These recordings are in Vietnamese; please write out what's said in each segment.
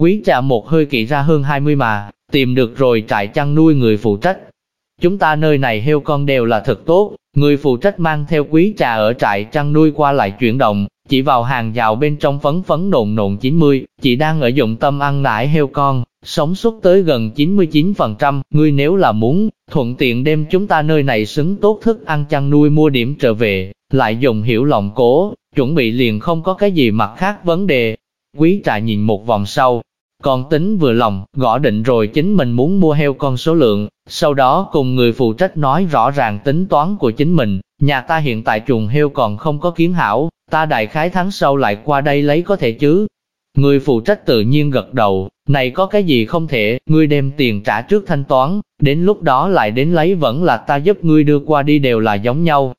Quý trà một hơi kỵ ra hơn 20 mà, tìm được rồi trại chăn nuôi người phụ trách. Chúng ta nơi này heo con đều là thật tốt, người phụ trách mang theo quý trà ở trại chăn nuôi qua lại chuyển động, chỉ vào hàng rào bên trong phấn phấn nộn nộn 90, chị đang ở dụng tâm ăn nải heo con, sống suốt tới gần 99%, ngươi nếu là muốn, thuận tiện đem chúng ta nơi này xứng tốt thức ăn chăn nuôi mua điểm trở về, lại dùng hiểu lòng cố, chuẩn bị liền không có cái gì mặt khác vấn đề. Quý trà nhìn một vòng sau, còn tính vừa lòng, gõ định rồi chính mình muốn mua heo con số lượng, sau đó cùng người phụ trách nói rõ ràng tính toán của chính mình, nhà ta hiện tại chuồng heo còn không có kiến hảo, ta đại khái tháng sau lại qua đây lấy có thể chứ. Người phụ trách tự nhiên gật đầu, này có cái gì không thể, ngươi đem tiền trả trước thanh toán, đến lúc đó lại đến lấy vẫn là ta giúp ngươi đưa qua đi đều là giống nhau.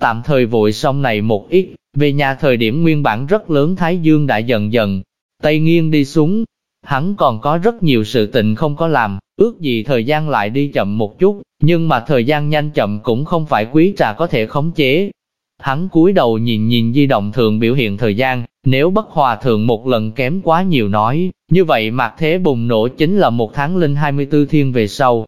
Tạm thời vội xong này một ít, về nhà thời điểm nguyên bản rất lớn Thái Dương đã dần dần, tây nghiêng đi xuống, Hắn còn có rất nhiều sự tình không có làm, ước gì thời gian lại đi chậm một chút, nhưng mà thời gian nhanh chậm cũng không phải quý trà có thể khống chế. Hắn cúi đầu nhìn nhìn di động thường biểu hiện thời gian, nếu bất hòa thường một lần kém quá nhiều nói, như vậy mặt thế bùng nổ chính là một tháng linh 24 thiên về sau.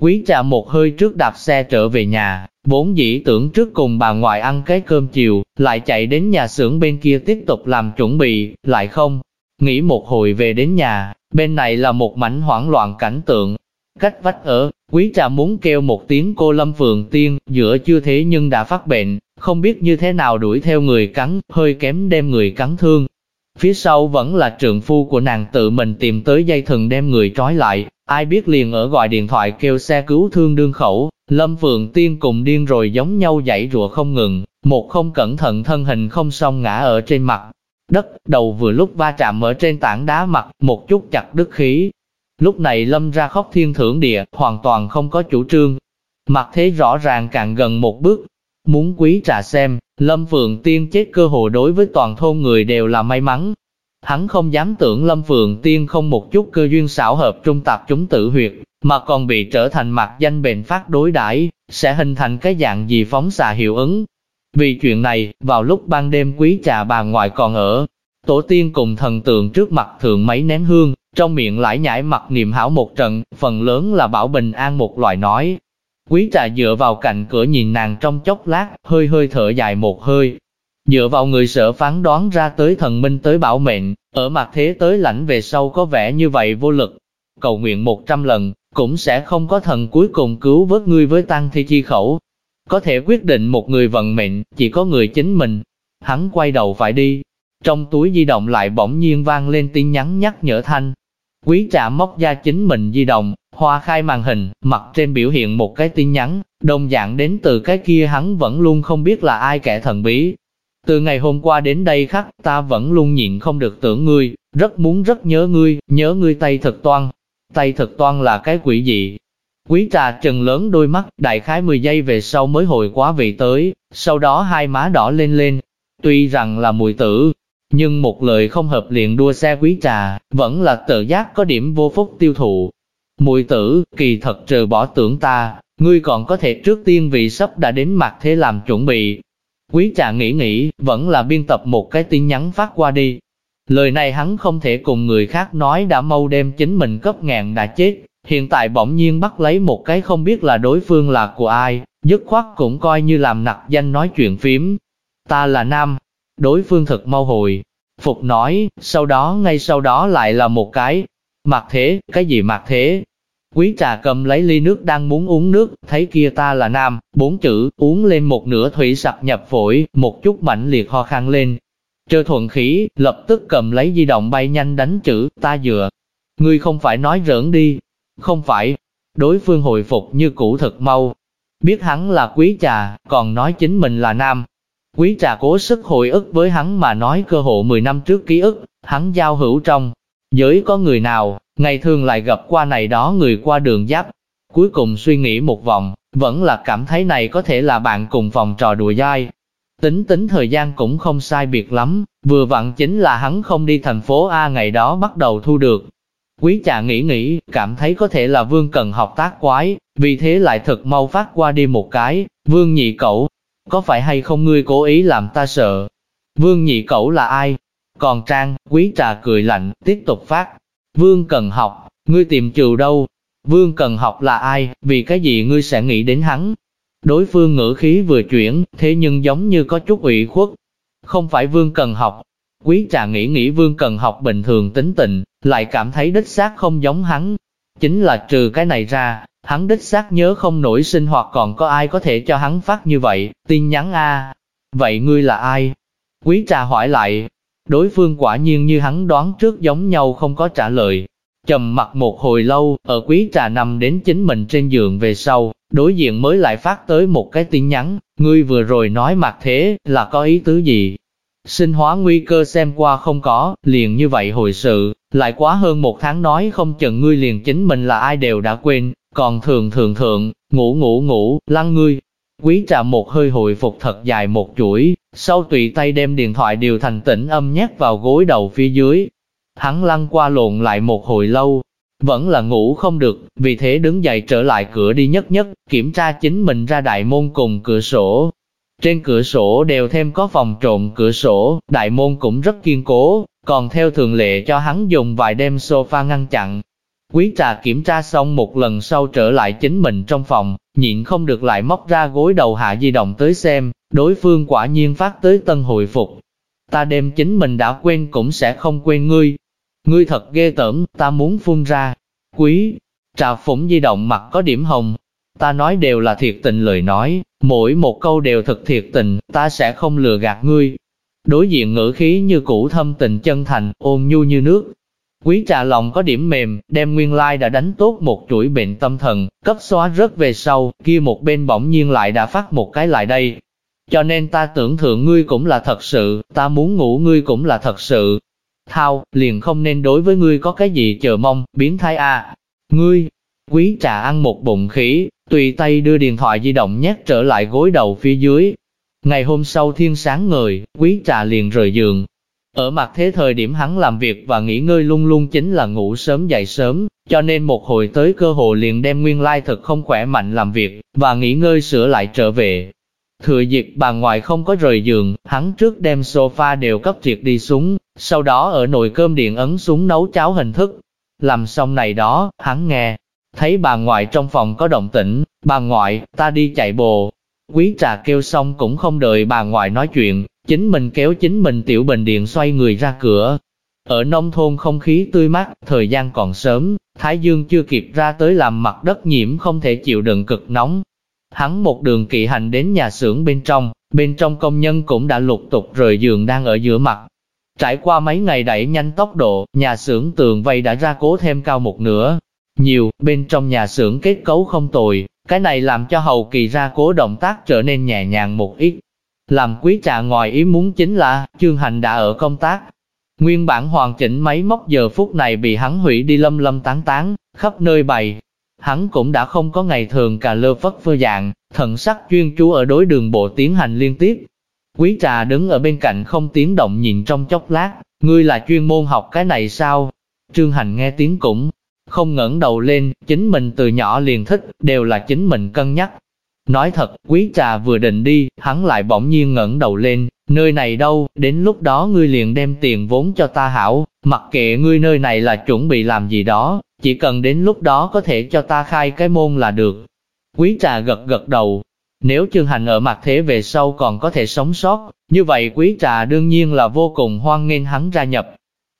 Quý trà một hơi trước đạp xe trở về nhà, vốn dĩ tưởng trước cùng bà ngoại ăn cái cơm chiều, lại chạy đến nhà xưởng bên kia tiếp tục làm chuẩn bị, lại không, Nghĩ một hồi về đến nhà, bên này là một mảnh hoảng loạn cảnh tượng. Cách vách ở, quý trà muốn kêu một tiếng cô Lâm Phượng Tiên, giữa chưa thế nhưng đã phát bệnh, không biết như thế nào đuổi theo người cắn, hơi kém đem người cắn thương. Phía sau vẫn là trượng phu của nàng tự mình tìm tới dây thừng đem người trói lại, ai biết liền ở gọi điện thoại kêu xe cứu thương đương khẩu, Lâm Phượng Tiên cùng điên rồi giống nhau dãy rùa không ngừng, một không cẩn thận thân hình không xong ngã ở trên mặt, Đất, đầu vừa lúc va chạm ở trên tảng đá mặt, một chút chặt đứt khí. Lúc này lâm ra khóc thiên thưởng địa, hoàn toàn không có chủ trương. Mặt thế rõ ràng càng gần một bước. Muốn quý trà xem, lâm phượng tiên chết cơ hội đối với toàn thôn người đều là may mắn. Hắn không dám tưởng lâm phượng tiên không một chút cơ duyên xảo hợp trung tạp chúng tự huyệt, mà còn bị trở thành mặt danh bệnh phát đối đãi sẽ hình thành cái dạng gì phóng xạ hiệu ứng, vì chuyện này, vào lúc ban đêm quý trà bà ngoại còn ở, tổ tiên cùng thần tượng trước mặt thượng mấy nén hương, trong miệng lại nhảy mặt niệm hảo một trận, phần lớn là bảo bình an một loại nói. Quý trà dựa vào cạnh cửa nhìn nàng trong chốc lát, hơi hơi thở dài một hơi. Dựa vào người sợ phán đoán ra tới thần minh tới bảo mệnh, ở mặt thế tới lãnh về sau có vẻ như vậy vô lực. Cầu nguyện một trăm lần, cũng sẽ không có thần cuối cùng cứu vớt ngươi với tăng thi chi khẩu, có thể quyết định một người vận mệnh, chỉ có người chính mình. Hắn quay đầu phải đi. Trong túi di động lại bỗng nhiên vang lên tin nhắn nhắc nhở thanh. Quý trà móc ra chính mình di động, hoa khai màn hình, mặt trên biểu hiện một cái tin nhắn, đồng dạng đến từ cái kia hắn vẫn luôn không biết là ai kẻ thần bí. Từ ngày hôm qua đến đây khắc, ta vẫn luôn nhịn không được tưởng ngươi, rất muốn rất nhớ ngươi, nhớ ngươi tay thật toan. Tay thật toan là cái quỷ gì, Quý trà trừng lớn đôi mắt, đại khái 10 giây về sau mới hồi quá vị tới, sau đó hai má đỏ lên lên. Tuy rằng là mùi tử, nhưng một lời không hợp liền đua xe quý trà, vẫn là tự giác có điểm vô phúc tiêu thụ. Mùi tử, kỳ thật trừ bỏ tưởng ta, ngươi còn có thể trước tiên vì sắp đã đến mặt thế làm chuẩn bị. Quý trà nghĩ nghĩ, vẫn là biên tập một cái tin nhắn phát qua đi. Lời này hắn không thể cùng người khác nói đã mâu đem chính mình cấp ngàn đã chết, hiện tại bỗng nhiên bắt lấy một cái không biết là đối phương là của ai, dứt khoát cũng coi như làm nặc danh nói chuyện phím. Ta là nam, đối phương thật mau hồi. Phục nói, sau đó ngay sau đó lại là một cái. Mặt thế, cái gì mặt thế? Quý trà cầm lấy ly nước đang muốn uống nước, thấy kia ta là nam, bốn chữ, uống lên một nửa thủy sặc nhập phổi, một chút mạnh liệt ho khăn lên. Trơ thuận khí, lập tức cầm lấy di động bay nhanh đánh chữ, ta dựa. Ngươi không phải nói rỡn đi, không phải, đối phương hồi phục như cũ thật mau. Biết hắn là quý trà, còn nói chính mình là nam. Quý trà cố sức hồi ức với hắn mà nói cơ hộ 10 năm trước ký ức, hắn giao hữu trong. Giới có người nào, ngày thường lại gặp qua này đó người qua đường giáp. Cuối cùng suy nghĩ một vòng, vẫn là cảm thấy này có thể là bạn cùng phòng trò đùa dai. Tính tính thời gian cũng không sai biệt lắm, vừa vặn chính là hắn không đi thành phố A ngày đó bắt đầu thu được, Quý trà nghĩ nghĩ, cảm thấy có thể là vương cần học tác quái, vì thế lại thật mau phát qua đi một cái, vương nhị cẩu, có phải hay không ngươi cố ý làm ta sợ? Vương nhị cẩu là ai? Còn Trang, quý trà cười lạnh, tiếp tục phát. Vương Cần Học, ngươi tìm trừ đâu? Vương Cần Học là ai, vì cái gì ngươi sẽ nghĩ đến hắn? Đối phương ngữ khí vừa chuyển, thế nhưng giống như có chút ủy khuất. Không phải Vương Cần Học. Quý trà nghĩ nghĩ Vương Cần Học bình thường tính tình, lại cảm thấy đích xác không giống hắn. Chính là trừ cái này ra, hắn đích xác nhớ không nổi sinh hoạt còn có ai có thể cho hắn phát như vậy, tin nhắn a Vậy ngươi là ai? Quý trà hỏi lại, đối phương quả nhiên như hắn đoán trước giống nhau không có trả lời. Trầm mặt một hồi lâu, ở quý trà nằm đến chính mình trên giường về sau, đối diện mới lại phát tới một cái tin nhắn, ngươi vừa rồi nói mặt thế, là có ý tứ gì? Sinh hóa nguy cơ xem qua không có, liền như vậy hồi sự, lại quá hơn một tháng nói không chừng ngươi liền chính mình là ai đều đã quên, còn thường thường thượng, ngủ ngủ ngủ, lăng ngươi. Quý trà một hơi hồi phục thật dài một chuỗi, sau tùy tay đem điện thoại điều thành tĩnh âm nhét vào gối đầu phía dưới. Hắn lăn qua lộn lại một hồi lâu, vẫn là ngủ không được, vì thế đứng dậy trở lại cửa đi nhất nhất, kiểm tra chính mình ra đại môn cùng cửa sổ. Trên cửa sổ đều thêm có phòng trộn cửa sổ, đại môn cũng rất kiên cố, còn theo thường lệ cho hắn dùng vài đêm sofa ngăn chặn. Quý trà kiểm tra xong một lần sau trở lại chính mình trong phòng, nhịn không được lại móc ra gối đầu hạ di động tới xem, đối phương quả nhiên phát tới tân hồi phục. Ta đem chính mình đã quên cũng sẽ không quên ngươi. Ngươi thật ghê tởm, ta muốn phun ra. Quý, trà phủng di động mặt có điểm hồng. Ta nói đều là thiệt tình lời nói, mỗi một câu đều thật thiệt tình, ta sẽ không lừa gạt ngươi. Đối diện ngữ khí như cũ thâm tình chân thành, ôn nhu như nước, Quý trà lòng có điểm mềm, đem nguyên lai đã đánh tốt một chuỗi bệnh tâm thần, cấp xóa rớt về sau, kia một bên bỗng nhiên lại đã phát một cái lại đây. Cho nên ta tưởng thượng ngươi cũng là thật sự, ta muốn ngủ ngươi cũng là thật sự. Thao, liền không nên đối với ngươi có cái gì chờ mong, biến thái a à. Ngươi, quý trà ăn một bụng khí, tùy tay đưa điện thoại di động nhét trở lại gối đầu phía dưới. Ngày hôm sau thiên sáng ngời, quý trà liền rời giường, ở mặt thế thời điểm hắn làm việc và nghỉ ngơi luôn luôn chính là ngủ sớm dậy sớm, cho nên một hồi tới cơ hội liền đem nguyên lai thực không khỏe mạnh làm việc, và nghỉ ngơi sửa lại trở về. Thừa dịp bà ngoại không có rời giường, hắn trước đem sofa đều cấp triệt đi xuống, sau đó ở nồi cơm điện ấn xuống nấu cháo hình thức. Làm xong này đó, hắn nghe, thấy bà ngoại trong phòng có động tĩnh, bà ngoại, ta đi chạy bộ. Quý trà kêu xong cũng không đợi bà ngoại nói chuyện, Chính mình kéo chính mình tiểu bình điện xoay người ra cửa. Ở nông thôn không khí tươi mát, thời gian còn sớm, Thái Dương chưa kịp ra tới làm mặt đất nhiễm không thể chịu đựng cực nóng. Hắn một đường kỵ hành đến nhà xưởng bên trong, bên trong công nhân cũng đã lục tục rời giường đang ở giữa mặt. Trải qua mấy ngày đẩy nhanh tốc độ, nhà xưởng tường vây đã ra cố thêm cao một nửa. Nhiều, bên trong nhà xưởng kết cấu không tồi, cái này làm cho hầu kỳ ra cố động tác trở nên nhẹ nhàng một ít. Làm quý trà ngoài ý muốn chính là, Trương Hành đã ở công tác. Nguyên bản hoàn chỉnh máy móc giờ phút này bị hắn hủy đi lâm lâm tán tán, khắp nơi bày. Hắn cũng đã không có ngày thường cà lơ phất phơ dạng, thần sắc chuyên chú ở đối đường bộ tiến hành liên tiếp. Quý trà đứng ở bên cạnh không tiếng động nhìn trong chốc lát, ngươi là chuyên môn học cái này sao? Trương Hành nghe tiếng cũng không ngẩng đầu lên, chính mình từ nhỏ liền thích, đều là chính mình cân nhắc, Nói thật, quý trà vừa định đi, hắn lại bỗng nhiên ngẩng đầu lên, nơi này đâu, đến lúc đó ngươi liền đem tiền vốn cho ta hảo, mặc kệ ngươi nơi này là chuẩn bị làm gì đó, chỉ cần đến lúc đó có thể cho ta khai cái môn là được. Quý trà gật gật đầu, nếu chương hành ở mặt thế về sau còn có thể sống sót, như vậy quý trà đương nhiên là vô cùng hoan nghênh hắn gia nhập.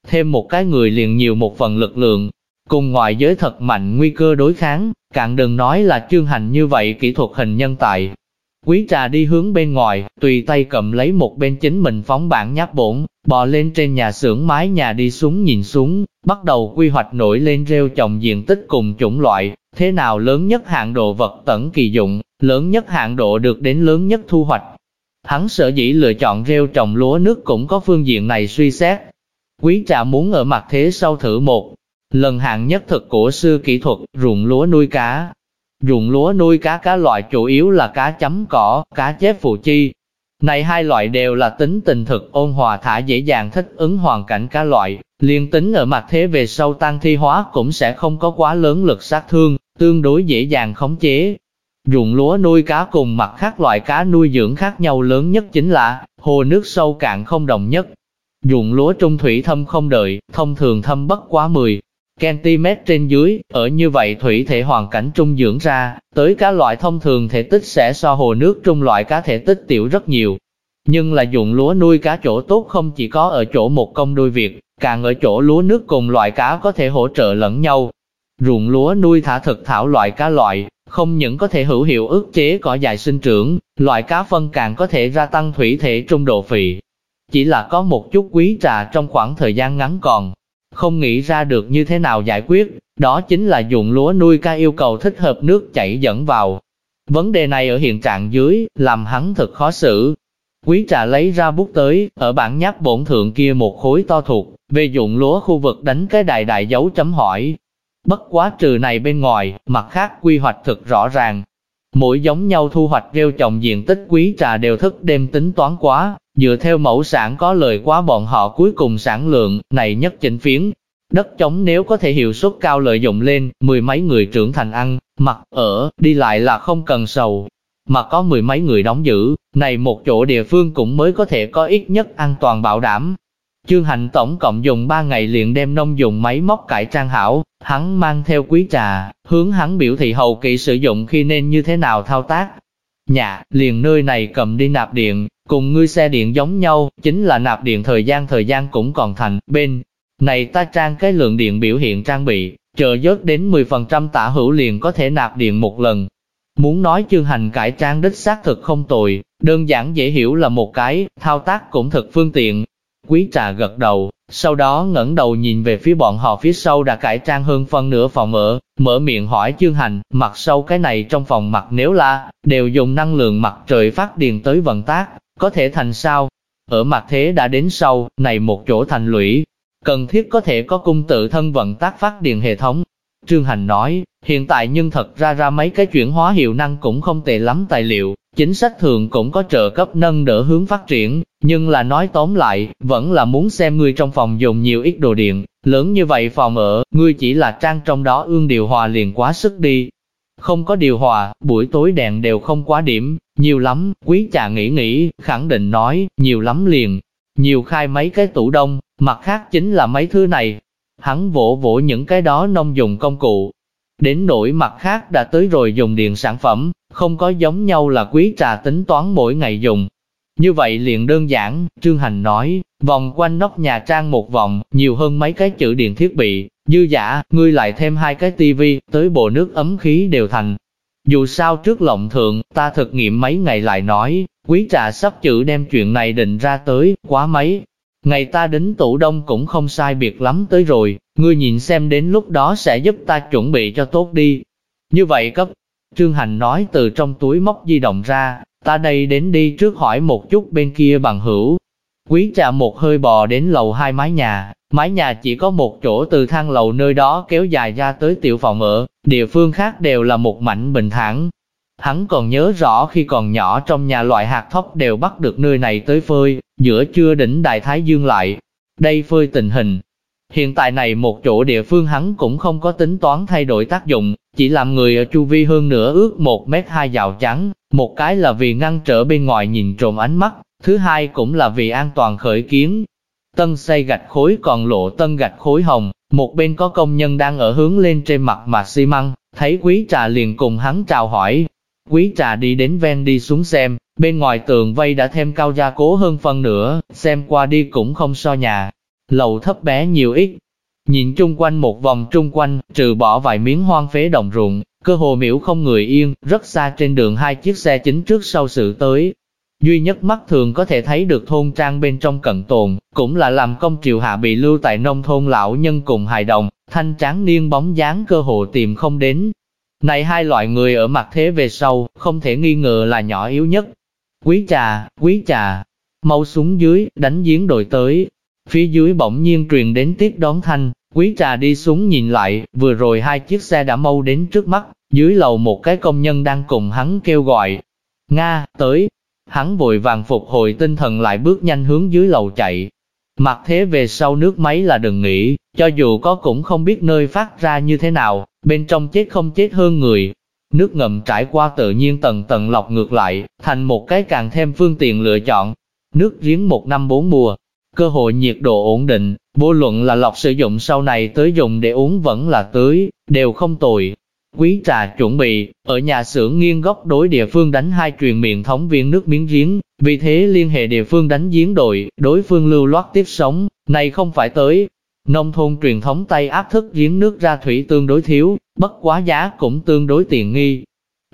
Thêm một cái người liền nhiều một phần lực lượng, cùng ngoại giới thật mạnh nguy cơ đối kháng, cạn đừng nói là chương hành như vậy kỹ thuật hình nhân tại. Quý trà đi hướng bên ngoài, tùy tay cầm lấy một bên chính mình phóng bản nháp bổn, bò lên trên nhà xưởng mái nhà đi xuống nhìn xuống, bắt đầu quy hoạch nổi lên rêu trồng diện tích cùng chủng loại, thế nào lớn nhất hạn độ vật tẩn kỳ dụng, lớn nhất hạn độ được đến lớn nhất thu hoạch. Hắn sở dĩ lựa chọn rêu trồng lúa nước cũng có phương diện này suy xét. Quý trà muốn ở mặt thế sau thử một Lần hạng nhất thực cổ xưa kỹ thuật, ruộng lúa nuôi cá. Ruộng lúa nuôi cá cá loại chủ yếu là cá chấm cỏ, cá chép phụ chi. Này hai loại đều là tính tình thực ôn hòa thả dễ dàng thích ứng hoàn cảnh cá loại, liên tính ở mặt thế về sau tăng thi hóa cũng sẽ không có quá lớn lực sát thương, tương đối dễ dàng khống chế. Ruộng lúa nuôi cá cùng mặt khác loại cá nuôi dưỡng khác nhau lớn nhất chính là hồ nước sâu cạn không đồng nhất. Ruộng lúa trung thủy thâm không đợi, thông thường thâm bất quá 10, cm trên dưới, ở như vậy thủy thể hoàn cảnh trung dưỡng ra, tới cá loại thông thường thể tích sẽ so hồ nước trung loại cá thể tích tiểu rất nhiều. Nhưng là dụng lúa nuôi cá chỗ tốt không chỉ có ở chỗ một công đôi việc, càng ở chỗ lúa nước cùng loại cá có thể hỗ trợ lẫn nhau. Ruộng lúa nuôi thả thực thảo loại cá loại, không những có thể hữu hiệu ức chế cỏ dài sinh trưởng, loại cá phân càng có thể gia tăng thủy thể trung độ phì. Chỉ là có một chút quý trà trong khoảng thời gian ngắn còn, không nghĩ ra được như thế nào giải quyết, đó chính là dụng lúa nuôi ca yêu cầu thích hợp nước chảy dẫn vào. Vấn đề này ở hiện trạng dưới, làm hắn thật khó xử. Quý trà lấy ra bút tới, ở bản nháp bổn thượng kia một khối to thuộc, về dụng lúa khu vực đánh cái đại đại dấu chấm hỏi. Bất quá trừ này bên ngoài, mặt khác quy hoạch thực rõ ràng. Mỗi giống nhau thu hoạch gieo trồng diện tích quý trà đều thức đêm tính toán quá, dựa theo mẫu sản có lời quá bọn họ cuối cùng sản lượng, này nhất chỉnh phiến. Đất trống nếu có thể hiệu suất cao lợi dụng lên, mười mấy người trưởng thành ăn, mặc, ở, đi lại là không cần sầu. Mà có mười mấy người đóng giữ, này một chỗ địa phương cũng mới có thể có ít nhất an toàn bảo đảm. Chương Hành tổng cộng dùng 3 ngày liền đem nông dùng máy móc cải trang hảo, hắn mang theo quý trà, hướng hắn biểu thị hậu kỳ sử dụng khi nên như thế nào thao tác. Nhà, liền nơi này cầm đi nạp điện, cùng ngươi xe điện giống nhau, chính là nạp điện thời gian thời gian cũng còn thành, bên này ta trang cái lượng điện biểu hiện trang bị, chờ dớt đến 10% tả hữu liền có thể nạp điện một lần. Muốn nói chương hành cải trang đích xác thực không tồi, đơn giản dễ hiểu là một cái, thao tác cũng thật phương tiện. Quý trà gật đầu, sau đó ngẩng đầu nhìn về phía bọn họ phía sau đã cải trang hơn phân nửa phòng ở, mở miệng hỏi chương hành, mặt sau cái này trong phòng mặt nếu là, đều dùng năng lượng mặt trời phát điện tới vận tác, có thể thành sao? Ở mặt thế đã đến sau, này một chỗ thành lũy, cần thiết có thể có cung tự thân vận tác phát điện hệ thống. Trương Hành nói, hiện tại nhưng thật ra ra mấy cái chuyển hóa hiệu năng cũng không tệ lắm tài liệu, chính sách thường cũng có trợ cấp nâng đỡ hướng phát triển, nhưng là nói tóm lại, vẫn là muốn xem ngươi trong phòng dùng nhiều ít đồ điện, lớn như vậy phòng ở, ngươi chỉ là trang trong đó ương điều hòa liền quá sức đi. Không có điều hòa, buổi tối đèn đều không quá điểm, nhiều lắm, quý trà nghĩ nghĩ, khẳng định nói, nhiều lắm liền. Nhiều khai mấy cái tủ đông, mặt khác chính là mấy thứ này. Hắn vỗ vỗ những cái đó nông dùng công cụ. Đến nỗi mặt khác đã tới rồi dùng điện sản phẩm, không có giống nhau là quý trà tính toán mỗi ngày dùng. Như vậy liền đơn giản, Trương Hành nói, vòng quanh nóc nhà trang một vòng, nhiều hơn mấy cái chữ điện thiết bị, dư giả, ngươi lại thêm hai cái tivi, tới bộ nước ấm khí đều thành, dù sao trước lộng thượng, ta thực nghiệm mấy ngày lại nói, quý trà sắp chữ đem chuyện này định ra tới, quá mấy. Ngày ta đến tủ đông cũng không sai biệt lắm tới rồi, ngươi nhìn xem đến lúc đó sẽ giúp ta chuẩn bị cho tốt đi. Như vậy cấp, Trương Hành nói từ trong túi móc di động ra, ta đây đến đi trước hỏi một chút bên kia bằng hữu. Quý trà một hơi bò đến lầu hai mái nhà, Mái nhà chỉ có một chỗ từ thang lầu nơi đó kéo dài ra tới tiểu phòng ở, địa phương khác đều là một mảnh bình thản. Hắn còn nhớ rõ khi còn nhỏ trong nhà loại hạt thóc đều bắt được nơi này tới phơi, giữa trưa đỉnh Đại Thái Dương lại. Đây phơi tình hình. Hiện tại này một chỗ địa phương hắn cũng không có tính toán thay đổi tác dụng, chỉ làm người ở chu vi hơn nửa ước một mét hai dạo trắng, một cái là vì ngăn trở bên ngoài nhìn trộm ánh mắt, thứ hai cũng là vì an toàn khởi kiến, Tân xây gạch khối còn lộ tân gạch khối hồng, một bên có công nhân đang ở hướng lên trên mặt mà xi măng, thấy quý trà liền cùng hắn chào hỏi. Quý trà đi đến ven đi xuống xem, bên ngoài tường vây đã thêm cao gia cố hơn phân nữa, xem qua đi cũng không so nhà. Lầu thấp bé nhiều ít. Nhìn chung quanh một vòng trung quanh, trừ bỏ vài miếng hoang phế đồng ruộng, cơ hồ miễu không người yên, rất xa trên đường hai chiếc xe chính trước sau sự tới, Duy nhất mắt thường có thể thấy được thôn trang bên trong cận tồn, cũng là làm công triều hạ bị lưu tại nông thôn lão nhân cùng hài đồng, thanh tráng niên bóng dáng cơ hồ tìm không đến. Này hai loại người ở mặt thế về sau, không thể nghi ngờ là nhỏ yếu nhất. Quý trà, quý trà, mau xuống dưới, đánh giếng đội tới. Phía dưới bỗng nhiên truyền đến tiếp đón thanh, quý trà đi xuống nhìn lại, vừa rồi hai chiếc xe đã mau đến trước mắt, dưới lầu một cái công nhân đang cùng hắn kêu gọi. Nga, tới, Hắn vội vàng phục hồi tinh thần lại bước nhanh hướng dưới lầu chạy. Mặc thế về sau nước máy là đừng nghĩ, cho dù có cũng không biết nơi phát ra như thế nào, bên trong chết không chết hơn người. Nước ngầm trải qua tự nhiên tầng tầng lọc ngược lại, thành một cái càng thêm phương tiện lựa chọn. Nước giếng một năm bốn mùa, cơ hội nhiệt độ ổn định, vô luận là lọc sử dụng sau này tới dùng để uống vẫn là tưới, đều không tồi. Quý trà chuẩn bị, ở nhà xưởng nghiêng góc đối địa phương đánh hai truyền miệng thống viên nước miếng giếng, vì thế liên hệ địa phương đánh giếng đội, đối phương lưu loát tiếp sống, này không phải tới. Nông thôn truyền thống tay áp thức giếng nước ra thủy tương đối thiếu, bất quá giá cũng tương đối tiện nghi.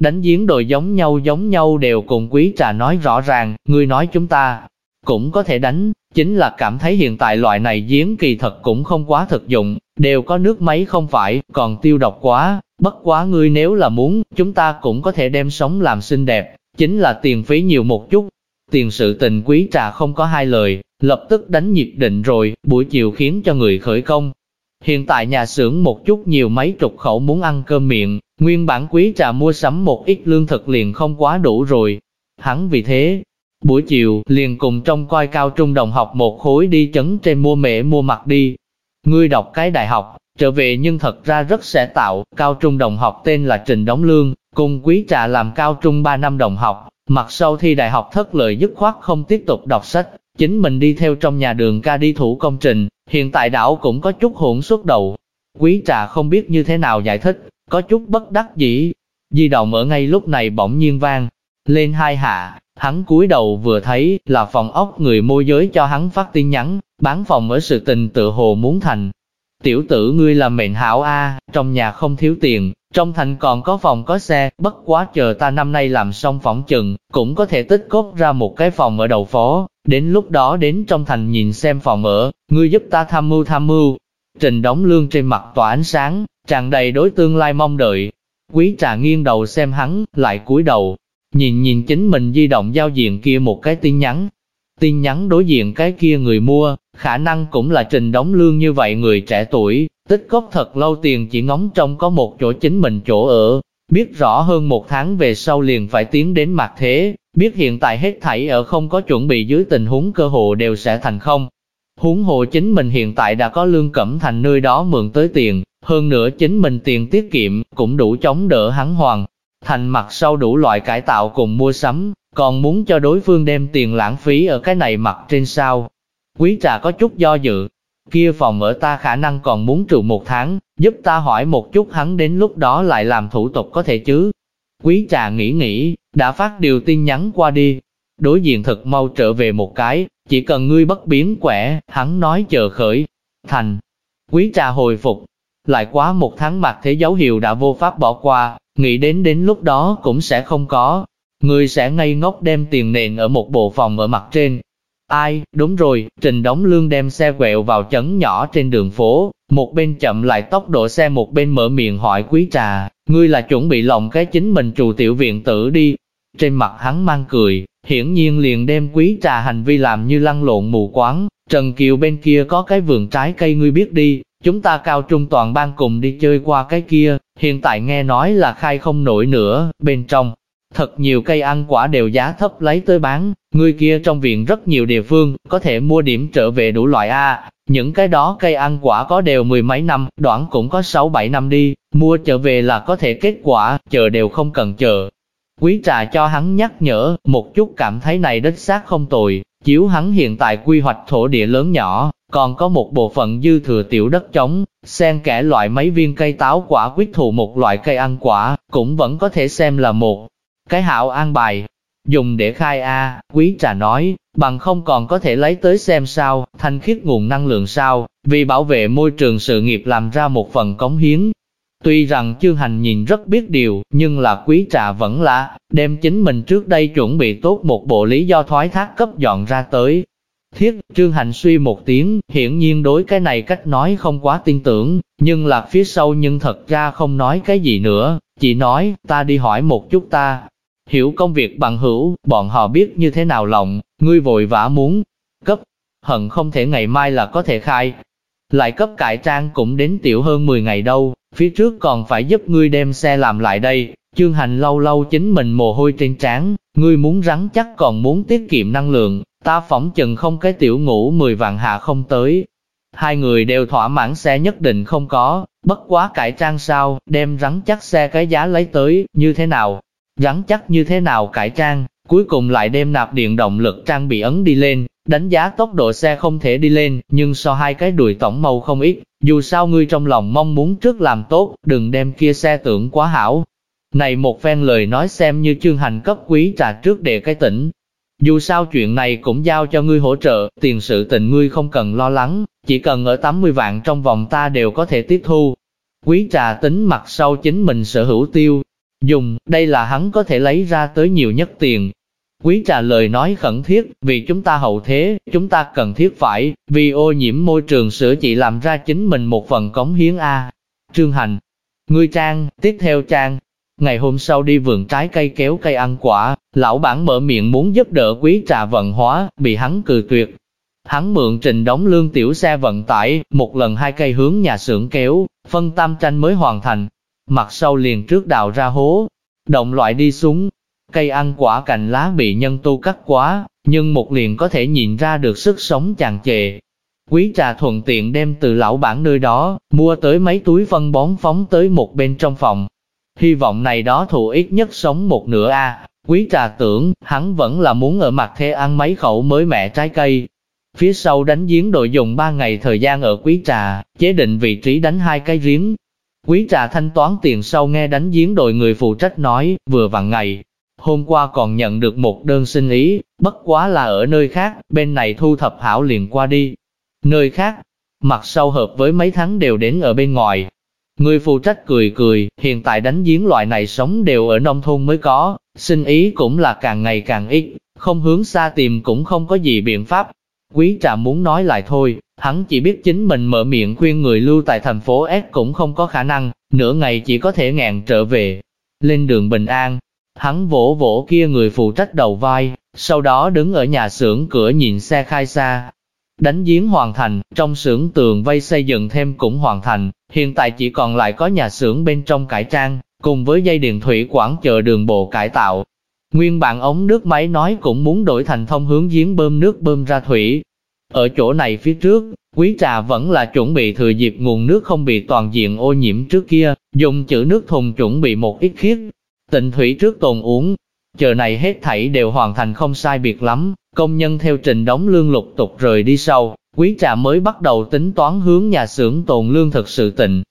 Đánh giếng đội giống nhau giống nhau đều cùng quý trà nói rõ ràng, người nói chúng ta cũng có thể đánh, chính là cảm thấy hiện tại loại này giếng kỳ thật cũng không quá thực dụng, đều có nước máy không phải, còn tiêu độc quá, bất quá ngươi nếu là muốn, chúng ta cũng có thể đem sống làm xinh đẹp, chính là tiền phí nhiều một chút. Tiền sự tình quý trà không có hai lời, lập tức đánh nhịp định rồi, buổi chiều khiến cho người khởi công. Hiện tại nhà xưởng một chút nhiều mấy chục khẩu muốn ăn cơm miệng, nguyên bản quý trà mua sắm một ít lương thực liền không quá đủ rồi. Hắn vì thế, buổi chiều liền cùng trong coi cao trung đồng học một khối đi chấn trên mua mẹ mua mặt đi. Ngươi đọc cái đại học, trở về nhưng thật ra rất sẽ tạo, cao trung đồng học tên là Trình Đống Lương, cùng quý trà làm cao trung 3 năm đồng học, mặt sau thi đại học thất lợi dứt khoát không tiếp tục đọc sách, chính mình đi theo trong nhà đường ca đi thủ công trình, hiện tại đảo cũng có chút hỗn suốt đầu. Quý trà không biết như thế nào giải thích, có chút bất đắc dĩ. Di động ở ngay lúc này bỗng nhiên vang, lên hai hạ, hắn cúi đầu vừa thấy là phòng ốc người môi giới cho hắn phát tin nhắn, bán phòng ở sự tình tự hồ muốn thành. Tiểu tử ngươi là mệnh hảo A, trong nhà không thiếu tiền, trong thành còn có phòng có xe, bất quá chờ ta năm nay làm xong phỏng chừng, cũng có thể tích cốt ra một cái phòng ở đầu phố, đến lúc đó đến trong thành nhìn xem phòng ở, ngươi giúp ta tham mưu tham mưu. Trình đóng lương trên mặt tỏa ánh sáng, tràn đầy đối tương lai mong đợi. Quý trà nghiêng đầu xem hắn, lại cúi đầu, nhìn nhìn chính mình di động giao diện kia một cái tin nhắn. Tin nhắn đối diện cái kia người mua, khả năng cũng là trình đóng lương như vậy người trẻ tuổi, tích góp thật lâu tiền chỉ ngóng trong có một chỗ chính mình chỗ ở, biết rõ hơn một tháng về sau liền phải tiến đến mặt thế, biết hiện tại hết thảy ở không có chuẩn bị dưới tình huống cơ hội đều sẽ thành không. Huống hồ chính mình hiện tại đã có lương cẩm thành nơi đó mượn tới tiền, hơn nữa chính mình tiền tiết kiệm cũng đủ chống đỡ hắn hoàng, Thành mặt sau đủ loại cải tạo cùng mua sắm, còn muốn cho đối phương đem tiền lãng phí ở cái này mặt trên sao. Quý trà có chút do dự, kia phòng ở ta khả năng còn muốn trụ một tháng, giúp ta hỏi một chút hắn đến lúc đó lại làm thủ tục có thể chứ. Quý trà nghĩ nghĩ, đã phát điều tin nhắn qua đi. Đối diện thật mau trở về một cái, chỉ cần ngươi bất biến quẻ, hắn nói chờ khởi. Thành, quý trà hồi phục, lại quá một tháng mặt thế dấu hiệu đã vô pháp bỏ qua, nghĩ đến đến lúc đó cũng sẽ không có. Người sẽ ngây ngốc đem tiền nền ở một bộ phòng ở mặt trên. Ai, đúng rồi, Trình Đống Lương đem xe quẹo vào chấn nhỏ trên đường phố, một bên chậm lại tốc độ xe một bên mở miệng hỏi quý trà, ngươi là chuẩn bị lòng cái chính mình trù tiểu viện tử đi. Trên mặt hắn mang cười, hiển nhiên liền đem quý trà hành vi làm như lăn lộn mù quáng, Trần Kiều bên kia có cái vườn trái cây ngươi biết đi, Chúng ta cao trung toàn ban cùng đi chơi qua cái kia, hiện tại nghe nói là khai không nổi nữa, bên trong. Thật nhiều cây ăn quả đều giá thấp lấy tới bán, người kia trong viện rất nhiều địa phương, có thể mua điểm trở về đủ loại A. Những cái đó cây ăn quả có đều mười mấy năm, đoạn cũng có sáu bảy năm đi, mua trở về là có thể kết quả, chờ đều không cần chờ. Quý trà cho hắn nhắc nhở, một chút cảm thấy này đích xác không tồi, chiếu hắn hiện tại quy hoạch thổ địa lớn nhỏ, còn có một bộ phận dư thừa tiểu đất trống, xen kẽ loại mấy viên cây táo quả quyết thụ một loại cây ăn quả, cũng vẫn có thể xem là một cái hảo an bài. Dùng để khai A, quý trà nói, bằng không còn có thể lấy tới xem sao, thanh khiết nguồn năng lượng sao, vì bảo vệ môi trường sự nghiệp làm ra một phần cống hiến. Tuy rằng chương hành nhìn rất biết điều, nhưng là quý trà vẫn là, đem chính mình trước đây chuẩn bị tốt một bộ lý do thoái thác cấp dọn ra tới, Thiết, Trương Hành suy một tiếng, hiển nhiên đối cái này cách nói không quá tin tưởng, nhưng là phía sau nhưng thật ra không nói cái gì nữa, chỉ nói, ta đi hỏi một chút ta. Hiểu công việc bằng hữu, bọn họ biết như thế nào lòng, ngươi vội vã muốn, cấp, hận không thể ngày mai là có thể khai. Lại cấp cải trang cũng đến tiểu hơn 10 ngày đâu, phía trước còn phải giúp ngươi đem xe làm lại đây, chương hành lâu lâu chính mình mồ hôi trên trán, ngươi muốn rắn chắc còn muốn tiết kiệm năng lượng, Ta phỏng chừng không cái tiểu ngủ 10 vạn hạ không tới. Hai người đều thỏa mãn xe nhất định không có, bất quá cải trang sao, đem rắn chắc xe cái giá lấy tới, như thế nào? Rắn chắc như thế nào cải trang, cuối cùng lại đem nạp điện động lực trang bị ấn đi lên, Đánh giá tốc độ xe không thể đi lên, nhưng so hai cái đùi tổng màu không ít, dù sao ngươi trong lòng mong muốn trước làm tốt, đừng đem kia xe tưởng quá hảo. Này một phen lời nói xem như chương hành cấp quý trà trước để cái tỉnh. Dù sao chuyện này cũng giao cho ngươi hỗ trợ, tiền sự tình ngươi không cần lo lắng, chỉ cần ở 80 vạn trong vòng ta đều có thể tiếp thu. Quý trà tính mặt sau chính mình sở hữu tiêu, dùng, đây là hắn có thể lấy ra tới nhiều nhất tiền, Quý trà lời nói khẩn thiết, vì chúng ta hậu thế, chúng ta cần thiết phải, vì ô nhiễm môi trường sửa chỉ làm ra chính mình một phần cống hiến A. Trương Hành, ngươi Trang, tiếp theo Trang, ngày hôm sau đi vườn trái cây kéo cây ăn quả, lão bản mở miệng muốn giúp đỡ quý trà vận hóa, bị hắn cừ tuyệt. Hắn mượn trình đóng lương tiểu xe vận tải, một lần hai cây hướng nhà xưởng kéo, phân tam tranh mới hoàn thành. Mặt sau liền trước đào ra hố, động loại đi xuống, Cây ăn quả cành lá bị nhân tu cắt quá, nhưng một liền có thể nhìn ra được sức sống chàng chề Quý trà thuận tiện đem từ lão bản nơi đó, mua tới mấy túi phân bón phóng tới một bên trong phòng. Hy vọng này đó thụ ít nhất sống một nửa a. Quý trà tưởng, hắn vẫn là muốn ở mặt thế ăn mấy khẩu mới mẹ trái cây. Phía sau đánh giếng đội dùng 3 ngày thời gian ở quý trà, chế định vị trí đánh hai cái giếng. Quý trà thanh toán tiền sau nghe đánh giếng đội người phụ trách nói, vừa vặn ngày, Hôm qua còn nhận được một đơn xin ý, bất quá là ở nơi khác, bên này thu thập hảo liền qua đi. Nơi khác, mặt sau hợp với mấy tháng đều đến ở bên ngoài. Người phụ trách cười cười, hiện tại đánh giếng loại này sống đều ở nông thôn mới có, xin ý cũng là càng ngày càng ít, không hướng xa tìm cũng không có gì biện pháp. Quý trà muốn nói lại thôi, hắn chỉ biết chính mình mở miệng khuyên người lưu tại thành phố S cũng không có khả năng, nửa ngày chỉ có thể ngàn trở về. Lên đường bình an, Hắn vỗ vỗ kia người phụ trách đầu vai, sau đó đứng ở nhà xưởng cửa nhìn xe khai xa. Đánh giếng hoàn thành, trong xưởng tường vây xây dựng thêm cũng hoàn thành, hiện tại chỉ còn lại có nhà xưởng bên trong cải trang, cùng với dây điện thủy quản chờ đường bộ cải tạo. Nguyên bản ống nước máy nói cũng muốn đổi thành thông hướng giếng bơm nước bơm ra thủy. Ở chỗ này phía trước, quý trà vẫn là chuẩn bị thừa dịp nguồn nước không bị toàn diện ô nhiễm trước kia, dùng chữ nước thùng chuẩn bị một ít khiết, Tịnh thủy trước tồn uống, chờ này hết thảy đều hoàn thành không sai biệt lắm, công nhân theo trình đóng lương lục tục rời đi sau, quý trà mới bắt đầu tính toán hướng nhà xưởng tồn lương thực sự tịnh.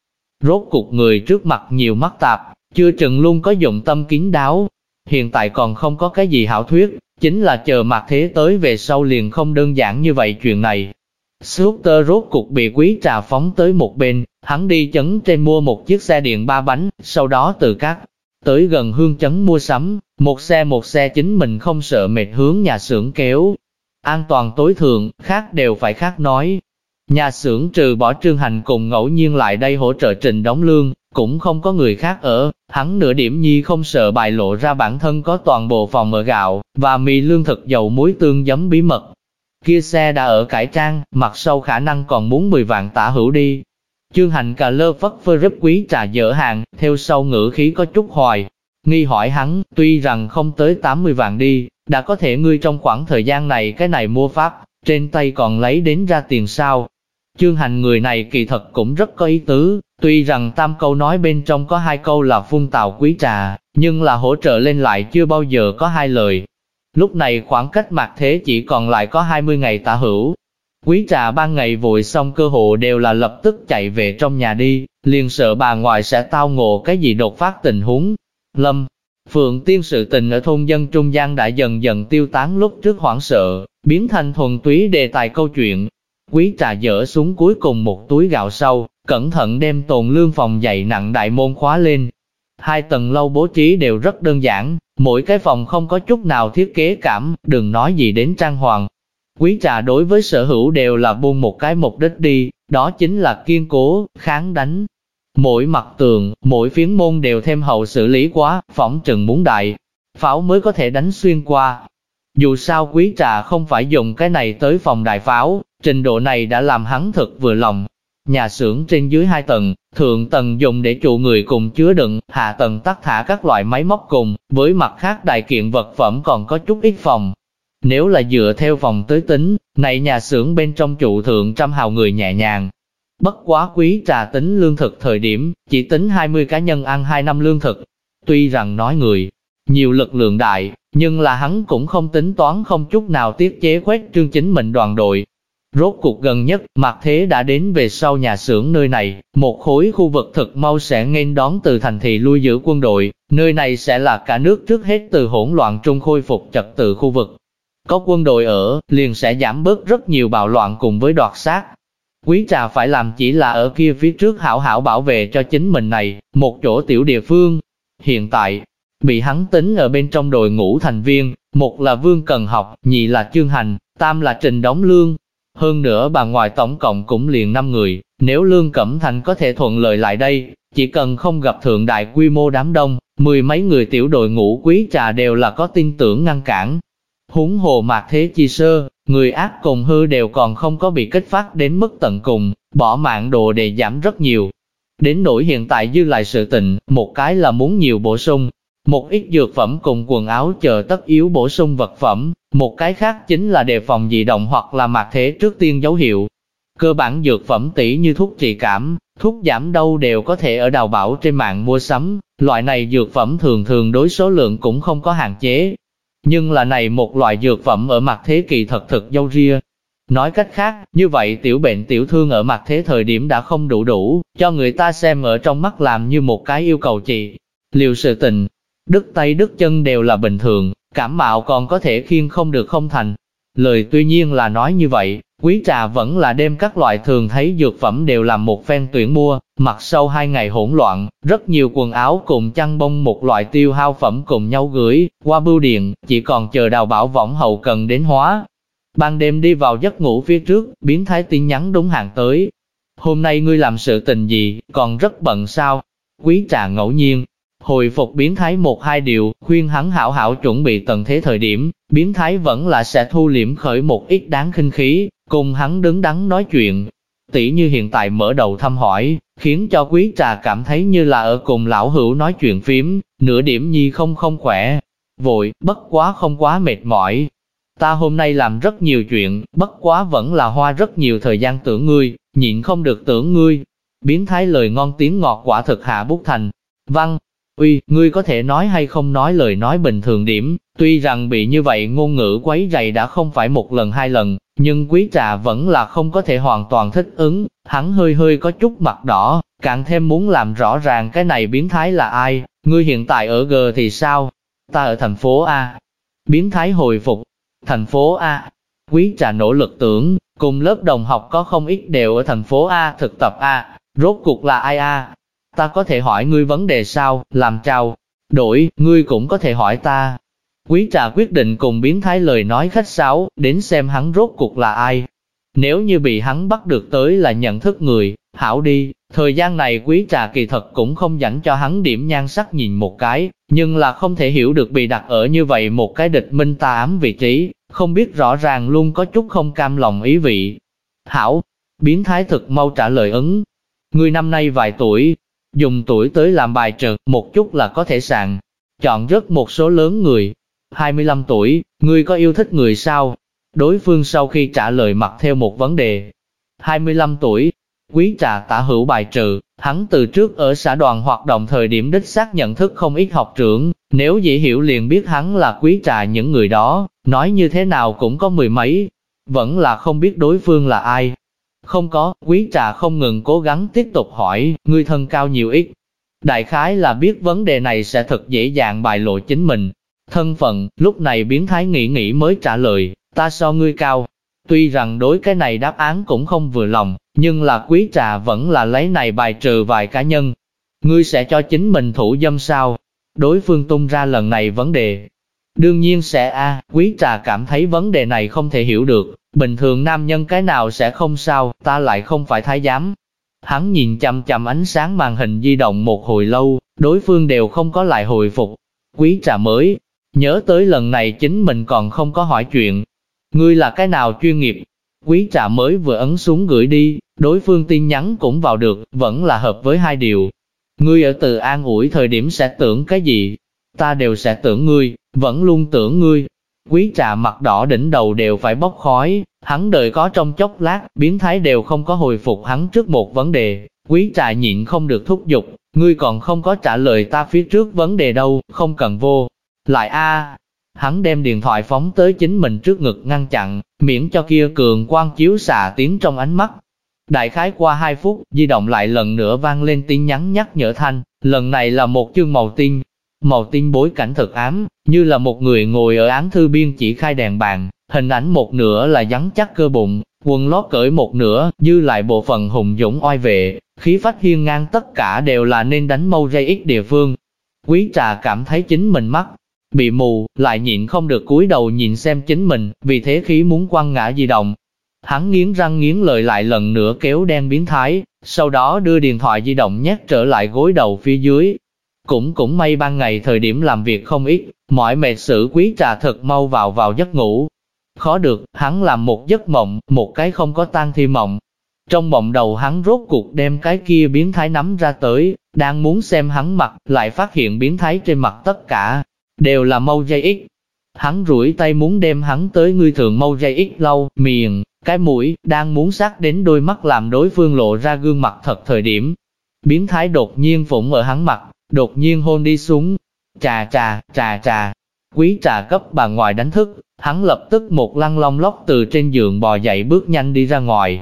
Rốt cục người trước mặt nhiều mắt tạp, chưa chừng luôn có dụng tâm kín đáo. Hiện tại còn không có cái gì hảo thuyết, chính là chờ mặt thế tới về sau liền không đơn giản như vậy chuyện này. Scooter rốt cục bị quý trà phóng tới một bên, hắn đi chấn trên mua một chiếc xe điện ba bánh, sau đó từ các Tới gần hương chấn mua sắm, một xe một xe chính mình không sợ mệt hướng nhà xưởng kéo. An toàn tối thượng, khác đều phải khác nói. Nhà xưởng trừ bỏ trương hành cùng ngẫu nhiên lại đây hỗ trợ trình đóng lương, cũng không có người khác ở, hắn nửa điểm nhi không sợ bài lộ ra bản thân có toàn bộ phòng ở gạo, và mì lương thực dầu muối tương giấm bí mật. Kia xe đã ở cải trang, mặt sau khả năng còn muốn 10 vạn tả hữu đi, Chương hành cà lơ vất phơ rất quý trà dở hàng, theo sau ngữ khí có chút hoài. Nghi hỏi hắn, tuy rằng không tới 80 vạn đi, đã có thể ngươi trong khoảng thời gian này cái này mua pháp, trên tay còn lấy đến ra tiền sao. Chương hành người này kỳ thật cũng rất có ý tứ, tuy rằng tam câu nói bên trong có hai câu là phun tào quý trà, nhưng là hỗ trợ lên lại chưa bao giờ có hai lời. Lúc này khoảng cách mặt thế chỉ còn lại có 20 ngày tả hữu, Quý trà ban ngày vội xong cơ hội đều là lập tức chạy về trong nhà đi, liền sợ bà ngoại sẽ tao ngộ cái gì đột phát tình huống. Lâm, Phượng tiên sự tình ở thôn dân trung gian đã dần dần tiêu tán lúc trước hoảng sợ, biến thành thuần túy đề tài câu chuyện. Quý trà dỡ xuống cuối cùng một túi gạo sâu, cẩn thận đem tồn lương phòng dày nặng đại môn khóa lên. Hai tầng lâu bố trí đều rất đơn giản, mỗi cái phòng không có chút nào thiết kế cảm, đừng nói gì đến trang hoàng, Quý trà đối với sở hữu đều là buông một cái mục đích đi, đó chính là kiên cố, kháng đánh. Mỗi mặt tường, mỗi phiến môn đều thêm hậu xử lý quá, phỏng trừng muốn đại, pháo mới có thể đánh xuyên qua. Dù sao quý trà không phải dùng cái này tới phòng đại pháo, trình độ này đã làm hắn thực vừa lòng. Nhà xưởng trên dưới hai tầng, thượng tầng dùng để trụ người cùng chứa đựng, hạ tầng tắt thả các loại máy móc cùng, với mặt khác đại kiện vật phẩm còn có chút ít phòng, nếu là dựa theo vòng tới tính, này nhà xưởng bên trong trụ thượng trăm hào người nhẹ nhàng. Bất quá quý trà tính lương thực thời điểm, chỉ tính 20 cá nhân ăn 2 năm lương thực. Tuy rằng nói người, nhiều lực lượng đại, nhưng là hắn cũng không tính toán không chút nào tiết chế quét trương chính mình đoàn đội. Rốt cuộc gần nhất, mặt thế đã đến về sau nhà xưởng nơi này, một khối khu vực thực mau sẽ nghênh đón từ thành thị lui giữ quân đội, nơi này sẽ là cả nước trước hết từ hỗn loạn trung khôi phục trật tự khu vực. Có quân đội ở, liền sẽ giảm bớt rất nhiều bạo loạn cùng với đoạt sát. Quý trà phải làm chỉ là ở kia phía trước hảo hảo bảo vệ cho chính mình này, một chỗ tiểu địa phương. Hiện tại, bị hắn tính ở bên trong đội ngũ thành viên, một là Vương Cần Học, nhị là Chương Hành, tam là Trình Đóng Lương. Hơn nữa bà ngoại tổng cộng cũng liền 5 người, nếu Lương Cẩm Thành có thể thuận lợi lại đây, chỉ cần không gặp thượng đại quy mô đám đông, mười mấy người tiểu đội ngũ quý trà đều là có tin tưởng ngăn cản. Húng hồ mạc thế chi sơ, người ác cùng hư đều còn không có bị kích phát đến mức tận cùng, bỏ mạng đồ để giảm rất nhiều. Đến nỗi hiện tại dư lại sự tình, một cái là muốn nhiều bổ sung, một ít dược phẩm cùng quần áo chờ tất yếu bổ sung vật phẩm, một cái khác chính là đề phòng dị động hoặc là mạc thế trước tiên dấu hiệu. Cơ bản dược phẩm tỷ như thuốc trị cảm, thuốc giảm đau đều có thể ở đào bảo trên mạng mua sắm, loại này dược phẩm thường thường đối số lượng cũng không có hạn chế. Nhưng là này một loại dược phẩm ở mặt thế kỳ thật thực dâu ria. Nói cách khác, như vậy tiểu bệnh tiểu thương ở mặt thế thời điểm đã không đủ đủ, cho người ta xem ở trong mắt làm như một cái yêu cầu trị. Liệu sự tình, đứt tay đứt chân đều là bình thường, cảm mạo còn có thể khiêng không được không thành. Lời tuy nhiên là nói như vậy, quý trà vẫn là đem các loại thường thấy dược phẩm đều làm một phen tuyển mua, mặc sau hai ngày hỗn loạn, rất nhiều quần áo cùng chăn bông một loại tiêu hao phẩm cùng nhau gửi, qua bưu điện, chỉ còn chờ đào bảo võng hậu cần đến hóa. Ban đêm đi vào giấc ngủ phía trước, biến thái tin nhắn đúng hàng tới. Hôm nay ngươi làm sự tình gì, còn rất bận sao? Quý trà ngẫu nhiên, Hồi phục biến thái một hai điều, khuyên hắn hảo hảo chuẩn bị tận thế thời điểm, biến thái vẫn là sẽ thu liễm khởi một ít đáng khinh khí, cùng hắn đứng đắn nói chuyện. Tỷ như hiện tại mở đầu thăm hỏi, khiến cho quý trà cảm thấy như là ở cùng lão hữu nói chuyện phím, nửa điểm nhi không không khỏe. Vội, bất quá không quá mệt mỏi. Ta hôm nay làm rất nhiều chuyện, bất quá vẫn là hoa rất nhiều thời gian tưởng ngươi, nhịn không được tưởng ngươi. Biến thái lời ngon tiếng ngọt quả thực hạ bút thành. Văn, Uy, ngươi có thể nói hay không nói lời nói bình thường điểm, tuy rằng bị như vậy ngôn ngữ quấy rầy đã không phải một lần hai lần, nhưng quý trà vẫn là không có thể hoàn toàn thích ứng, hắn hơi hơi có chút mặt đỏ, càng thêm muốn làm rõ ràng cái này biến thái là ai, ngươi hiện tại ở G thì sao? Ta ở thành phố A. Biến thái hồi phục, thành phố A. Quý trà nỗ lực tưởng, cùng lớp đồng học có không ít đều ở thành phố A thực tập A, rốt cuộc là ai A? Ta có thể hỏi ngươi vấn đề sao, làm trao, đổi, ngươi cũng có thể hỏi ta. Quý trà quyết định cùng biến thái lời nói khách sáo, đến xem hắn rốt cuộc là ai. Nếu như bị hắn bắt được tới là nhận thức người, hảo đi, thời gian này quý trà kỳ thật cũng không dành cho hắn điểm nhan sắc nhìn một cái, nhưng là không thể hiểu được bị đặt ở như vậy một cái địch minh ta ám vị trí, không biết rõ ràng luôn có chút không cam lòng ý vị. Hảo, biến thái thực mau trả lời ứng. Người năm nay vài tuổi, Dùng tuổi tới làm bài trừ một chút là có thể sàng. Chọn rất một số lớn người. 25 tuổi, ngươi có yêu thích người sao? Đối phương sau khi trả lời mặc theo một vấn đề. 25 tuổi, quý trà tả hữu bài trừ, hắn từ trước ở xã đoàn hoạt động thời điểm đích xác nhận thức không ít học trưởng, nếu dễ hiểu liền biết hắn là quý trà những người đó, nói như thế nào cũng có mười mấy, vẫn là không biết đối phương là ai. Không có, quý trà không ngừng cố gắng tiếp tục hỏi, ngươi thân cao nhiều ít. Đại khái là biết vấn đề này sẽ thật dễ dàng bài lộ chính mình. Thân phận, lúc này biến thái nghĩ nghĩ mới trả lời, ta so ngươi cao. Tuy rằng đối cái này đáp án cũng không vừa lòng, nhưng là quý trà vẫn là lấy này bài trừ vài cá nhân. Ngươi sẽ cho chính mình thủ dâm sao? Đối phương tung ra lần này vấn đề. Đương nhiên sẽ a quý trà cảm thấy vấn đề này không thể hiểu được, Bình thường nam nhân cái nào sẽ không sao, ta lại không phải thái giám. Hắn nhìn chăm chăm ánh sáng màn hình di động một hồi lâu, đối phương đều không có lại hồi phục. Quý trà mới, nhớ tới lần này chính mình còn không có hỏi chuyện. Ngươi là cái nào chuyên nghiệp? Quý trà mới vừa ấn xuống gửi đi, đối phương tin nhắn cũng vào được, vẫn là hợp với hai điều. Ngươi ở từ an ủi thời điểm sẽ tưởng cái gì? Ta đều sẽ tưởng ngươi, vẫn luôn tưởng ngươi, Quý trà mặt đỏ đỉnh đầu đều phải bốc khói, hắn đợi có trong chốc lát, biến thái đều không có hồi phục hắn trước một vấn đề. Quý trà nhịn không được thúc giục, ngươi còn không có trả lời ta phía trước vấn đề đâu, không cần vô. Lại a Hắn đem điện thoại phóng tới chính mình trước ngực ngăn chặn, miễn cho kia cường quang chiếu xạ tiếng trong ánh mắt. Đại khái qua 2 phút, di động lại lần nữa vang lên tin nhắn nhắc nhở thanh, lần này là một chương màu tin. Màu tím bối cảnh thật ám, như là một người ngồi ở án thư biên chỉ khai đèn bàn, hình ảnh một nửa là rắn chắc cơ bụng, quần lót cởi một nửa, dư lại bộ phận hùng dũng oai vệ, khí phách hiên ngang tất cả đều là nên đánh mâu dây ít địa phương. Quý trà cảm thấy chính mình mắt, bị mù, lại nhịn không được cúi đầu nhìn xem chính mình, vì thế khí muốn quăng ngã di động. Hắn nghiến răng nghiến lợi lại lần nữa kéo đen biến thái, sau đó đưa điện thoại di động nhét trở lại gối đầu phía dưới. Cũng cũng may ban ngày thời điểm làm việc không ít, mọi mệt sự quý trà thật mau vào vào giấc ngủ. Khó được, hắn làm một giấc mộng, một cái không có tan thi mộng. Trong mộng đầu hắn rốt cuộc đem cái kia biến thái nắm ra tới, đang muốn xem hắn mặt, lại phát hiện biến thái trên mặt tất cả, đều là mâu dây ít. Hắn rủi tay muốn đem hắn tới ngươi thường mâu dây ít lâu, miệng, cái mũi, đang muốn sát đến đôi mắt làm đối phương lộ ra gương mặt thật thời điểm. Biến thái đột nhiên phủng ở hắn mặt, đột nhiên hôn đi xuống. Trà trà, trà trà. Quý trà cấp bà ngoại đánh thức, hắn lập tức một lăn long lóc từ trên giường bò dậy bước nhanh đi ra ngoài.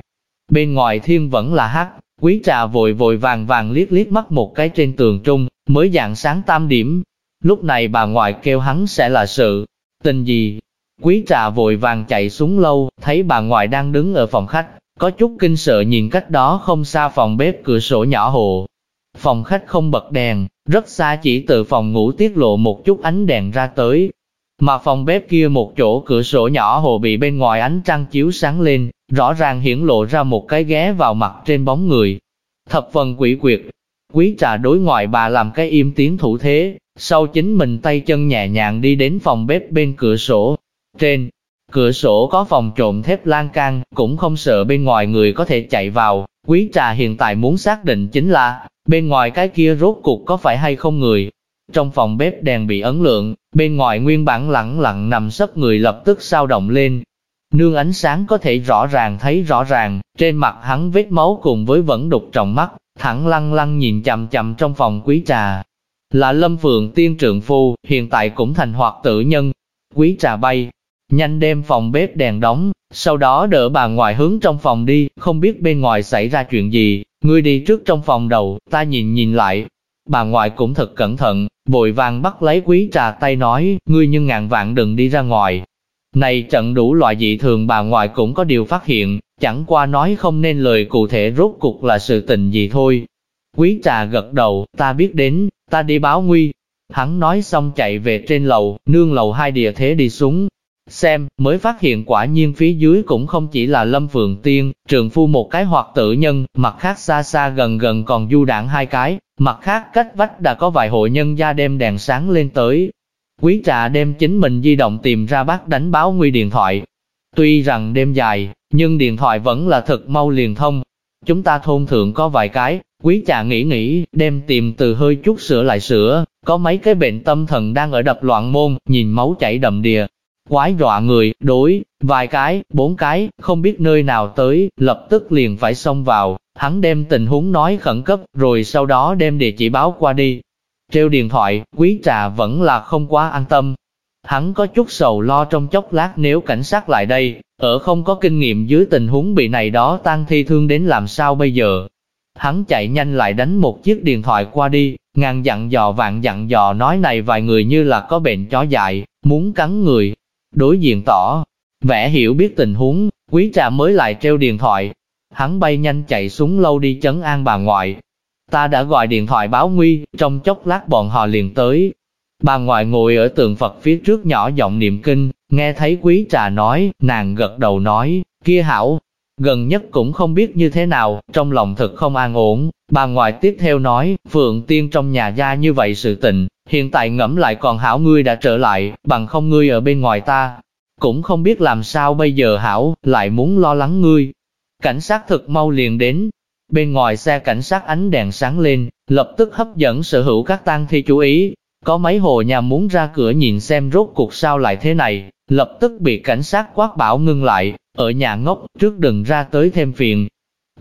Bên ngoài thiên vẫn là hắc, quý trà vội vội vàng vàng liếc liếc mắt một cái trên tường trung, mới dạng sáng tam điểm, Lúc này bà ngoại kêu hắn sẽ là sự tình gì. Quý trà vội vàng chạy xuống lâu, thấy bà ngoại đang đứng ở phòng khách, có chút kinh sợ nhìn cách đó không xa phòng bếp cửa sổ nhỏ hồ. Phòng khách không bật đèn, rất xa chỉ từ phòng ngủ tiết lộ một chút ánh đèn ra tới. Mà phòng bếp kia một chỗ cửa sổ nhỏ hồ bị bên ngoài ánh trăng chiếu sáng lên, rõ ràng hiển lộ ra một cái ghé vào mặt trên bóng người. Thập phần quỷ quyệt, quý trà đối ngoại bà làm cái im tiếng thủ thế, sau chính mình tay chân nhẹ nhàng đi đến phòng bếp bên cửa sổ. Trên cửa sổ có phòng trộm thép lan can, cũng không sợ bên ngoài người có thể chạy vào. Quý trà hiện tại muốn xác định chính là, bên ngoài cái kia rốt cuộc có phải hay không người. Trong phòng bếp đèn bị ấn lượng, bên ngoài nguyên bản lặng lặng nằm sấp người lập tức sao động lên. Nương ánh sáng có thể rõ ràng thấy rõ ràng, trên mặt hắn vết máu cùng với vẫn đục trong mắt, thẳng lăng lăng nhìn chằm chằm trong phòng quý trà, là Lâm Phượng tiên trượng phu, hiện tại cũng thành hoạt tử nhân. Quý trà bay, nhanh đem phòng bếp đèn đóng, sau đó đỡ bà ngoại hướng trong phòng đi, không biết bên ngoài xảy ra chuyện gì, ngươi đi trước trong phòng đầu, ta nhìn nhìn lại. Bà ngoại cũng thật cẩn thận, vội vàng bắt lấy quý trà tay nói, ngươi nhưng ngàn vạn đừng đi ra ngoài. Này trận đủ loại dị thường bà ngoại cũng có điều phát hiện, chẳng qua nói không nên lời cụ thể rốt cuộc là sự tình gì thôi. Quý trà gật đầu, ta biết đến, ta đi báo nguy. Hắn nói xong chạy về trên lầu, nương lầu hai địa thế đi xuống. Xem, mới phát hiện quả nhiên phía dưới cũng không chỉ là lâm phượng tiên, trường phu một cái hoặc tự nhân, mặt khác xa xa gần gần còn du đảng hai cái, mặt khác cách vách đã có vài hội nhân gia đem đèn sáng lên tới. Quý trà đem chính mình di động tìm ra bác đánh báo nguy điện thoại. Tuy rằng đêm dài, nhưng điện thoại vẫn là thật mau liền thông. Chúng ta thôn thượng có vài cái, Quý trà nghĩ nghĩ, đem tìm từ hơi chút sửa lại sửa, có mấy cái bệnh tâm thần đang ở đập loạn môn, nhìn máu chảy đầm đìa. Quái dọa người, đối, vài cái, bốn cái, không biết nơi nào tới, lập tức liền phải xông vào, hắn đem tình huống nói khẩn cấp, rồi sau đó đem địa chỉ báo qua đi. Treo điện thoại, quý trà vẫn là không quá an tâm. Hắn có chút sầu lo trong chốc lát nếu cảnh sát lại đây, ở không có kinh nghiệm dưới tình huống bị này đó tan thi thương đến làm sao bây giờ, Hắn chạy nhanh lại đánh một chiếc điện thoại qua đi, ngàn dặn dò vạn dặn dò nói này vài người như là có bệnh chó dại, muốn cắn người. Đối diện tỏ, vẻ hiểu biết tình huống, quý trà mới lại treo điện thoại. Hắn bay nhanh chạy xuống lâu đi chấn an bà ngoại. Ta đã gọi điện thoại báo nguy, trong chốc lát bọn họ liền tới. Bà ngoại ngồi ở tượng Phật phía trước nhỏ giọng niệm kinh, nghe thấy quý trà nói, nàng gật đầu nói, kia hảo, gần nhất cũng không biết như thế nào, trong lòng thật không an ổn. Bà ngoại tiếp theo nói, Phượng Tiên trong nhà gia như vậy sự tình, hiện tại ngẫm lại còn hảo ngươi đã trở lại, bằng không ngươi ở bên ngoài ta. Cũng không biết làm sao bây giờ hảo, lại muốn lo lắng ngươi. Cảnh sát thực mau liền đến. Bên ngoài xe cảnh sát ánh đèn sáng lên, lập tức hấp dẫn sở hữu các tang thi chú ý. Có mấy hồ nhà muốn ra cửa nhìn xem rốt cuộc sao lại thế này, lập tức bị cảnh sát quát bảo ngưng lại, ở nhà ngốc, trước đừng ra tới thêm phiền.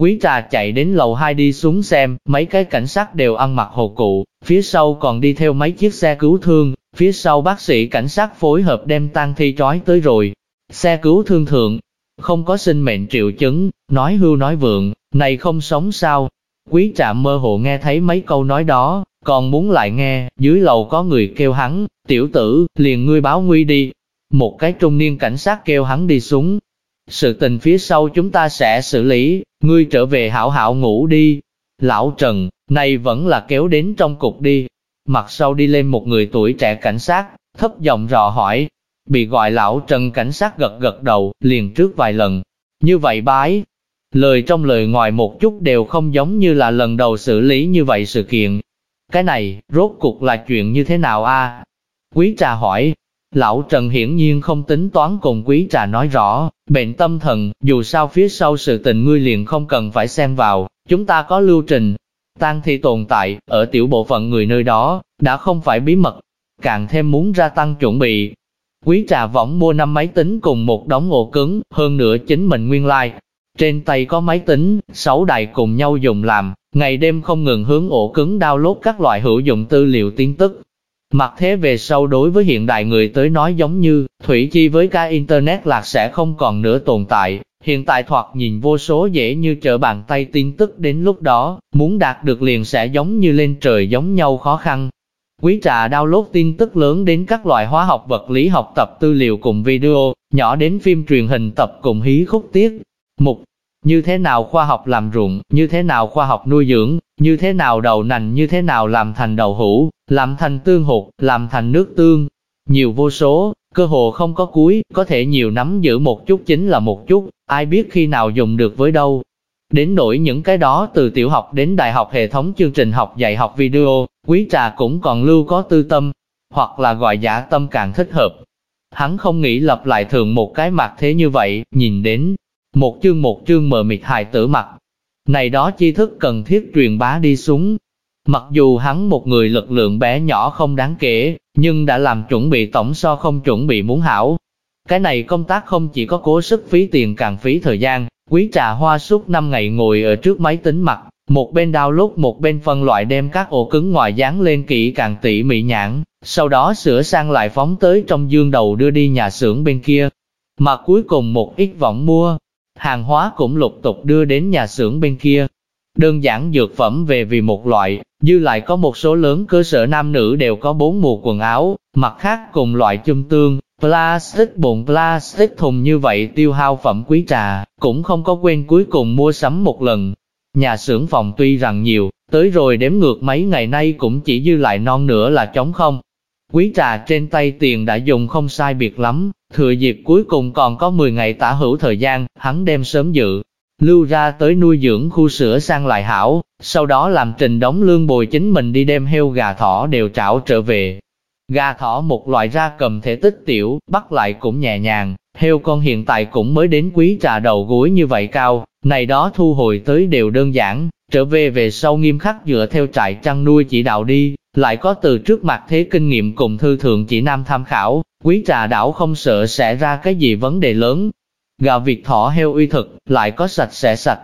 Quý trà chạy đến lầu 2 đi xuống xem, mấy cái cảnh sát đều ăn mặc hồ cụ, phía sau còn đi theo mấy chiếc xe cứu thương, Phía sau bác sĩ cảnh sát phối hợp đem tang thi trói tới rồi. Xe cứu thương thượng, không có sinh mệnh triệu chứng, nói hưu nói vượng, này không sống sao. Quý trà mơ hồ nghe thấy mấy câu nói đó, còn muốn lại nghe, dưới lầu có người kêu hắn, tiểu tử, liền ngươi báo nguy đi. Một cái trung niên cảnh sát kêu hắn đi xuống. Sự tình phía sau chúng ta sẽ xử lý, ngươi trở về hảo hảo ngủ đi. Lão Trần, này vẫn là kéo đến trong cục đi. Mặt sau đi lên một người tuổi trẻ cảnh sát, thấp giọng rò hỏi. Bị gọi lão Trần cảnh sát gật gật đầu, liền trước vài lần. Như vậy bái, lời trong lời ngoài một chút đều không giống như là lần đầu xử lý như vậy sự kiện. Cái này, rốt cuộc là chuyện như thế nào a? Quý trà hỏi, lão Trần hiển nhiên không tính toán cùng quý trà nói rõ, bệnh tâm thần, dù sao phía sau sự tình ngươi liền không cần phải xen vào, chúng ta có lưu trình. Tăng thi tồn tại, ở tiểu bộ phận người nơi đó, đã không phải bí mật, càng thêm muốn gia tăng chuẩn bị. Quý trà võng mua năm máy tính cùng một đống ổ cứng, hơn nữa chính mình nguyên lai, like, trên tay có máy tính, sáu đài cùng nhau dùng làm, ngày đêm không ngừng hướng ổ cứng download các loại hữu dụng tư liệu tin tức. Mặt thế về sau đối với hiện đại người tới nói giống như, thủy chi với cái Internet lạc sẽ không còn nữa tồn tại. Hiện tại thoạt nhìn vô số dễ như trở bàn tay tin tức đến lúc đó, muốn đạt được liền sẽ giống như lên trời giống nhau khó khăn. Quý trà download tin tức lớn đến các loại hóa học vật lý học tập tư liệu cùng video, nhỏ đến phim truyền hình tập cùng hí khúc tiết, mục, như thế nào khoa học làm ruộng, như thế nào khoa học nuôi dưỡng, như thế nào đầu nành, như thế nào làm thành đầu hũ, làm thành tương hột, làm thành nước tương. Nhiều vô số, cơ hồ không có cuối, có thể nhiều nắm giữ một chút chính là một chút, ai biết khi nào dùng được với đâu. Đến nỗi những cái đó từ tiểu học đến đại học hệ thống chương trình học dạy học video, quý trà cũng còn lưu có tư tâm, hoặc là gọi giả tâm càng thích hợp. Hắn không nghĩ lập lại thường một cái mặt thế như vậy, nhìn đến, một chương một chương mờ mịt hài tử mặt. Này đó chi thức cần thiết truyền bá đi xuống. Mặc dù hắn một người lực lượng bé nhỏ không đáng kể, nhưng đã làm chuẩn bị tổng so không chuẩn bị muốn hảo. Cái này công tác không chỉ có cố sức phí tiền càng phí thời gian, quý trà hoa suốt 5 ngày ngồi ở trước máy tính mặt, một bên download một bên phân loại đem các ổ cứng ngoài dán lên kỹ càng tỉ mỉ nhãn, sau đó sửa sang lại phóng tới trong dương đầu đưa đi nhà xưởng bên kia. Mà cuối cùng một ít vọng mua, hàng hóa cũng lục tục đưa đến nhà xưởng bên kia. Đơn giản dược phẩm về vì một loại, dư lại có một số lớn cơ sở nam nữ đều có bốn mùa quần áo, mặt khác cùng loại chum tương, plastic bồn plastic thùng như vậy tiêu hao phẩm quý trà, cũng không có quên cuối cùng mua sắm một lần. Nhà xưởng phòng tuy rằng nhiều, tới rồi đếm ngược mấy ngày nay cũng chỉ dư lại non nữa là trống không. Quý trà trên tay tiền đã dùng không sai biệt lắm, thừa dịp cuối cùng còn có 10 ngày tả hữu thời gian, hắn đem sớm dự, lưu ra tới nuôi dưỡng khu sữa sang lại hảo, sau đó làm trình đóng lương bồi chính mình đi đem heo gà thỏ đều trảo trở về. Gà thỏ một loại ra cầm thể tích tiểu, bắt lại cũng nhẹ nhàng, heo con hiện tại cũng mới đến quý trà đầu gối như vậy cao, này đó thu hồi tới đều đơn giản, trở về về sau nghiêm khắc dựa theo trại chăn nuôi chỉ đạo đi, lại có từ trước mặt thế kinh nghiệm cùng thư thượng chỉ nam tham khảo, quý trà đảo không sợ sẽ ra cái gì vấn đề lớn. Gà việc thỏ heo uy thực, lại có sạch sẽ sạch,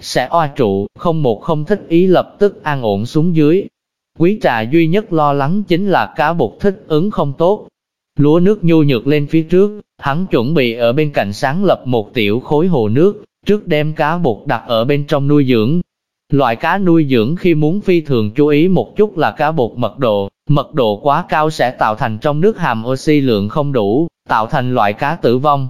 sẽ oa trụ, không một không thích ý lập tức an ổn xuống dưới. Quý trà duy nhất lo lắng chính là cá bột thích ứng không tốt. Lúa nước nhu nhược lên phía trước, hắn chuẩn bị ở bên cạnh sáng lập một tiểu khối hồ nước, trước đem cá bột đặt ở bên trong nuôi dưỡng, Loại cá nuôi dưỡng khi muốn phi thường chú ý một chút là cá bột mật độ, mật độ quá cao sẽ tạo thành trong nước hàm oxy lượng không đủ, tạo thành loại cá tử vong.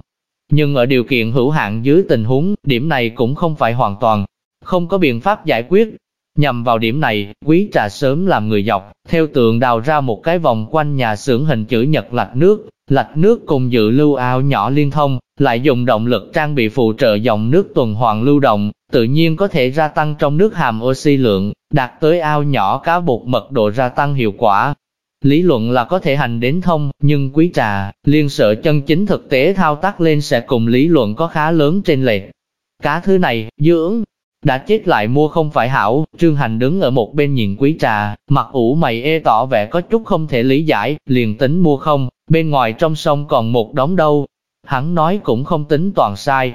Nhưng ở điều kiện hữu hạn dưới tình huống, điểm này cũng không phải hoàn toàn, không có biện pháp giải quyết. Nhằm vào điểm này, quý trà sớm làm người dọc, theo tượng đào ra một cái vòng quanh nhà xưởng hình chữ nhật lạch nước, lạch nước cùng dự lưu ao nhỏ liên thông, lại dùng động lực trang bị phụ trợ dòng nước tuần hoàn lưu động, tự nhiên có thể gia tăng trong nước hàm oxy lượng, đạt tới ao nhỏ cá bột mật độ gia tăng hiệu quả. Lý luận là có thể hành đến thông, nhưng quý trà, liên sợ chân chính thực tế thao tác lên sẽ cùng lý luận có khá lớn trên lệch. Cá thứ này, dưỡng, đã chết lại mua không phải hảo, Trương Hành đứng ở một bên nhìn quý trà, mặt ủ mày ê tỏ vẻ có chút không thể lý giải, liền tính mua không, bên ngoài trong sông còn một đống đâu. Hắn nói cũng không tính toàn sai,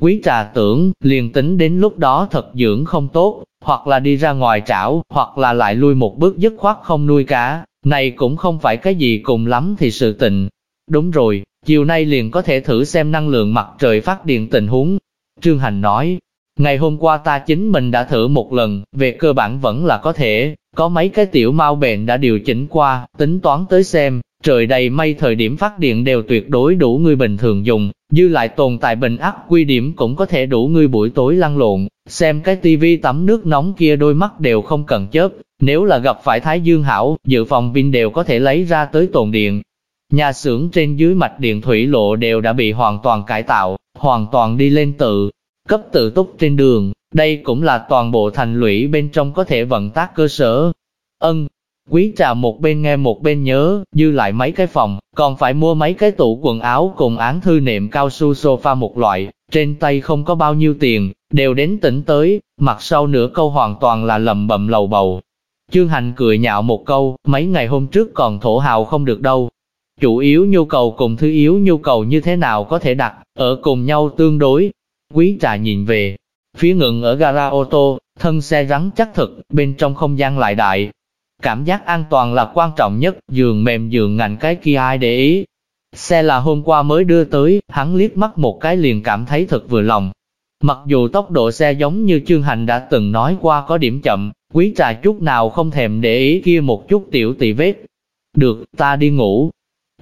Quý trà tưởng, liền tính đến lúc đó thật dưỡng không tốt, hoặc là đi ra ngoài trảo, hoặc là lại lui một bước dứt khoát không nuôi cá, Này cũng không phải cái gì cùng lắm thì sự tình. Đúng rồi, chiều nay liền có thể thử xem năng lượng mặt trời phát điện tình huống. Trương Hành nói, ngày hôm qua ta chính mình đã thử một lần, về cơ bản vẫn là có thể, có mấy cái tiểu mau bệnh đã điều chỉnh qua, tính toán tới xem, trời đầy mây thời điểm phát điện đều tuyệt đối đủ người bình thường dùng, dư lại tồn tại bình ắc quy điểm cũng có thể đủ người buổi tối lăn lộn, xem cái tivi tắm nước nóng kia đôi mắt đều không cần chớp, nếu là gặp phải thái dương hảo, dự phòng pin đều có thể lấy ra tới tồn điện. Nhà xưởng trên dưới mạch điện thủy lộ đều đã bị hoàn toàn cải tạo, hoàn toàn đi lên tự, cấp tự túc trên đường, đây cũng là toàn bộ thành lũy bên trong có thể vận tác cơ sở. Ân, quý trà một bên nghe một bên nhớ, dư lại mấy cái phòng, còn phải mua mấy cái tủ quần áo cùng án thư nệm cao su sofa một loại, trên tay không có bao nhiêu tiền, đều đến tỉnh tới, mặt sau nửa câu hoàn toàn là lầm bầm lầu bầu. Chương Hành cười nhạo một câu, mấy ngày hôm trước còn thổ hào không được đâu. Chủ yếu nhu cầu cùng thứ yếu nhu cầu như thế nào có thể đặt, ở cùng nhau tương đối. Quý trà nhìn về, phía ngừng ở gara ô tô, thân xe rắn chắc thực, bên trong không gian lại đại. Cảm giác an toàn là quan trọng nhất, giường mềm giường ngành cái kia ai để ý. Xe là hôm qua mới đưa tới, hắn liếc mắt một cái liền cảm thấy thật vừa lòng. Mặc dù tốc độ xe giống như Trương Hành đã từng nói qua có điểm chậm, quý trà chút nào không thèm để ý kia một chút tiểu tỳ vết. Được, ta đi ngủ.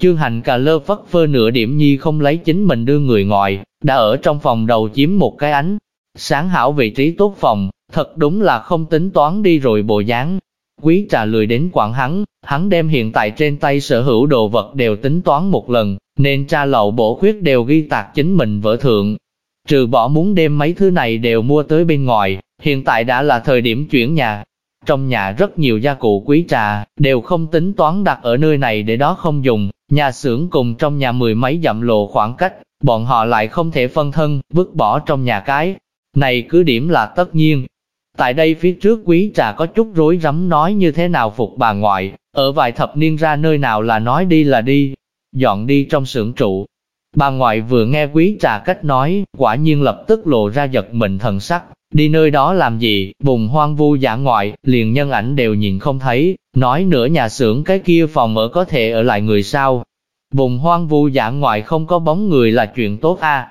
Trương Hành cà lơ phất phơ nửa điểm nhi không lấy chính mình đưa người ngoài, đã ở trong phòng đầu chiếm một cái ánh. Sáng hảo vị trí tốt phòng, thật đúng là không tính toán đi rồi bộ dáng. Quý trà lười đến quản hắn, hắn đem hiện tại trên tay sở hữu đồ vật đều tính toán một lần, nên tra lậu bổ khuyết đều ghi tạc chính mình vỡ thượng. Trừ bỏ muốn đem mấy thứ này đều mua tới bên ngoài, hiện tại đã là thời điểm chuyển nhà. Trong nhà rất nhiều gia cụ quý trà, đều không tính toán đặt ở nơi này để đó không dùng, nhà xưởng cùng trong nhà mười mấy dặm lộ khoảng cách, bọn họ lại không thể phân thân, vứt bỏ trong nhà cái. Này cứ điểm là tất nhiên, Tại đây phía trước quý trà có chút rối rắm nói như thế nào phục bà ngoại, ở vài thập niên ra nơi nào là nói đi là đi, dọn đi trong xưởng trụ. Bà ngoại vừa nghe quý trà cách nói, quả nhiên lập tức lộ ra giật mình thần sắc, đi nơi đó làm gì, vùng hoang vu giả ngoại, liền nhân ảnh đều nhìn không thấy, nói nữa nhà xưởng cái kia phòng ở có thể ở lại người sao. Vùng hoang vu giả ngoại không có bóng người là chuyện tốt a.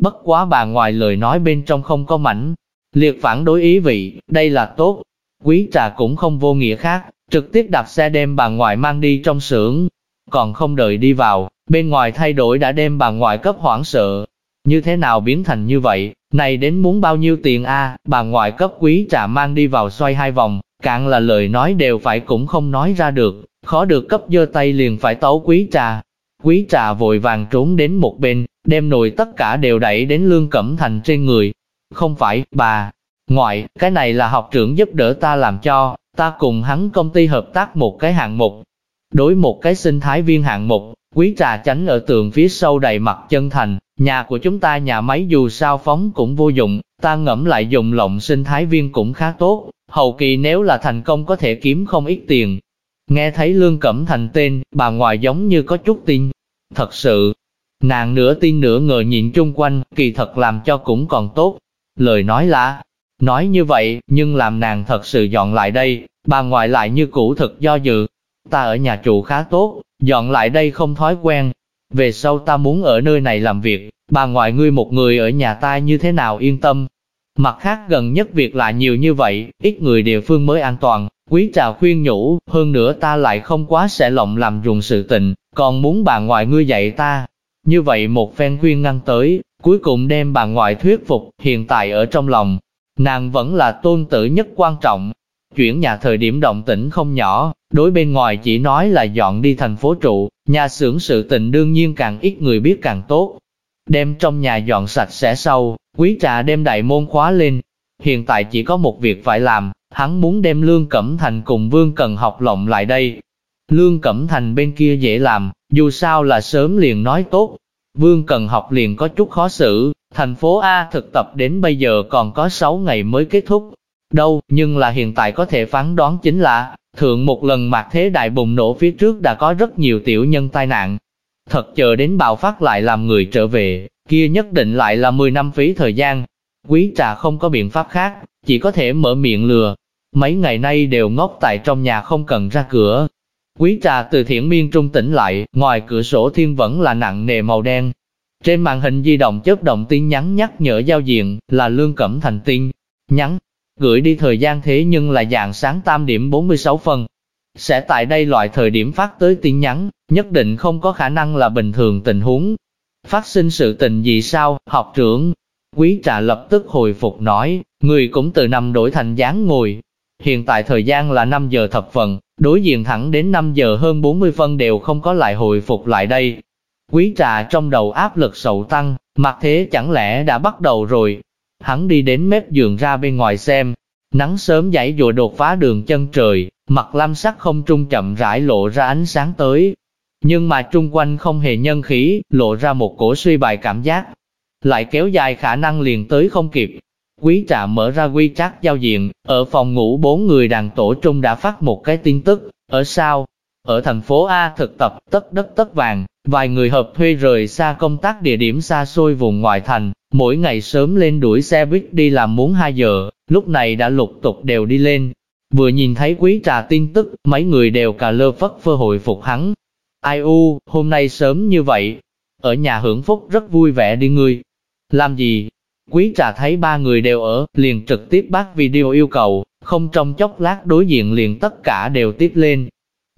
Bất quá bà ngoại lời nói bên trong không có mảnh, Liệt phản đối ý vị, đây là tốt. Quý trà cũng không vô nghĩa khác, trực tiếp đạp xe đem bà ngoại mang đi trong xưởng. Còn không đợi đi vào, bên ngoài thay đổi đã đem bà ngoại cấp hoảng sợ. Như thế nào biến thành như vậy, này đến muốn bao nhiêu tiền a bà ngoại cấp quý trà mang đi vào xoay hai vòng, cạn là lời nói đều phải cũng không nói ra được, khó được cấp dơ tay liền phải tấu quý trà. Quý trà vội vàng trốn đến một bên, đem nồi tất cả đều đẩy đến lương cẩm thành trên người, không phải, bà, ngoại, cái này là học trưởng giúp đỡ ta làm cho, ta cùng hắn công ty hợp tác một cái hạng mục. Đối một cái sinh thái viên hạng mục, quý trà tránh ở tường phía sau đầy mặt chân thành, nhà của chúng ta nhà máy dù sao phóng cũng vô dụng, ta ngẫm lại dùng lộng sinh thái viên cũng khá tốt, hậu kỳ nếu là thành công có thể kiếm không ít tiền. Nghe thấy Lương Cẩm Thành tên, bà ngoại giống như có chút tin. Thật sự, nàng nửa tin nửa ngờ nhìn chung quanh, kỳ thật làm cho cũng còn tốt, Lời nói là, nói như vậy, nhưng làm nàng thật sự dọn lại đây, bà ngoại lại như cũ thực do dự. Ta ở nhà chủ khá tốt, dọn lại đây không thói quen. Về sau ta muốn ở nơi này làm việc, bà ngoại ngươi một người ở nhà ta như thế nào yên tâm. Mặt khác gần nhất việc lại nhiều như vậy, ít người địa phương mới an toàn, quý trà khuyên nhủ, hơn nữa ta lại không quá sẽ lộng làm dùng sự tình, còn muốn bà ngoại ngươi dạy ta. Như vậy một phen khuyên ngăn tới, Cuối cùng đem bà ngoại thuyết phục, hiện tại ở trong lòng, nàng vẫn là tôn tử nhất quan trọng. Chuyển nhà thời điểm động tĩnh không nhỏ, đối bên ngoài chỉ nói là dọn đi thành phố trụ, nhà xưởng sự tình đương nhiên càng ít người biết càng tốt. Đem trong nhà dọn sạch sẽ sau quý trà đem đại môn khóa lên. Hiện tại chỉ có một việc phải làm, hắn muốn đem Lương Cẩm Thành cùng Vương Cần học lộng lại đây. Lương Cẩm Thành bên kia dễ làm, dù sao là sớm liền nói tốt, Vương Cần học liền có chút khó xử, thành phố A thực tập đến bây giờ còn có 6 ngày mới kết thúc. Đâu, nhưng là hiện tại có thể phán đoán chính là, thượng một lần mạc thế đại bùng nổ phía trước đã có rất nhiều tiểu nhân tai nạn. Thật chờ đến bạo phát lại làm người trở về, kia nhất định lại là 10 năm phí thời gian. Quý trà không có biện pháp khác, chỉ có thể mở miệng lừa. Mấy ngày nay đều ngốc tại trong nhà không cần ra cửa. Quý trà từ thiển miên trung tỉnh lại, ngoài cửa sổ thiên vẫn là nặng nề màu đen. Trên màn hình di động chớp động tin nhắn nhắc nhở giao diện, là Lương Cẩm Thành tin. Nhắn, gửi đi thời gian thế nhưng là dạng sáng tam điểm 46 phần. Sẽ tại đây loại thời điểm phát tới tin nhắn, nhất định không có khả năng là bình thường tình huống. Phát sinh sự tình gì sao, học trưởng? Quý trà lập tức hồi phục nói, người cũng từ nằm đổi thành dáng ngồi. Hiện tại thời gian là 5 giờ thập phần, đối diện thẳng đến 5 giờ hơn 40 phân đều không có lại hồi phục lại đây. Quý trà trong đầu áp lực sầu tăng, mặt thế chẳng lẽ đã bắt đầu rồi. Hắn đi đến mép giường ra bên ngoài xem, nắng sớm dãy dụa đột phá đường chân trời, mặt lam sắc không trung chậm rãi lộ ra ánh sáng tới. Nhưng mà trung quanh không hề nhân khí, lộ ra một cổ suy bài cảm giác. Lại kéo dài khả năng liền tới không kịp. Quý trà mở ra quy trắc giao diện, ở phòng ngủ bốn người đàn tổ trung đã phát một cái tin tức, ở sao? Ở thành phố A thực tập tất đất tất vàng, vài người hợp thuê rời xa công tác địa điểm xa xôi vùng ngoại thành, mỗi ngày sớm lên đuổi xe buýt đi làm muốn 2 giờ, lúc này đã lục tục đều đi lên. Vừa nhìn thấy quý trà tin tức, mấy người đều cà lơ phất phơ hồi phục hắn. Ai u, hôm nay sớm như vậy, ở nhà hưởng phúc rất vui vẻ đi ngươi. Làm gì? Quý trà thấy ba người đều ở, liền trực tiếp bắt video yêu cầu, không trong chốc lát đối diện liền tất cả đều tiếp lên.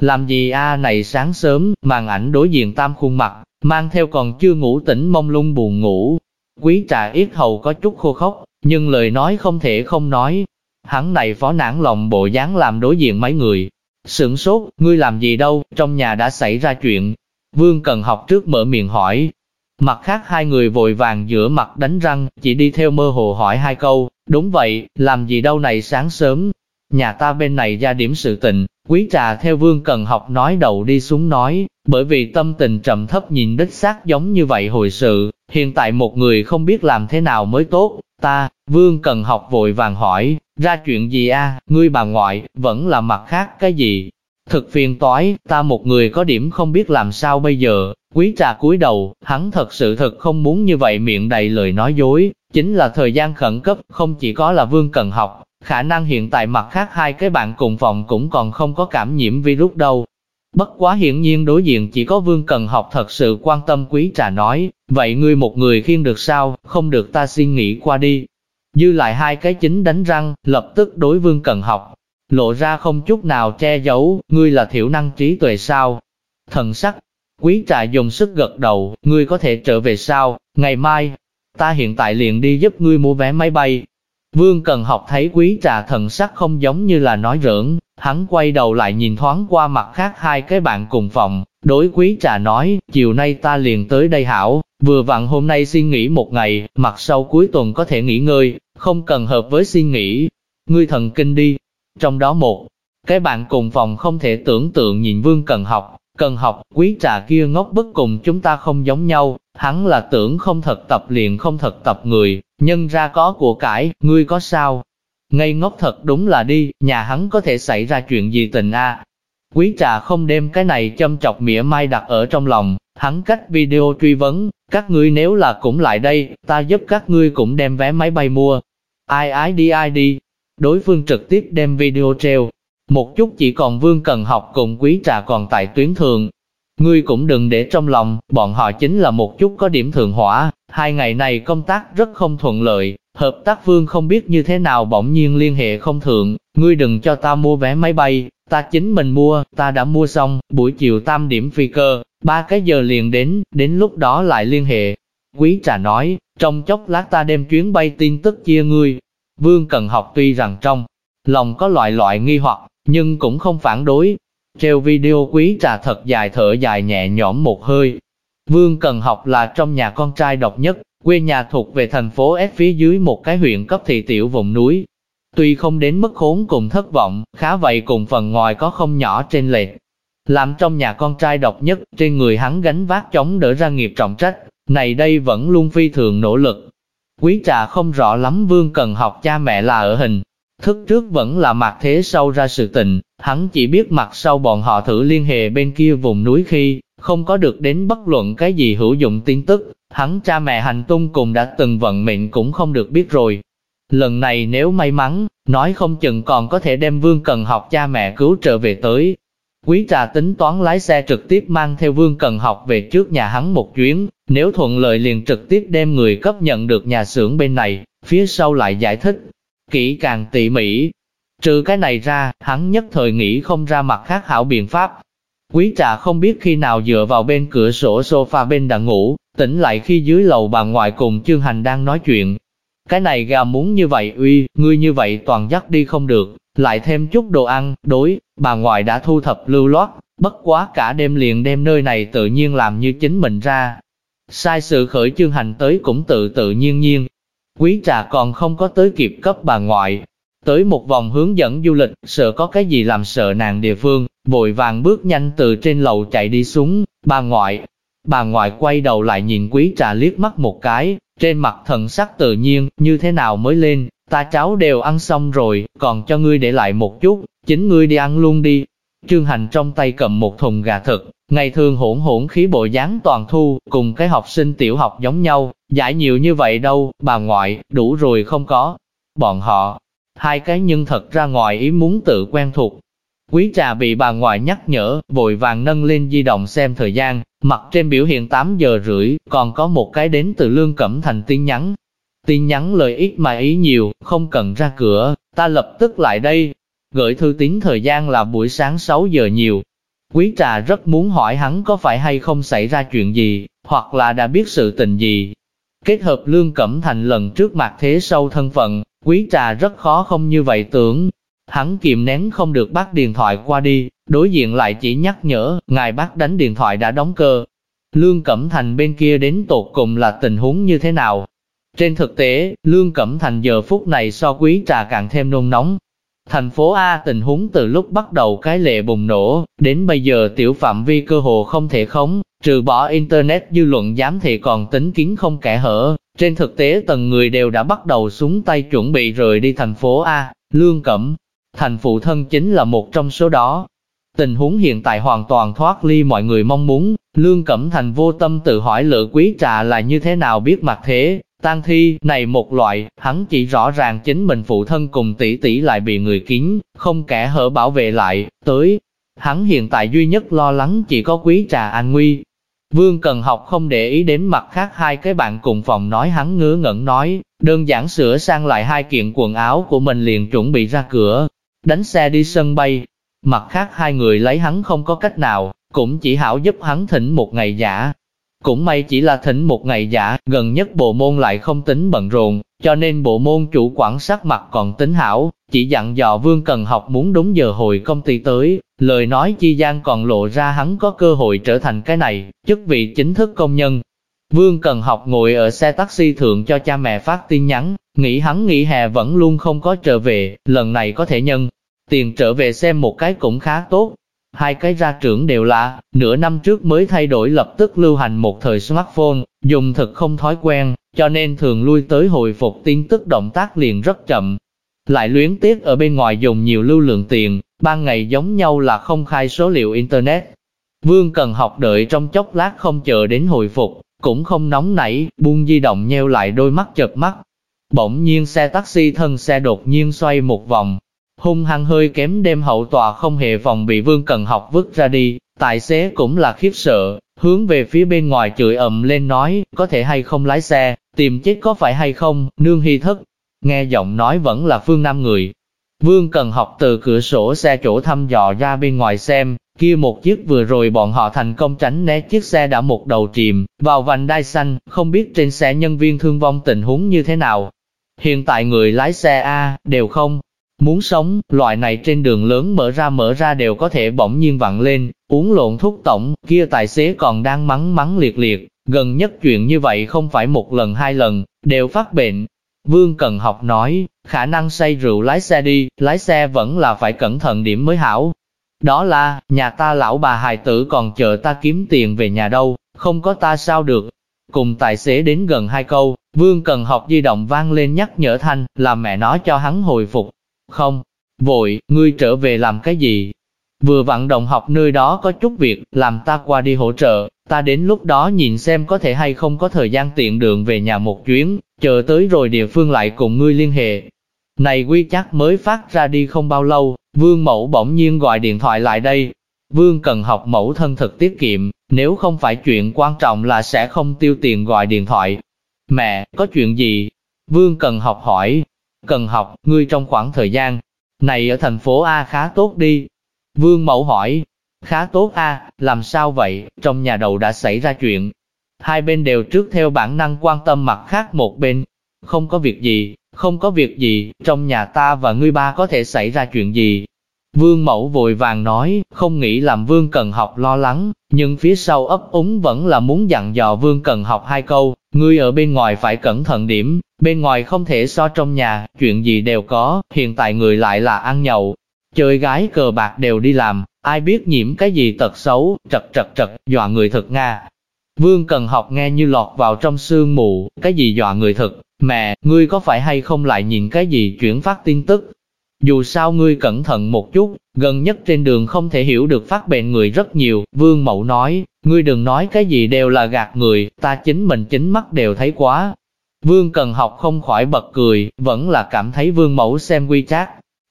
Làm gì a này sáng sớm, màn ảnh đối diện tam khuôn mặt, mang theo còn chưa ngủ tỉnh mông lung buồn ngủ. Quý trà yết hầu có chút khô khốc, nhưng lời nói không thể không nói. Hắn này phó nản lòng bộ dáng làm đối diện mấy người. Sửng sốt, ngươi làm gì đâu, trong nhà đã xảy ra chuyện. Vương cần học trước mở miệng hỏi. Mặt khác hai người vội vàng giữa mặt đánh răng, chỉ đi theo mơ hồ hỏi hai câu. Đúng vậy, làm gì đâu này sáng sớm. Nhà ta bên này ra điểm sự tình, quý trà theo vương cần học nói đầu đi xuống nói, bởi vì tâm tình trầm thấp nhìn đích xác giống như vậy hồi sự, hiện tại một người không biết làm thế nào mới tốt, ta, vương cần học vội vàng hỏi, ra chuyện gì a ngươi bà ngoại, vẫn là mặt khác cái gì? Thực phiền toái, ta một người có điểm không biết làm sao bây giờ, quý trà cúi đầu, hắn thật sự thật không muốn như vậy miệng đầy lời nói dối, chính là thời gian khẩn cấp, không chỉ có là vương cần học, khả năng hiện tại mặt khác hai cái bạn cùng phòng cũng còn không có cảm nhiễm virus đâu. Bất quá hiển nhiên đối diện chỉ có Vương Cần Học thật sự quan tâm quý trà nói, vậy ngươi một người khiên được sao, không được ta xin nghỉ qua đi. Dư lại hai cái chính đánh răng, lập tức đối Vương Cần Học, lộ ra không chút nào che giấu, ngươi là thiểu năng trí tuệ sao. Thần sắc, quý trà dùng sức gật đầu, ngươi có thể trở về sao, ngày mai, ta hiện tại liền đi giúp ngươi mua vé máy bay. Vương Cần Học thấy quý trà thần sắc không giống như là nói rỡn, hắn quay đầu lại nhìn thoáng qua mặt khác hai cái bạn cùng phòng, đối quý trà nói, chiều nay ta liền tới đây hảo, vừa vặn hôm nay xin nghỉ một ngày, mặt sau cuối tuần có thể nghỉ ngơi, không cần hợp với xin nghỉ, ngươi thần kinh đi. Trong đó một, cái bạn cùng phòng không thể tưởng tượng nhìn Vương Cần Học, Cần Học, quý trà kia ngốc bất cùng chúng ta không giống nhau, hắn là tưởng không thật tập liền không thật tập người, nhân ra có của cải, ngươi có sao? Ngây ngốc thật đúng là đi, nhà hắn có thể xảy ra chuyện gì tình a? Quý trà không đem cái này châm chọc mỉa mai đặt ở trong lòng, hắn cách video truy vấn, các ngươi nếu là cũng lại đây, ta giúp các ngươi cũng đem vé máy bay mua. Ai ái đi ai đi. Đối phương trực tiếp đem video treo. Một chút chỉ còn vương cần học cùng quý trà còn tại tuyến thường. Ngươi cũng đừng để trong lòng, bọn họ chính là một chút có điểm thường hỏa, hai ngày này công tác rất không thuận lợi, hợp tác vương không biết như thế nào bỗng nhiên liên hệ không thượng, ngươi đừng cho ta mua vé máy bay, ta chính mình mua, ta đã mua xong, buổi chiều tam điểm phi cơ, ba cái giờ liền đến, đến lúc đó lại liên hệ. Quý trà nói, trong chốc lát ta đem chuyến bay tin tức chia ngươi. Vương Cần Học tuy rằng trong lòng có loại loại nghi hoặc, nhưng cũng không phản đối. Treo video quý trà thật dài thở dài nhẹ nhõm một hơi. Vương Cần Học là trong nhà con trai độc nhất, quê nhà thuộc về thành phố S phía dưới một cái huyện cấp thị tiểu vùng núi. Tuy không đến mức khốn cùng thất vọng, khá vậy cùng phần ngoài có không nhỏ trên lệch. Làm trong nhà con trai độc nhất, trên người hắn gánh vác chống đỡ ra nghiệp trọng trách, này đây vẫn luôn phi thường nỗ lực. Quý trà không rõ lắm vương cần học cha mẹ là ở hình. Thức trước vẫn là mặt thế sau ra sự tình, hắn chỉ biết mặt sau bọn họ thử liên hệ bên kia vùng núi khi, không có được đến bất luận cái gì hữu dụng tin tức, hắn cha mẹ hành tung cùng đã từng vận mệnh cũng không được biết rồi. Lần này nếu may mắn, nói không chừng còn có thể đem vương cần học cha mẹ cứu trở về tới. Quý trà tính toán lái xe trực tiếp mang theo Vương Cần học về trước nhà hắn một chuyến, nếu thuận lợi liền trực tiếp đem người cấp nhận được nhà xưởng bên này, phía sau lại giải thích, kỹ càng tỉ mỉ. Trừ cái này ra, hắn nhất thời nghĩ không ra mặt khác hảo biện pháp. Quý trà không biết khi nào dựa vào bên cửa sổ sofa bên đã ngủ, tỉnh lại khi dưới lầu bà ngoại cùng Trương Hành đang nói chuyện. Cái này gà muốn như vậy uy, ngươi như vậy toàn dắt đi không được, lại thêm chút đồ ăn, đối, bà ngoại đã thu thập lưu loát, bất quá cả đêm liền đem nơi này tự nhiên làm như chính mình ra. Sai sự khởi chương hành tới cũng tự tự nhiên nhiên. Quý trà còn không có tới kịp cấp bà ngoại. Tới một vòng hướng dẫn du lịch, sợ có cái gì làm sợ nàng địa phương, vội vàng bước nhanh từ trên lầu chạy đi xuống, bà ngoại. Bà ngoại quay đầu lại nhìn quý trà liếc mắt một cái, trên mặt thần sắc tự nhiên, như thế nào mới lên, ta cháu đều ăn xong rồi, còn cho ngươi để lại một chút, chính ngươi đi ăn luôn đi. Trương Hành trong tay cầm một thùng gà thực, ngày thường hỗn hỗn khí bộ dáng toàn thu, cùng cái học sinh tiểu học giống nhau, giải nhiều như vậy đâu, bà ngoại, đủ rồi không có. Bọn họ, hai cái nhân thật ra ngoài ý muốn tự quen thuộc. Quý trà bị bà ngoại nhắc nhở, vội vàng nâng lên di động xem thời gian, mặt trên biểu hiện 8 giờ rưỡi, còn có một cái đến từ Lương Cẩm Thành tin nhắn, Tin nhắn lời ít mà ý nhiều, không cần ra cửa, ta lập tức lại đây. Gửi thư tín thời gian là buổi sáng 6 giờ nhiều. Quý trà rất muốn hỏi hắn có phải hay không xảy ra chuyện gì, hoặc là đã biết sự tình gì. Kết hợp Lương Cẩm Thành lần trước mặt thế sâu thân phận, quý trà rất khó không như vậy tưởng. Hắn kiềm nén không được bắt điện thoại qua đi, đối diện lại chỉ nhắc nhở, ngài bắt đánh điện thoại đã đóng cơ. Lương Cẩm Thành bên kia đến tột cùng là tình huống như thế nào, trên thực tế, Lương Cẩm Thành giờ phút này so quý trà càng thêm nôn nóng. Thành phố A tình huống từ lúc bắt đầu cái lệ bùng nổ, đến bây giờ tiểu phạm vi cơ hồ không thể khống, trừ bỏ Internet dư luận dám thì còn tính kiến không kẻ hở. Trên thực tế tầng người đều đã bắt đầu xuống tay chuẩn bị rời đi thành phố A, Lương Cẩm. Thành phụ thân chính là một trong số đó. Tình huống hiện tại hoàn toàn thoát ly mọi người mong muốn, Lương Cẩm Thành vô tâm tự hỏi lựa quý trà là như thế nào biết mặt thế, Tang thi, này một loại, hắn chỉ rõ ràng chính mình phụ thân cùng tỷ tỷ lại bị người kín, không kẻ hở bảo vệ lại, tới. Hắn hiện tại duy nhất lo lắng chỉ có quý trà an nguy. Vương Cần Học không để ý đến mặt khác hai cái bạn cùng phòng nói hắn ngứa ngẩn nói, đơn giản sửa sang lại hai kiện quần áo của mình liền chuẩn bị ra cửa, đánh xe đi sân bay. Mặt khác hai người lấy hắn không có cách nào, cũng chỉ hảo giúp hắn thỉnh một ngày giả, cũng may chỉ là thỉnh một ngày giả, gần nhất bộ môn lại không tính bận rộn, cho nên bộ môn chủ quản sát mặt còn tính hảo, chỉ dặn dò Vương Cần học muốn đúng giờ hồi công ty tới, lời nói chi gian còn lộ ra hắn có cơ hội trở thành cái này, chức vị chính thức công nhân. Vương Cần học ngồi ở xe taxi thượng cho cha mẹ phát tin nhắn, nghĩ hắn nghỉ hè vẫn luôn không có trở về, lần này có thể nhân. Tiền trở về xem một cái cũng khá tốt, Hai cái ra trưởng đều là, nửa năm trước mới thay đổi lập tức lưu hành một thời smartphone, dùng thực không thói quen, cho nên thường lui tới hồi phục tin tức động tác liền rất chậm. Lại luyến tiếc ở bên ngoài dùng nhiều lưu lượng tiền, ban ngày giống nhau là không khai số liệu Internet. Vương cần học đợi trong chốc lát không chờ đến hồi phục, cũng không nóng nảy, buông di động nheo lại đôi mắt chợt mắt. Bỗng nhiên xe taxi thân xe đột nhiên xoay một vòng, hung hăng hơi kém đem hậu tòa không hề phòng bị Vương Cần Học vứt ra đi, tài xế cũng là khiếp sợ, hướng về phía bên ngoài chửi ầm lên nói, có thể hay không lái xe, tìm chết có phải hay không, nương hy thất. Nghe giọng nói vẫn là phương nam người. Vương Cần Học từ cửa sổ xe chỗ thăm dò ra bên ngoài xem, kia một chiếc vừa rồi bọn họ thành công tránh né chiếc xe đã một đầu chìm, vào vành đai xanh, không biết trên xe nhân viên thương vong tình huống như thế nào. Hiện tại người lái xe A, đều không, Muốn sống, loại này trên đường lớn mở ra mở ra đều có thể bỗng nhiên vặn lên, uống lộn thuốc tổng, kia tài xế còn đang mắng mắng liệt liệt, gần nhất chuyện như vậy không phải một lần hai lần, đều phát bệnh. Vương Cần Học nói, khả năng say rượu lái xe đi, lái xe vẫn là phải cẩn thận điểm mới hảo. Đó là, nhà ta lão bà hài tử còn chờ ta kiếm tiền về nhà đâu, không có ta sao được. Cùng tài xế đến gần hai câu, Vương Cần Học di động vang lên nhắc nhở thanh, là mẹ nói cho hắn hồi phục, không, vội, ngươi trở về làm cái gì? Vừa vận động học nơi đó có chút việc, làm ta qua đi hỗ trợ, ta đến lúc đó nhìn xem có thể hay không có thời gian tiện đường về nhà một chuyến, chờ tới rồi địa phương lại cùng ngươi liên hệ. Này quy chắc mới phát ra đi không bao lâu, vương mẫu bỗng nhiên gọi điện thoại lại đây. Vương cần học mẫu thân thực tiết kiệm, nếu không phải chuyện quan trọng là sẽ không tiêu tiền gọi điện thoại. Mẹ, có chuyện gì? Vương cần học hỏi. Cần học, ngươi trong khoảng thời gian này ở thành phố A khá tốt đi. Vương mẫu hỏi, khá tốt A, làm sao vậy, trong nhà đầu đã xảy ra chuyện. Hai bên đều trước theo bản năng quan tâm mặt khác một bên. Không có việc gì, không có việc gì, trong nhà ta và ngươi ba có thể xảy ra chuyện gì. Vương mẫu vội vàng nói, không nghĩ làm Vương Cần Học lo lắng, nhưng phía sau ấp úng vẫn là muốn dặn dò Vương Cần Học hai câu, ngươi ở bên ngoài phải cẩn thận điểm, bên ngoài không thể so trong nhà, chuyện gì đều có, hiện tại người lại là ăn nhậu, chơi gái cờ bạc đều đi làm, ai biết nhiễm cái gì tật xấu, trật trật trật, dọa người thật Nga. Vương Cần Học nghe như lọt vào trong sương mù, cái gì dọa người thật, mẹ, ngươi có phải hay không lại nhìn cái gì chuyển phát tin tức, dù sao ngươi cẩn thận một chút, gần nhất trên đường không thể hiểu được phát bệnh người rất nhiều, Vương Mậu nói, ngươi đừng nói cái gì đều là gạt người, ta chính mình chính mắt đều thấy quá. Vương Cần học không khỏi bật cười, vẫn là cảm thấy Vương Mẫu xem quy chát.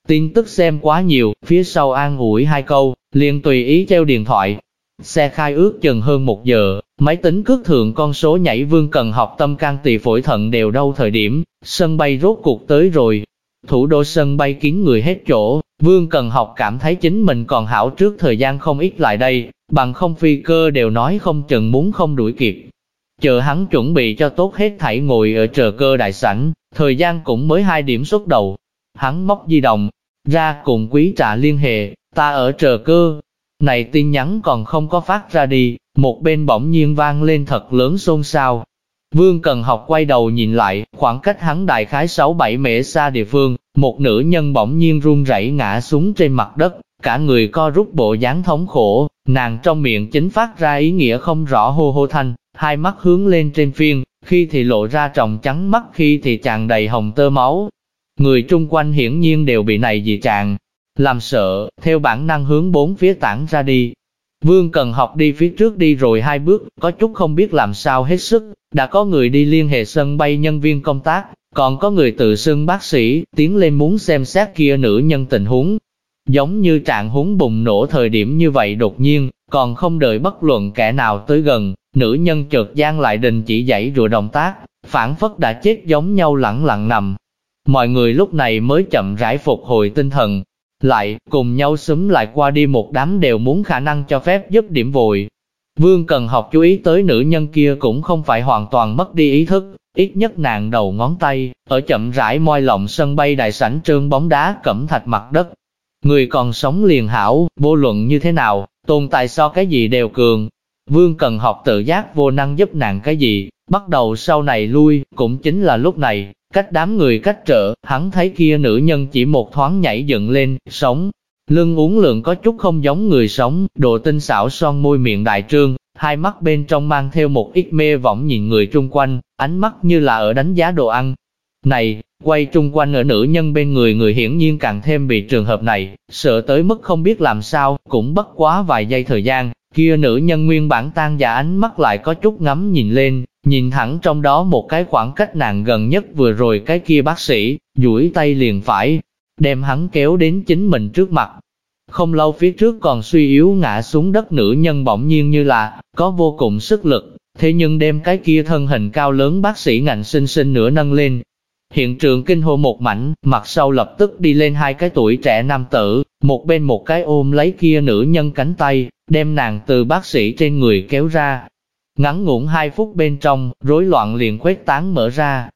Tin tức xem quá nhiều, phía sau an ủi hai câu, liền tùy ý treo điện thoại. Xe khai ước chừng hơn một giờ, máy tính cước thượng con số nhảy Vương Cần học tâm can tỳ phổi thận đều đâu thời điểm, sân bay rốt cuộc tới rồi, Thủ đô sân bay kín người hết chỗ, Vương Cần Học cảm thấy chính mình còn hảo trước thời gian không ít lại đây, bằng không phi cơ đều nói không chừng muốn không đuổi kịp. Chờ hắn chuẩn bị cho tốt hết thảy ngồi ở chờ cơ đại sảnh, thời gian cũng mới hai điểm xuất đầu. Hắn móc di động, ra cùng quý trà liên hệ, ta ở chờ cơ. Này tin nhắn còn không có phát ra đi, một bên bỗng nhiên vang lên thật lớn xôn xao, Vương Cần Học quay đầu nhìn lại, khoảng cách hắn đại khái 6-7 mễ xa địa phương, một nữ nhân bỗng nhiên run rẩy ngã xuống trên mặt đất, cả người co rút bộ dáng thống khổ, nàng trong miệng chính phát ra ý nghĩa không rõ hô hô thanh, hai mắt hướng lên trên phiên, khi thì lộ ra tròng trắng mắt khi thì tràn đầy hồng tơ máu. Người chung quanh hiển nhiên đều bị này dị trạng, làm sợ, theo bản năng hướng bốn phía tản ra đi, Vương Cần học đi phía trước đi rồi hai bước, có chút không biết làm sao hết sức, đã có người đi liên hệ sân bay nhân viên công tác, còn có người tự xưng bác sĩ, tiến lên muốn xem xét kia nữ nhân tình huống. Giống như trạng huống bùng nổ thời điểm như vậy đột nhiên, còn không đợi bất luận kẻ nào tới gần, nữ nhân chợt gian lại đình chỉ dãy rùa động tác, phản phất đã chết giống nhau lẳng lặng nằm. Mọi người lúc này mới chậm rãi phục hồi tinh thần, lại, cùng nhau xúm lại qua đi một đám đều muốn khả năng cho phép giúp điểm vội. Vương cần học chú ý tới nữ nhân kia cũng không phải hoàn toàn mất đi ý thức, ít nhất nàng đầu ngón tay, ở chậm rãi moi lộng sân bay đại sảnh trơn bóng đá cẩm thạch mặt đất. Người còn sống liền hảo, vô luận như thế nào, tồn tại so cái gì đều cường. Vương cần học tự giác vô năng giúp nàng cái gì, bắt đầu sau này lui, cũng chính là lúc này, Cách đám người cách trở, hắn thấy kia nữ nhân chỉ một thoáng nhảy dựng lên, sống. Lưng uống lượng có chút không giống người sống, độ tinh xảo son môi miệng đại trương, hai mắt bên trong mang theo một ít mê võng nhìn người chung quanh, ánh mắt như là ở đánh giá đồ ăn. Này, quay chung quanh ở nữ nhân bên người người hiển nhiên càng thêm bị trường hợp này, sợ tới mức không biết làm sao, cũng bất quá vài giây thời gian, kia nữ nhân nguyên bản tan giả ánh mắt lại có chút ngắm nhìn lên, Nhìn thẳng trong đó một cái khoảng cách nàng gần nhất vừa rồi cái kia bác sĩ, duỗi tay liền phải, đem hắn kéo đến chính mình trước mặt. Không lâu phía trước còn suy yếu ngã xuống đất nữ nhân bỗng nhiên như là, có vô cùng sức lực, thế nhưng đem cái kia thân hình cao lớn bác sĩ ngạnh sinh sinh nửa nâng lên. Hiện trường kinh hô một mảnh, mặt sau lập tức đi lên hai cái tuổi trẻ nam tử, một bên một cái ôm lấy kia nữ nhân cánh tay, đem nàng từ bác sĩ trên người kéo ra, Ngắn ngủn hai phút bên trong, rối loạn liền khuếch tán mở ra.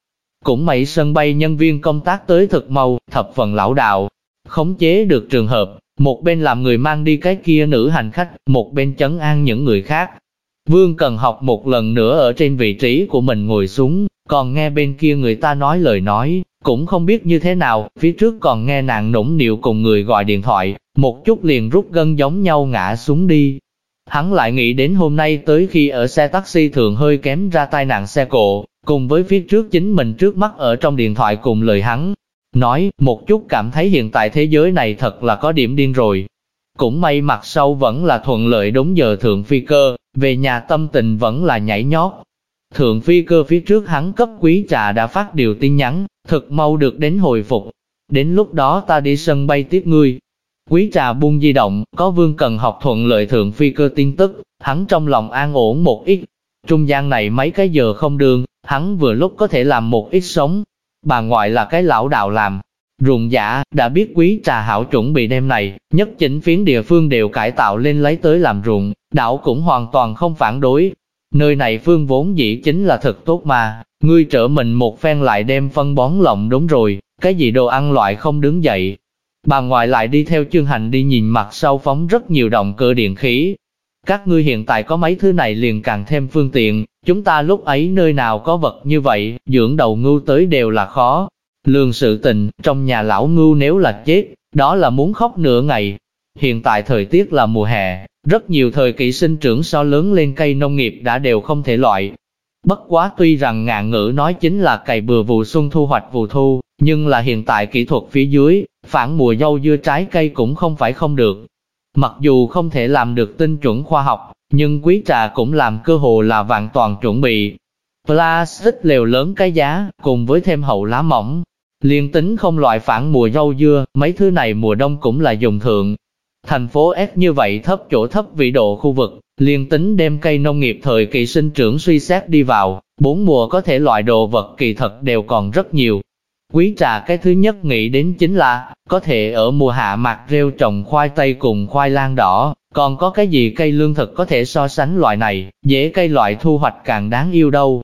Cũng mấy sân bay nhân viên công tác tới thực màu, thập phần lão đạo, khống chế được trường hợp, một bên làm người mang đi cái kia nữ hành khách, một bên chấn an những người khác. Vương cần học một lần nữa ở trên vị trí của mình ngồi xuống, còn nghe bên kia người ta nói lời nói, cũng không biết như thế nào, phía trước còn nghe nàng nũng nịu cùng người gọi điện thoại, một chút liền rút gân giống nhau ngã xuống đi, Hắn lại nghĩ đến hôm nay tới khi ở xe taxi thường hơi kém ra tai nạn xe cộ, cùng với phía trước chính mình trước mắt ở trong điện thoại cùng lời hắn. Nói, một chút cảm thấy hiện tại thế giới này thật là có điểm điên rồi. Cũng may mặt sau vẫn là thuận lợi đúng giờ thượng phi cơ, về nhà tâm tình vẫn là nhảy nhót. Thượng phi cơ phía trước hắn cấp quý trà đã phát điều tin nhắn, thật mau được đến hồi phục. Đến lúc đó ta đi sân bay tiếp ngươi. Quý trà buông di động, có vương cần học thuận lợi thượng phi cơ tin tức, hắn trong lòng an ổn một ít. Trung gian này mấy cái giờ không đường, hắn vừa lúc có thể làm một ít sống. Bà ngoại là cái lão đạo làm. Rùng giả, đã biết quý trà hảo chuẩn bị đêm này, nhất chỉnh phiến địa phương đều cải tạo lên lấy tới làm ruộng, đảo cũng hoàn toàn không phản đối. Nơi này phương vốn dĩ chính là thật tốt mà, ngươi trở mình một phen lại đem phân bón lộng đúng rồi, cái gì đồ ăn loại không đứng dậy, Bà ngoại lại đi theo chương hành đi nhìn mặt sau phóng rất nhiều động cơ điện khí. Các ngươi hiện tại có mấy thứ này liền càng thêm phương tiện, chúng ta lúc ấy nơi nào có vật như vậy, dưỡng đầu ngưu tới đều là khó. Lương sự tình, trong nhà lão ngưu nếu là chết, đó là muốn khóc nửa ngày. Hiện tại thời tiết là mùa hè, rất nhiều thời kỳ sinh trưởng so lớn lên cây nông nghiệp đã đều không thể loại, Bất quá tuy rằng ngạn ngữ nói chính là cày bừa vụ xuân thu hoạch vụ thu, nhưng là hiện tại kỹ thuật phía dưới, phản mùa dâu dưa trái cây cũng không phải không được. Mặc dù không thể làm được tinh chuẩn khoa học, nhưng quý trà cũng làm cơ hồ là vạn toàn chuẩn bị. Plastic lều lớn cái giá, cùng với thêm hậu lá mỏng. Liên tính không loại phản mùa dâu dưa, mấy thứ này mùa đông cũng là dùng thượng. Thành phố S như vậy thấp chỗ thấp vị độ khu vực, liên tính đem cây nông nghiệp thời kỳ sinh trưởng suy xét đi vào, bốn mùa có thể loại đồ vật kỳ thật đều còn rất nhiều. Quý trà cái thứ nhất nghĩ đến chính là, có thể ở mùa hạ mạc rêu trồng khoai tây cùng khoai lang đỏ, còn có cái gì cây lương thực có thể so sánh loại này, dễ cây loại thu hoạch càng đáng yêu đâu.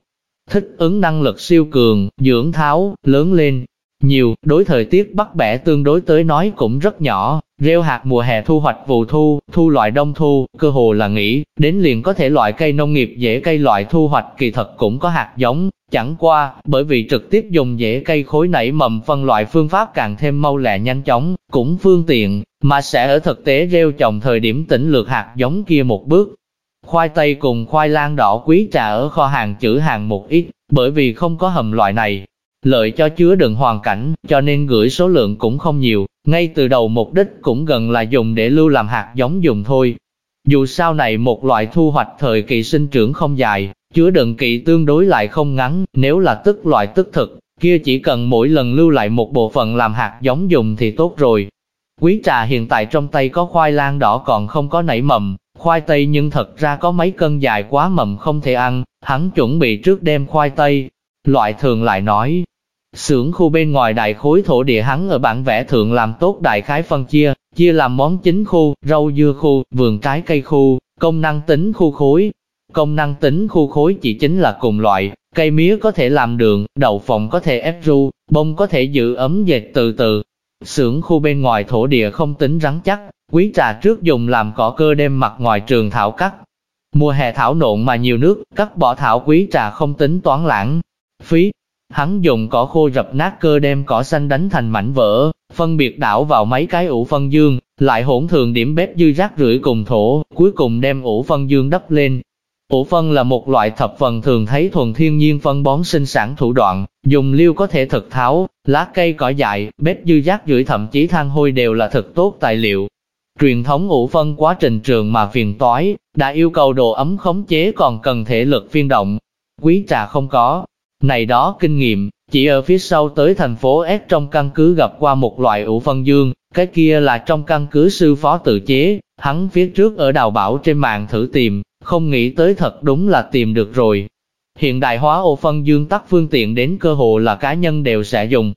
Thích ứng năng lực siêu cường, dưỡng tháo, lớn lên, nhiều, đối thời tiết bắt bẻ tương đối tới nói cũng rất nhỏ, Rêu hạt mùa hè thu hoạch vụ thu, thu loại đông thu, cơ hồ là nghĩ, đến liền có thể loại cây nông nghiệp dễ cây loại thu hoạch kỳ thật cũng có hạt giống, chẳng qua, bởi vì trực tiếp dùng dễ cây khối nảy mầm phân loại phương pháp càng thêm mau lẹ nhanh chóng, cũng phương tiện, mà sẽ ở thực tế rêu trồng thời điểm tỉnh lược hạt giống kia một bước. Khoai tây cùng khoai lang đỏ quý trà ở kho hàng chữ hàng một ít, bởi vì không có hầm loại này, lợi cho chứa đựng hoàn cảnh, cho nên gửi số lượng cũng không nhiều, ngay từ đầu mục đích cũng gần là dùng để lưu làm hạt giống dùng thôi. Dù sau này một loại thu hoạch thời kỳ sinh trưởng không dài, chứa đựng kỳ tương đối lại không ngắn, nếu là tức loại tức thực, kia chỉ cần mỗi lần lưu lại một bộ phận làm hạt giống dùng thì tốt rồi. Quý trà hiện tại trong tay có khoai lang đỏ còn không có nảy mầm, khoai tây nhưng thật ra có mấy cân dài quá mầm không thể ăn, hắn chuẩn bị trước đem khoai tây. Loại thường lại nói, Xưởng khu bên ngoài đại khối thổ địa hắn ở bản vẽ thượng làm tốt đại khái phân chia, chia làm món chính khu, rau dưa khu, vườn trái cây khu, công năng tính khu khối. Công năng tính khu khối chỉ chính là cùng loại, cây mía có thể làm đường, đậu phộng có thể ép ru, bông có thể giữ ấm dệt từ từ. Xưởng khu bên ngoài thổ địa không tính rắn chắc, quý trà trước dùng làm cỏ cơ đem mặt ngoài trường thảo cắt. Mùa hè thảo nộn mà nhiều nước, cắt bỏ thảo quý trà không tính toán lãng. Phí, Hắn dùng cỏ khô rập nát cơ đem cỏ xanh đánh thành mảnh vỡ, phân biệt đảo vào mấy cái ủ phân dương, lại hỗn thường điểm bếp dư rác rưởi cùng thổ, cuối cùng đem ủ phân dương đắp lên. Ủ phân là một loại thập phần thường thấy thuần thiên nhiên phân bón sinh sản thủ đoạn, dùng liêu có thể thực tháo, lá cây cỏ dại, bếp dư rác rưởi thậm chí than hôi đều là thực tốt tài liệu. Truyền thống ủ phân quá trình trường mà phiền toái, đã yêu cầu độ ấm khống chế còn cần thể lực phiên động. Quý trà không có, này đó kinh nghiệm, chỉ ở phía sau tới thành phố S trong căn cứ gặp qua một loại ủ phân dương, cái kia là trong căn cứ sư phó tự chế, hắn phía trước ở đào bảo trên mạng thử tìm, không nghĩ tới thật đúng là tìm được rồi. Hiện đại hóa ô phân dương tắt phương tiện đến cơ hồ là cá nhân đều sẽ dùng.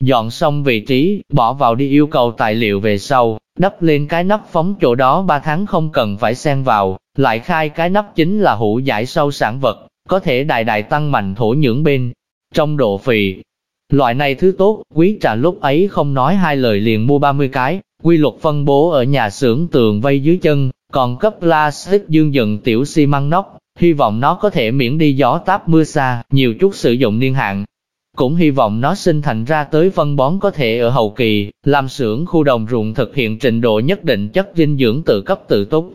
Dọn xong vị trí, bỏ vào đi yêu cầu tài liệu về sau, đắp lên cái nắp phóng chỗ đó 3 tháng không cần phải xen vào, lại khai cái nắp chính là hũ giải sâu sản vật, có thể đại đại tăng mạnh thổ nhưỡng bên trong độ phì. Loại này thứ tốt, quý trà lúc ấy không nói hai lời liền mua 30 cái, quy luật phân bố ở nhà xưởng tường vây dưới chân, còn cấp plastic dương dựng tiểu xi măng nóc, hy vọng nó có thể miễn đi gió táp mưa xa, nhiều chút sử dụng niên hạn. Cũng hy vọng nó sinh thành ra tới phân bón có thể ở hậu kỳ, làm xưởng khu đồng ruộng thực hiện trình độ nhất định chất dinh dưỡng tự cấp tự túc.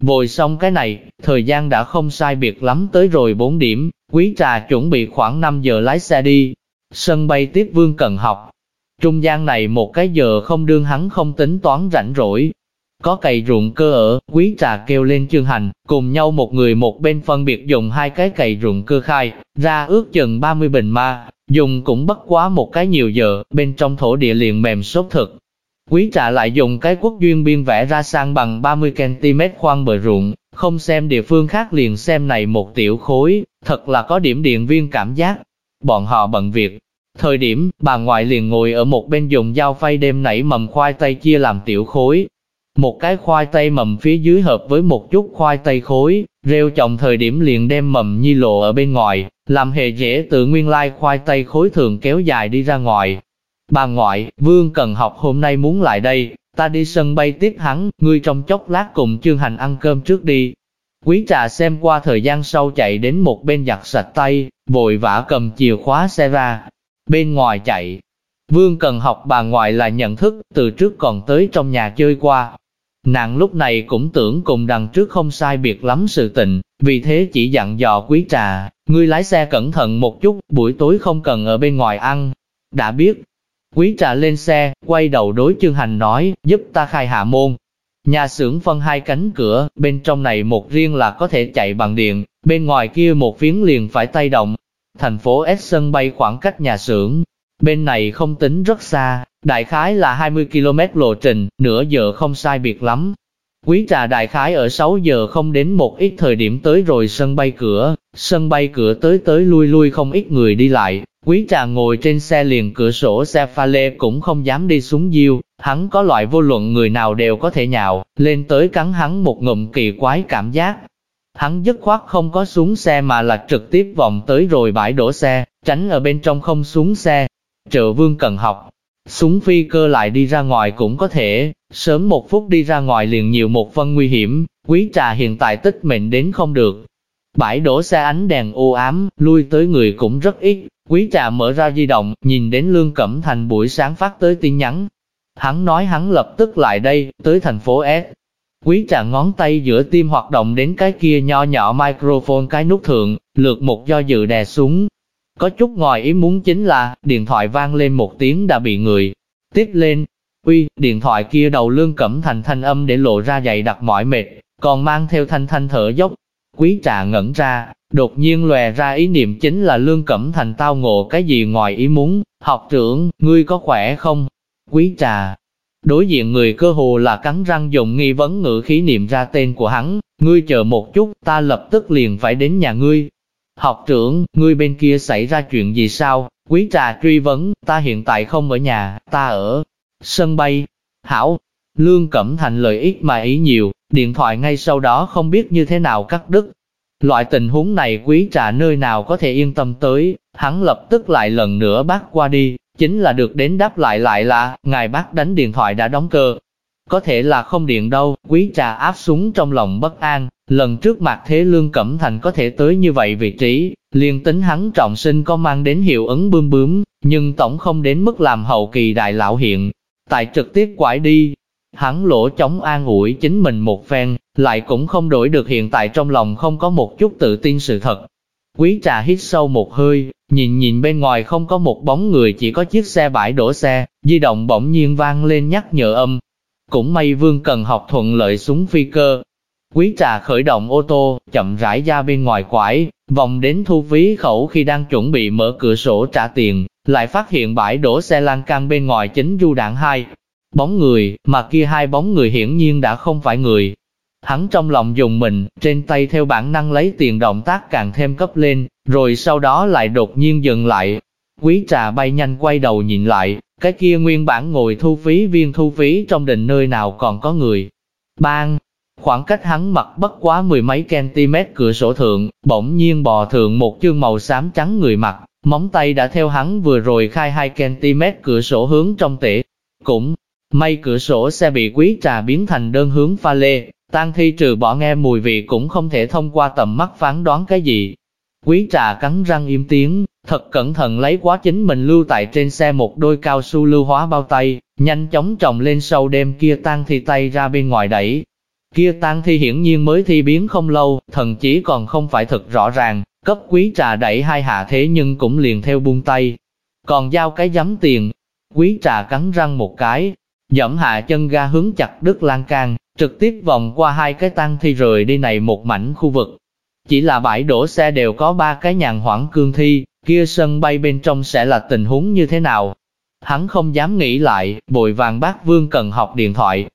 Vội xong cái này, thời gian đã không sai biệt lắm tới rồi 4 điểm, quý trà chuẩn bị khoảng 5 giờ lái xe đi. Sân bay tiếp vương cần học. Trung gian này một cái giờ không đương hắn không tính toán rảnh rỗi. Có cày ruộng cơ ở, quý trà kêu lên chương hành, cùng nhau một người một bên phân biệt dùng hai cái cày ruộng cơ khai, ra ước chừng 30 bình ma, dùng cũng bất quá một cái nhiều giờ, bên trong thổ địa liền mềm sốt thực. Quý trà lại dùng cái quốc duyên biên vẽ ra sang bằng 30cm khoan bờ ruộng, không xem địa phương khác liền xem này một tiểu khối, thật là có điểm điện viên cảm giác. Bọn họ bận việc. Thời điểm, bà ngoại liền ngồi ở một bên dùng dao phay đêm nảy mầm khoai tây chia làm tiểu khối. Một cái khoai tây mầm phía dưới hợp với một chút khoai tây khối, rêu trồng thời điểm liền đem mầm nhi lộ ở bên ngoài, làm hề dễ tự nguyên lai khoai tây khối thường kéo dài đi ra ngoài. Bà ngoại, Vương Cần học hôm nay muốn lại đây, ta đi sân bay tiếp hắn, ngươi trong chốc lát cùng trương hành ăn cơm trước đi. Quý trà xem qua thời gian sau chạy đến một bên giặt sạch tay, vội vã cầm chìa khóa xe ra, bên ngoài chạy. Vương Cần học bà ngoại là nhận thức, từ trước còn tới trong nhà chơi qua. Nàng lúc này cũng tưởng cùng đằng trước không sai biệt lắm sự tình, vì thế chỉ dặn dò quý trà, ngươi lái xe cẩn thận một chút, buổi tối không cần ở bên ngoài ăn. Đã biết, Quý trà lên xe, quay đầu đối chương hành nói, giúp ta khai hạ môn. Nhà xưởng phân hai cánh cửa, bên trong này một riêng là có thể chạy bằng điện, bên ngoài kia một phiến liền phải tay động. Thành phố S sân bay khoảng cách nhà xưởng, bên này không tính rất xa, đại khái là 20 km lộ trình, nửa giờ không sai biệt lắm. Quý trà đại khái ở 6 giờ không đến một ít thời điểm tới rồi sân bay cửa, sân bay cửa tới tới lui lui không ít người đi lại, Quý trà ngồi trên xe liền cửa sổ xe pha lê cũng không dám đi xuống diêu, hắn có loại vô luận người nào đều có thể nhào, lên tới cắn hắn một ngụm kỳ quái cảm giác. Hắn dứt khoát không có xuống xe mà là trực tiếp vòng tới rồi bãi đổ xe, tránh ở bên trong không xuống xe. Trợ vương cần học, súng phi cơ lại đi ra ngoài cũng có thể, sớm một phút đi ra ngoài liền nhiều một phân nguy hiểm, quý trà hiện tại tích mệnh đến không được. Bãi đổ xe ánh đèn u ám, lui tới người cũng rất ít, Quý trà mở ra di động, nhìn đến Lương Cẩm Thành buổi sáng phát tới tin nhắn. Hắn nói hắn lập tức lại đây, tới thành phố S. Quý trà ngón tay giữa tim hoạt động đến cái kia nho nhỏ microphone cái nút thượng, lượt một do dự đè xuống. Có chút ngoài ý muốn chính là, điện thoại vang lên một tiếng đã bị người tiếp lên. Uy, điện thoại kia đầu Lương Cẩm Thành thanh âm để lộ ra dày đặc mỏi mệt, còn mang theo thanh thanh thở dốc. Quý trà ngẩn ra, Đột nhiên lòe ra ý niệm chính là Lương Cẩm Thành tao ngộ cái gì ngoài ý muốn, học trưởng, ngươi có khỏe không? Quý trà. Đối diện người cơ hồ là cắn răng dùng nghi vấn ngữ khí niệm ra tên của hắn, ngươi chờ một chút, ta lập tức liền phải đến nhà ngươi. Học trưởng, ngươi bên kia xảy ra chuyện gì sao? Quý trà truy vấn, ta hiện tại không ở nhà, ta ở sân bay. Hảo, Lương Cẩm Thành lời ít mà ý nhiều, điện thoại ngay sau đó không biết như thế nào cắt đứt, Loại tình huống này quý trà nơi nào có thể yên tâm tới, hắn lập tức lại lần nữa bắt qua đi, chính là được đến đáp lại lại là, ngài bác đánh điện thoại đã đóng cơ. Có thể là không điện đâu, quý trà áp súng trong lòng bất an, lần trước mặt thế lương cẩm thành có thể tới như vậy vị trí, liên tính hắn trọng sinh có mang đến hiệu ứng bươm bướm, nhưng tổng không đến mức làm hậu kỳ đại lão hiện. Tại trực tiếp quải đi, Hắn lỗ chống an ủi chính mình một phen, lại cũng không đổi được hiện tại trong lòng không có một chút tự tin sự thật. Quý trà hít sâu một hơi, nhìn nhìn bên ngoài không có một bóng người chỉ có chiếc xe bãi đổ xe, di động bỗng nhiên vang lên nhắc nhở âm. Cũng may Vương Cần học thuận lợi súng phi cơ. Quý trà khởi động ô tô, chậm rãi ra bên ngoài quải, vòng đến thu phí khẩu khi đang chuẩn bị mở cửa sổ trả tiền, lại phát hiện bãi đổ xe lan can bên ngoài chính du đạn hai, Bóng người, mà kia hai bóng người hiển nhiên đã không phải người. Hắn trong lòng dùng mình, trên tay theo bản năng lấy tiền động tác càng thêm cấp lên, rồi sau đó lại đột nhiên dừng lại. Quý trà bay nhanh quay đầu nhìn lại, cái kia nguyên bản ngồi thu phí viên thu phí trong đình nơi nào còn có người. Bang! Khoảng cách hắn mặt bất quá mười mấy cm cửa sổ thượng, bỗng nhiên bò thượng một chương màu xám trắng người mặt, móng tay đã theo hắn vừa rồi khai 2 cm cửa sổ hướng trong tể. Cũng, May cửa sổ xe bị quý trà biến thành đơn hướng pha lê, tan thi trừ bỏ nghe mùi vị cũng không thể thông qua tầm mắt phán đoán cái gì. Quý trà cắn răng im tiếng, thật cẩn thận lấy quá chính mình lưu tại trên xe một đôi cao su lưu hóa bao tay, nhanh chóng trồng lên sâu đêm kia tan thi tay ra bên ngoài đẩy. Kia tan thi hiển nhiên mới thi biến không lâu, thậm chí còn không phải thật rõ ràng, cấp quý trà đẩy hai hạ thế nhưng cũng liền theo buông tay. Còn giao cái giấm tiền, quý trà cắn răng một cái, dẫm hạ chân ga hướng chặt đứt lan can, trực tiếp vòng qua hai cái tăng thi rời đi này một mảnh khu vực. Chỉ là bãi đổ xe đều có ba cái nhàn hoảng cương thi, kia sân bay bên trong sẽ là tình huống như thế nào? Hắn không dám nghĩ lại, bồi vàng bác Vương Cần học điện thoại.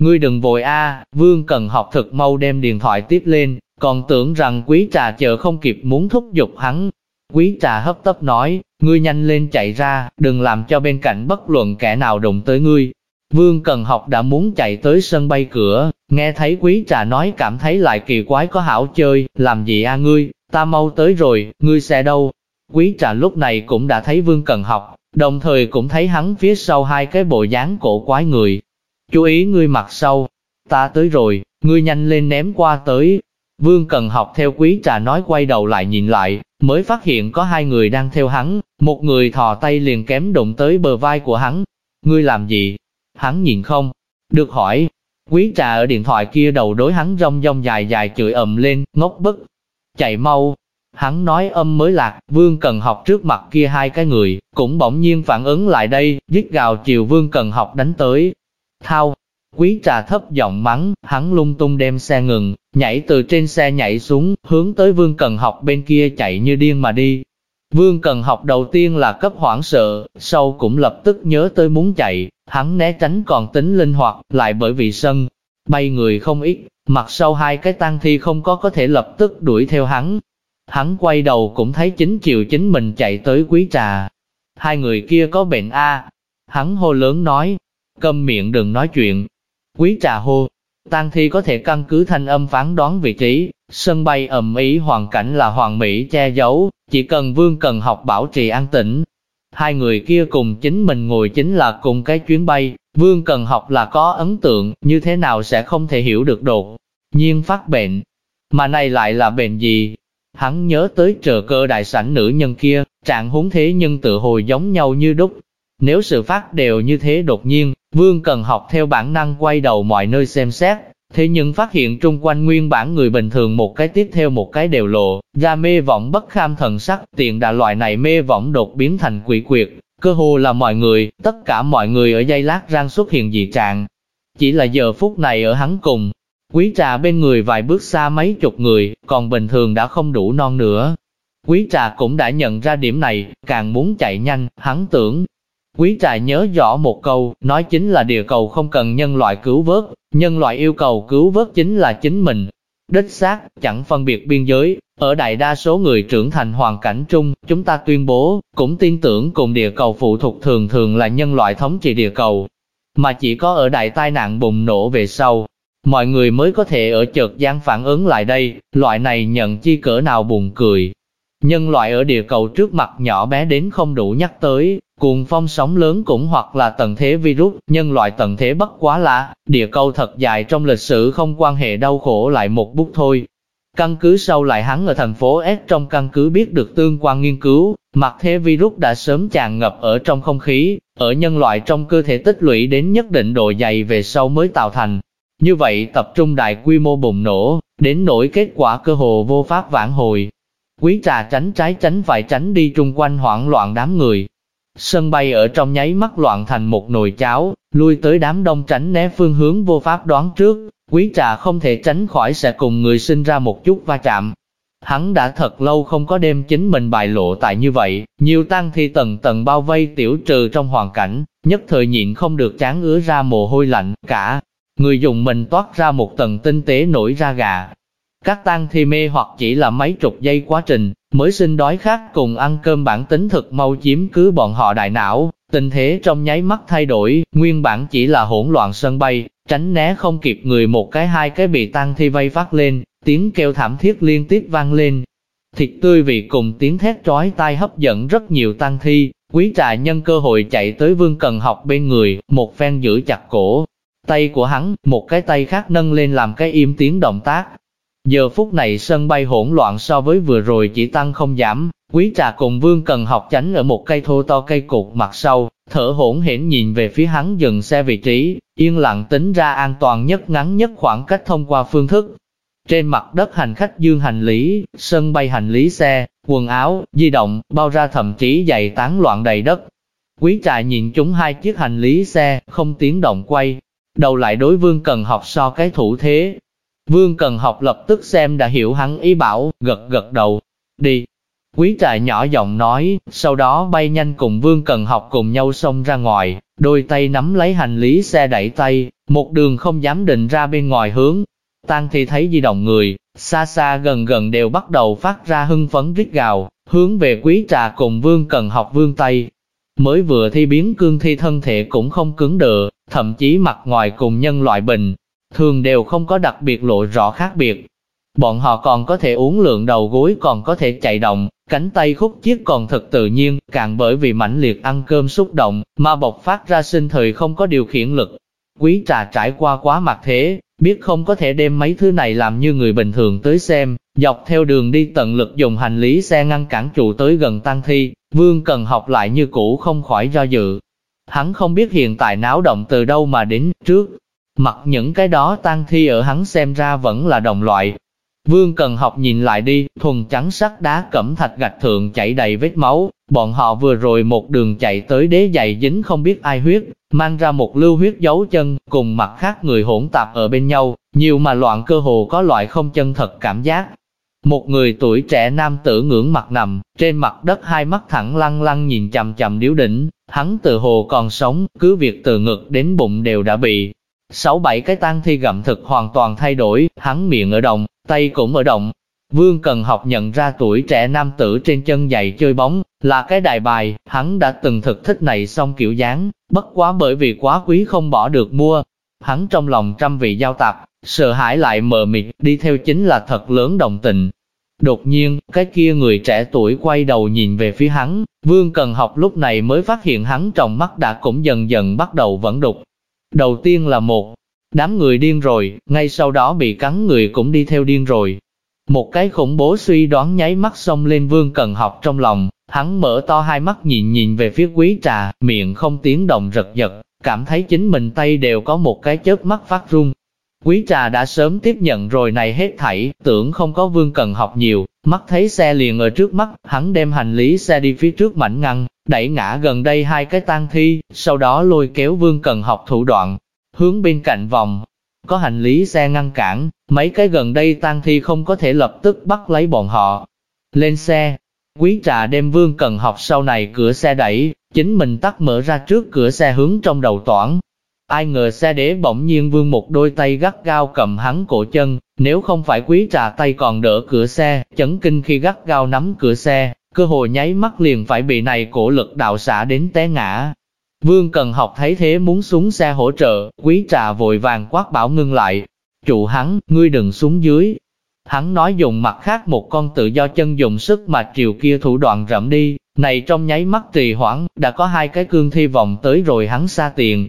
Ngươi đừng vội a, Vương Cần học thực mau đem điện thoại tiếp lên, còn tưởng rằng quý trà chờ không kịp muốn thúc giục hắn. Quý trà hấp tấp nói, ngươi nhanh lên chạy ra, đừng làm cho bên cạnh bất luận kẻ nào đụng tới ngươi. Vương Cần Học đã muốn chạy tới sân bay cửa, nghe thấy quý trà nói cảm thấy lại kỳ quái có hảo chơi, làm gì a ngươi, ta mau tới rồi, ngươi xe đâu? Quý trà lúc này cũng đã thấy Vương Cần Học, đồng thời cũng thấy hắn phía sau hai cái bộ dáng cổ quái người. Chú ý ngươi mặt sau, ta tới rồi, ngươi nhanh lên ném qua tới. Vương Cần Học theo quý trà nói quay đầu lại nhìn lại, mới phát hiện có hai người đang theo hắn, một người thò tay liền kém đụng tới bờ vai của hắn. Ngươi làm gì? Hắn nhìn không? Được hỏi. Quý trà ở điện thoại kia đầu đối hắn rong rong dài dài chửi ầm lên, ngốc bức. Chạy mau. Hắn nói âm mới lạc, Vương Cần Học trước mặt kia hai cái người, cũng bỗng nhiên phản ứng lại đây, giết gào chiều Vương Cần Học đánh tới. Thao, Quý trà thấp giọng mắng, hắn lung tung đem xe ngừng, nhảy từ trên xe nhảy xuống, hướng tới Vương Cần Học bên kia chạy như điên mà đi. Vương Cần Học đầu tiên là cấp hoảng sợ, sau cũng lập tức nhớ tới muốn chạy, hắn né tránh còn tính linh hoạt, lại bởi vì sân, bay người không ít, mặt sau hai cái tang thi không có có thể lập tức đuổi theo hắn. Hắn quay đầu cũng thấy chính chiều chính mình chạy tới quý trà. Hai người kia có bệnh A. Hắn hô lớn nói, câm miệng đừng nói chuyện, Quý trà hô, tang thi có thể căn cứ thanh âm phán đoán vị trí, sân bay ầm ý hoàn cảnh là hoàng mỹ che giấu, chỉ cần vương cần học bảo trì an tĩnh. Hai người kia cùng chính mình ngồi chính là cùng cái chuyến bay, vương cần học là có ấn tượng, như thế nào sẽ không thể hiểu được đột nhiên phát bệnh. Mà này lại là bệnh gì? Hắn nhớ tới trợ cơ đại sảnh nữ nhân kia, trạng huống thế nhưng tự hồi giống nhau như đúc. Nếu sự phát đều như thế đột nhiên, Vương cần học theo bản năng quay đầu mọi nơi xem xét, thế nhưng phát hiện trung quanh nguyên bản người bình thường một cái tiếp theo một cái đều lộ, ra mê vọng bất kham thần sắc, tiện đà loại này mê vọng đột biến thành quỷ quyệt, cơ hồ là mọi người, tất cả mọi người ở dây lát rang xuất hiện dị trạng. Chỉ là giờ phút này ở hắn cùng, quý trà bên người vài bước xa mấy chục người, còn bình thường đã không đủ non nữa. Quý trà cũng đã nhận ra điểm này, càng muốn chạy nhanh, hắn tưởng, Quý trại nhớ rõ một câu, nói chính là địa cầu không cần nhân loại cứu vớt, nhân loại yêu cầu cứu vớt chính là chính mình. Đích xác, chẳng phân biệt biên giới, ở đại đa số người trưởng thành hoàn cảnh chung, chúng ta tuyên bố, cũng tin tưởng cùng địa cầu phụ thuộc thường thường là nhân loại thống trị địa cầu. Mà chỉ có ở đại tai nạn bùng nổ về sau, mọi người mới có thể ở chợt gian phản ứng lại đây, loại này nhận chi cỡ nào buồn cười. Nhân loại ở địa cầu trước mặt nhỏ bé đến không đủ nhắc tới, cuồng phong sóng lớn cũng hoặc là tận thế virus, nhân loại tận thế bất quá là, địa cầu thật dài trong lịch sử không quan hệ đau khổ lại một bút thôi. Căn cứ sau lại hắn ở thành phố S trong căn cứ biết được tương quan nghiên cứu, mặt thế virus đã sớm tràn ngập ở trong không khí, ở nhân loại trong cơ thể tích lũy đến nhất định độ dày về sau mới tạo thành. Như vậy tập trung đại quy mô bùng nổ, đến nỗi kết quả cơ hồ vô pháp vãn hồi, Quý trà tránh trái tránh phải tránh đi trung quanh hoảng loạn đám người. Sân bay ở trong nháy mắt loạn thành một nồi cháo, lui tới đám đông tránh né phương hướng vô pháp đoán trước, quý trà không thể tránh khỏi sẽ cùng người sinh ra một chút va chạm. Hắn đã thật lâu không có đêm chính mình bại lộ tại như vậy, nhiều tăng thi tầng tầng bao vây tiểu trừ trong hoàn cảnh, nhất thời nhịn không được chán ứa ra mồ hôi lạnh, cả. Người dùng mình toát ra một tầng tinh tế nổi ra gà, các tăng thi mê hoặc chỉ là mấy chục giây quá trình, mới sinh đói khát cùng ăn cơm bản tính thực mau chiếm cứ bọn họ đại não, tình thế trong nháy mắt thay đổi, nguyên bản chỉ là hỗn loạn sân bay, tránh né không kịp người một cái hai cái bị tăng thi vây phát lên, tiếng kêu thảm thiết liên tiếp vang lên. Thịt tươi vị cùng tiếng thét trói tai hấp dẫn rất nhiều tăng thi, quý trà nhân cơ hội chạy tới vương cần học bên người, một phen giữ chặt cổ. Tay của hắn, một cái tay khác nâng lên làm cái im tiếng động tác, Giờ phút này sân bay hỗn loạn so với vừa rồi chỉ tăng không giảm, quý trà cùng vương cần học tránh ở một cây thô to cây cột mặt sau, thở hỗn hển nhìn về phía hắn dừng xe vị trí, yên lặng tính ra an toàn nhất ngắn nhất khoảng cách thông qua phương thức. Trên mặt đất hành khách dương hành lý, sân bay hành lý xe, quần áo, di động, bao ra thậm chí giày tán loạn đầy đất. Quý trà nhìn chúng hai chiếc hành lý xe, không tiếng động quay, đầu lại đối vương cần học so cái thủ thế, Vương Cần Học lập tức xem đã hiểu hắn ý bảo, gật gật đầu, đi. Quý trà nhỏ giọng nói, sau đó bay nhanh cùng Vương Cần học cùng nhau xông ra ngoài, đôi tay nắm lấy hành lý xe đẩy tay, một đường không dám định ra bên ngoài hướng. Tăng thì thấy di động người, xa xa gần gần đều bắt đầu phát ra hưng phấn rít gào, hướng về quý trà cùng Vương Cần học vương tay. Mới vừa thi biến cương thi thân thể cũng không cứng đờ, thậm chí mặt ngoài cùng nhân loại bình, thường đều không có đặc biệt lộ rõ khác biệt. Bọn họ còn có thể uống lượng đầu gối còn có thể chạy động, cánh tay khúc chiếc, còn thật tự nhiên, càng bởi vì mãnh liệt ăn cơm xúc động, mà bộc phát ra sinh thời không có điều khiển lực. Quý trà trải qua quá mặt thế, biết không có thể đem mấy thứ này làm như người bình thường tới xem, dọc theo đường đi tận lực dùng hành lý xe ngăn cản trụ tới gần tăng thi, vương cần học lại như cũ không khỏi do dự. Hắn không biết hiện tại náo động từ đâu mà đến, trước, Mặc những cái đó tang thi ở hắn xem ra vẫn là đồng loại. Vương Cần học nhìn lại đi, thuần trắng sắt đá cẩm thạch gạch thượng chảy đầy vết máu, bọn họ vừa rồi một đường chạy tới đế giày dính không biết ai huyết, mang ra một lưu huyết dấu chân, cùng mặt khác người hỗn tạp ở bên nhau, nhiều mà loạn cơ hồ có loại không chân thật cảm giác. Một người tuổi trẻ nam tử ngưỡng mặt nằm, trên mặt đất hai mắt thẳng lăng lăng nhìn chằm chằm điếu đỉnh, hắn từ hồ còn sống, cứ việc từ ngực đến bụng đều đã bị Sáu bảy cái tang thi gặm thực hoàn toàn thay đổi, hắn miệng ở động, tay cũng ở động. Vương Cần học nhận ra tuổi trẻ nam tử trên chân giày chơi bóng, là cái đại bài, hắn đã từng thực thích này xong kiểu dáng, bất quá bởi vì quá quý không bỏ được mua. Hắn trong lòng trăm vị giao tạp, sợ hãi lại mờ mịt, đi theo chính là thật lớn đồng tình. Đột nhiên, cái kia người trẻ tuổi quay đầu nhìn về phía hắn, Vương Cần học lúc này mới phát hiện hắn trong mắt đã cũng dần dần bắt đầu vẫn đục, Đầu tiên là một đám người điên rồi, ngay sau đó bị cắn người cũng đi theo điên rồi. Một cái khủng bố suy đoán nháy mắt xông lên vương cần học trong lòng, hắn mở to hai mắt nhìn nhìn về phía quý trà, miệng không tiếng động rật giật, cảm thấy chính mình tay đều có một cái chớp mắt phát run. Quý trà đã sớm tiếp nhận rồi này hết thảy, tưởng không có vương cần học nhiều, mắt thấy xe liền ở trước mắt, hắn đem hành lý xe đi phía trước mảnh ngăn, đẩy ngã gần đây hai cái tang thi, sau đó lôi kéo vương cần học thủ đoạn, hướng bên cạnh vòng. Có hành lý xe ngăn cản, mấy cái gần đây tang thi không có thể lập tức bắt lấy bọn họ. Lên xe, quý trà đem vương cần học sau này cửa xe đẩy, chính mình tắt mở ra trước cửa xe hướng trong đầu toảng. Ai ngờ xe đế bỗng nhiên vương một đôi tay gắt gao cầm hắn cổ chân, nếu không phải quý trà tay còn đỡ cửa xe, chấn kinh khi gắt gao nắm cửa xe, cơ hội nháy mắt liền phải bị này cổ lực đạo xả đến té ngã. Vương Cần học thấy thế muốn xuống xe hỗ trợ, quý trà vội vàng quát bảo ngưng lại. chủ hắn, ngươi đừng xuống dưới. Hắn nói dùng mặt khác một con tự do chân dùng sức mà triều kia thủ đoạn rậm đi, này trong nháy mắt trì hoãn, đã có hai cái cương thi vòng tới rồi hắn xa tiền.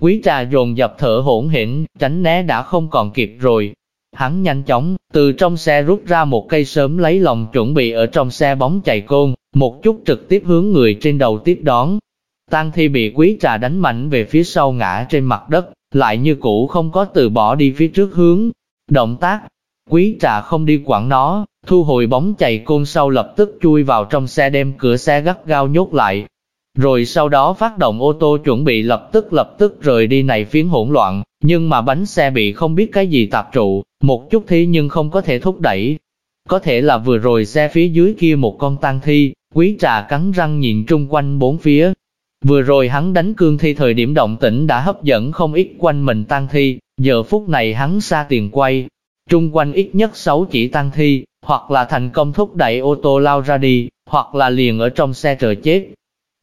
Quý trà dồn dập thở hỗn hển, tránh né đã không còn kịp rồi, Hắn nhanh chóng, từ trong xe rút ra một cây sớm lấy lòng chuẩn bị ở trong xe bóng chạy côn, một chút trực tiếp hướng người trên đầu tiếp đón. Tang thi bị quý trà đánh mạnh về phía sau ngã trên mặt đất, lại như cũ không có từ bỏ đi phía trước hướng. Động tác, quý trà không đi quản nó, thu hồi bóng chạy côn sau lập tức chui vào trong xe đem cửa xe gắt gao nhốt lại. Rồi sau đó phát động ô tô chuẩn bị lập tức lập tức rời đi này phiến hỗn loạn, nhưng mà bánh xe bị không biết cái gì tạp trụ, một chút thi nhưng không có thể thúc đẩy. Có thể là vừa rồi xe phía dưới kia một con tang thi, quý trà cắn răng nhìn trung quanh bốn phía. Vừa rồi hắn đánh cương thi thời điểm động tĩnh đã hấp dẫn không ít quanh mình tang thi, giờ phút này hắn xa tiền quay. Trung quanh ít nhất sáu chỉ tang thi, hoặc là thành công thúc đẩy ô tô lao ra đi, hoặc là liền ở trong xe chờ chết.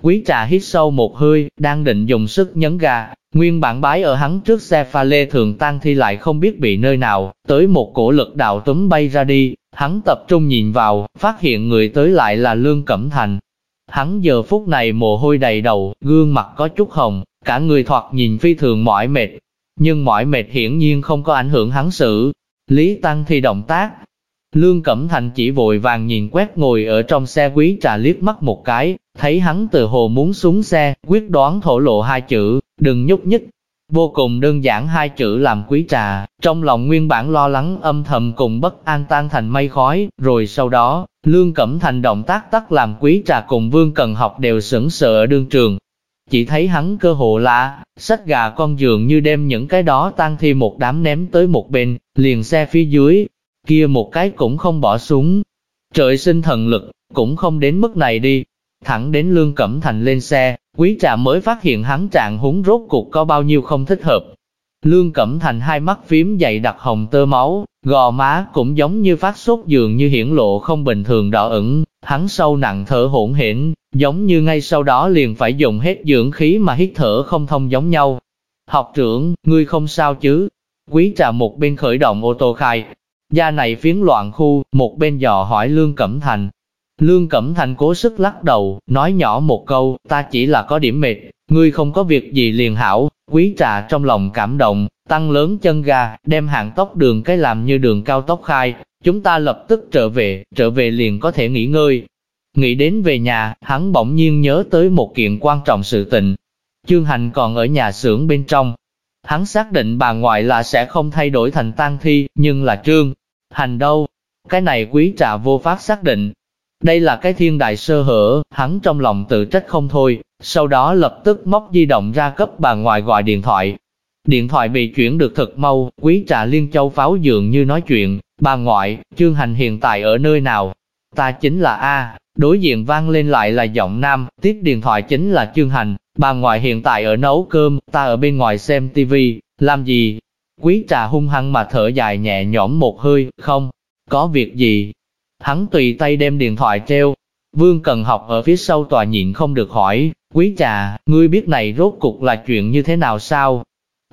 Quý trà hít sâu một hơi, đang định dùng sức nhấn ga, nguyên bản bái ở hắn trước xe pha lê thường tan thi lại không biết bị nơi nào, tới một cổ lực đạo túm bay ra đi, hắn tập trung nhìn vào, phát hiện người tới lại là Lương Cẩm Thành. Hắn giờ phút này mồ hôi đầy đầu, gương mặt có chút hồng, cả người thoạt nhìn phi thường mỏi mệt, nhưng mỏi mệt hiển nhiên không có ảnh hưởng hắn xử. Lý Tăng thi động tác, Lương Cẩm Thành chỉ vội vàng nhìn quét ngồi ở trong xe quý trà liếc mắt một cái, thấy hắn từ hồ muốn xuống xe, quyết đoán thổ lộ hai chữ, đừng nhúc nhích. Vô cùng đơn giản hai chữ làm quý trà, trong lòng nguyên bản lo lắng âm thầm cùng bất an tan thành mây khói, rồi sau đó, Lương Cẩm Thành động tác tắt làm quý trà cùng Vương Cần học đều sững sờ ở đương trường. Chỉ thấy hắn cơ hồ lạ, sách gà con giường như đem những cái đó tan thi một đám ném tới một bên, liền xe phía dưới, kia một cái cũng không bỏ xuống. Trời sinh thần lực, cũng không đến mức này đi. Thẳng đến Lương Cẩm Thành lên xe, quý trà mới phát hiện hắn trạng húng rốt cuộc có bao nhiêu không thích hợp. Lương Cẩm Thành hai mắt phím dày đặc hồng tơ máu, gò má cũng giống như phát sốt dường như hiển lộ không bình thường đỏ ửng, hắn sâu nặng thở hỗn hển, giống như ngay sau đó liền phải dùng hết dưỡng khí mà hít thở không thông giống nhau. Học trưởng, ngươi không sao chứ? Quý trà một bên khởi động ô tô khai, gia này phiến loạn khu, một bên dò hỏi Lương Cẩm Thành. Lương Cẩm Thành cố sức lắc đầu, nói nhỏ một câu, ta chỉ là có điểm mệt, ngươi không có việc gì liền hảo, quý trà trong lòng cảm động, tăng lớn chân ga, đem hàng tốc đường cái làm như đường cao tốc khai, chúng ta lập tức trở về, trở về liền có thể nghỉ ngơi. Nghĩ đến về nhà, hắn bỗng nhiên nhớ tới một kiện quan trọng sự tình. Chương hành còn ở nhà xưởng bên trong. Hắn xác định bà ngoại là sẽ không thay đổi thành tang thi, nhưng là trương. Hành đâu? Cái này quý trà vô pháp xác định. Đây là cái thiên đại sơ hở, hắn trong lòng tự trách không thôi, sau đó lập tức móc di động ra cấp bà ngoại gọi điện thoại. Điện thoại bị chuyển được thật mau, quý trà liên châu pháo dường như nói chuyện, bà ngoại, chương hành hiện tại ở nơi nào? Ta chính là A, đối diện vang lên lại là giọng nam, tiếp điện thoại chính là chương hành, bà ngoại hiện tại ở nấu cơm, ta ở bên ngoài xem tivi, làm gì? Quý trà hung hăng mà thở dài nhẹ nhõm một hơi, không, có việc gì? Hắn tùy tay đem điện thoại treo. Vương Cần học ở phía sau tòa nhịn không được hỏi, quý trà, ngươi biết này rốt cục là chuyện như thế nào sao?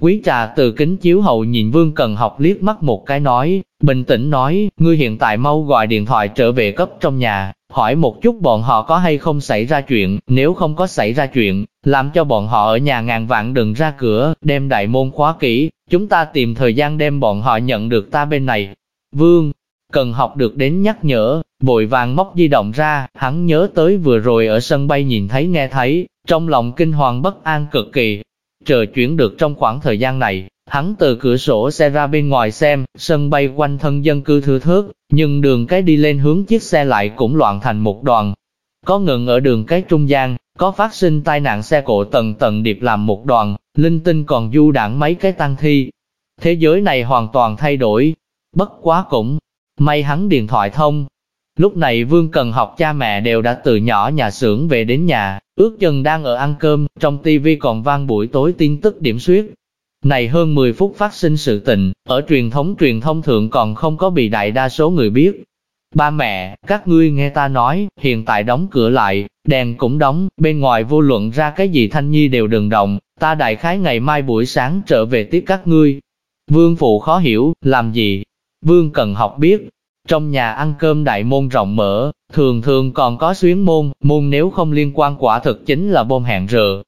Quý trà từ kính chiếu hậu nhìn Vương Cần học liếc mắt một cái nói, bình tĩnh nói, ngươi hiện tại mau gọi điện thoại trở về cấp trong nhà, hỏi một chút bọn họ có hay không xảy ra chuyện, nếu không có xảy ra chuyện, làm cho bọn họ ở nhà ngàn vạn đừng ra cửa, đem đại môn khóa kỹ, chúng ta tìm thời gian đem bọn họ nhận được ta bên này. Vương, cần học được đến nhắc nhở, vội vàng móc di động ra, hắn nhớ tới vừa rồi ở sân bay nhìn thấy nghe thấy, trong lòng kinh hoàng bất an cực kỳ. Chờ chuyển được trong khoảng thời gian này, hắn từ cửa sổ xe ra bên ngoài xem, sân bay quanh thân dân cư thưa thớt, nhưng đường cái đi lên hướng chiếc xe lại cũng loạn thành một đoàn. Có ngừng ở đường cái trung gian, có phát sinh tai nạn xe cộ tầng tầng điệp làm một đoàn, linh tinh còn du đảng mấy cái tăng thi. Thế giới này hoàn toàn thay đổi, bất quá cũng May hắn điện thoại thông. Lúc này Vương Cần học cha mẹ đều đã từ nhỏ nhà xưởng về đến nhà, ước chừng đang ở ăn cơm, trong tivi còn vang buổi tối tin tức điểm suyết. Này hơn 10 phút phát sinh sự tình, ở truyền thống truyền thông thượng còn không có bị đại đa số người biết. Ba mẹ, các ngươi nghe ta nói, hiện tại đóng cửa lại, đèn cũng đóng, bên ngoài vô luận ra cái gì thanh nhi đều đừng động, ta đại khái ngày mai buổi sáng trở về tiếp các ngươi. Vương phụ khó hiểu, làm gì, Vương Cần học biết, trong nhà ăn cơm đại môn rộng mở, thường thường còn có xuyến môn, môn nếu không liên quan quả thực chính là bom hẹn rợ,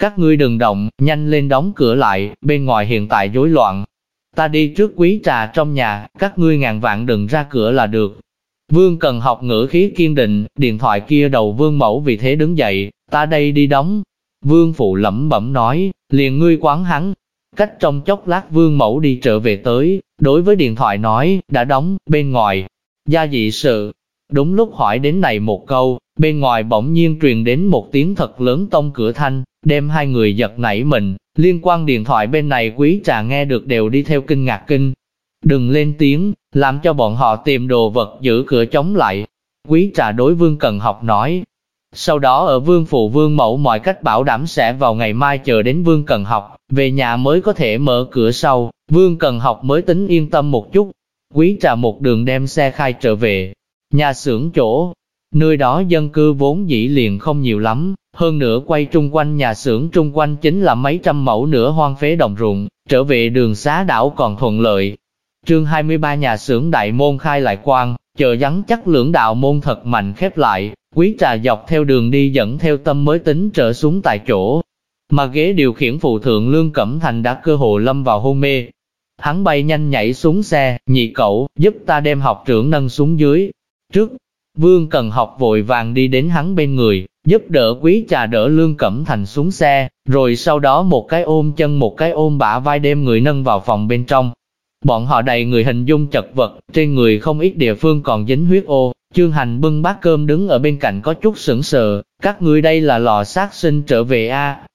các ngươi đừng động, nhanh lên đóng cửa lại, bên ngoài hiện tại rối loạn. Ta đi trước quý trà trong nhà, các ngươi ngàn vạn đừng ra cửa là được. Vương cần học ngữ khí kiên định, điện thoại kia đầu vương mẫu vì thế đứng dậy, ta đây đi đóng. Vương phụ lẩm bẩm nói, liền ngươi quán hắn, Cách trong chốc lát vương mẫu đi trở về tới, đối với điện thoại nói, đã đóng, bên ngoài. Gia dị sự. Đúng lúc hỏi đến này một câu, bên ngoài bỗng nhiên truyền đến một tiếng thật lớn tông cửa thanh, đem hai người giật nảy mình, liên quan điện thoại bên này quý trà nghe được đều đi theo kinh ngạc kinh. Đừng lên tiếng, làm cho bọn họ tìm đồ vật giữ cửa chống lại. Quý trà đối vương cần học nói, sau đó ở vương phụ vương mẫu mọi cách bảo đảm sẽ vào ngày mai chờ đến vương cần học, về nhà mới có thể mở cửa sau, vương cần học mới tính yên tâm một chút. Quý trà một đường đem xe khai trở về, nhà xưởng chỗ, nơi đó dân cư vốn dĩ liền không nhiều lắm, hơn nữa quay trung quanh nhà xưởng trung quanh chính là mấy trăm mẫu nửa hoang phế đồng ruộng, trở về đường xá đảo còn thuận lợi. Trương 23 nhà xưởng đại môn khai lại quan, chờ rắn chắc lưỡng đạo môn thật mạnh khép lại, Quý trà dọc theo đường đi dẫn theo tâm mới tính trở xuống tại chỗ. Mà ghế điều khiển phụ thượng Lương Cẩm Thành đã cơ hồ lâm vào hôn mê. Hắn bay nhanh nhảy xuống xe, nhị cậu, giúp ta đem học trưởng nâng xuống dưới. Trước, Vương Cần học vội vàng đi đến hắn bên người, giúp đỡ quý trà đỡ Lương Cẩm Thành xuống xe, rồi sau đó một cái ôm chân một cái ôm bả vai đem người nâng vào phòng bên trong. Bọn họ đầy người hình dung chật vật, trên người không ít địa phương còn dính huyết ô, Trương hành bưng bát cơm đứng ở bên cạnh có chút sững sờ, các ngươi đây là lò sát sinh trở về a.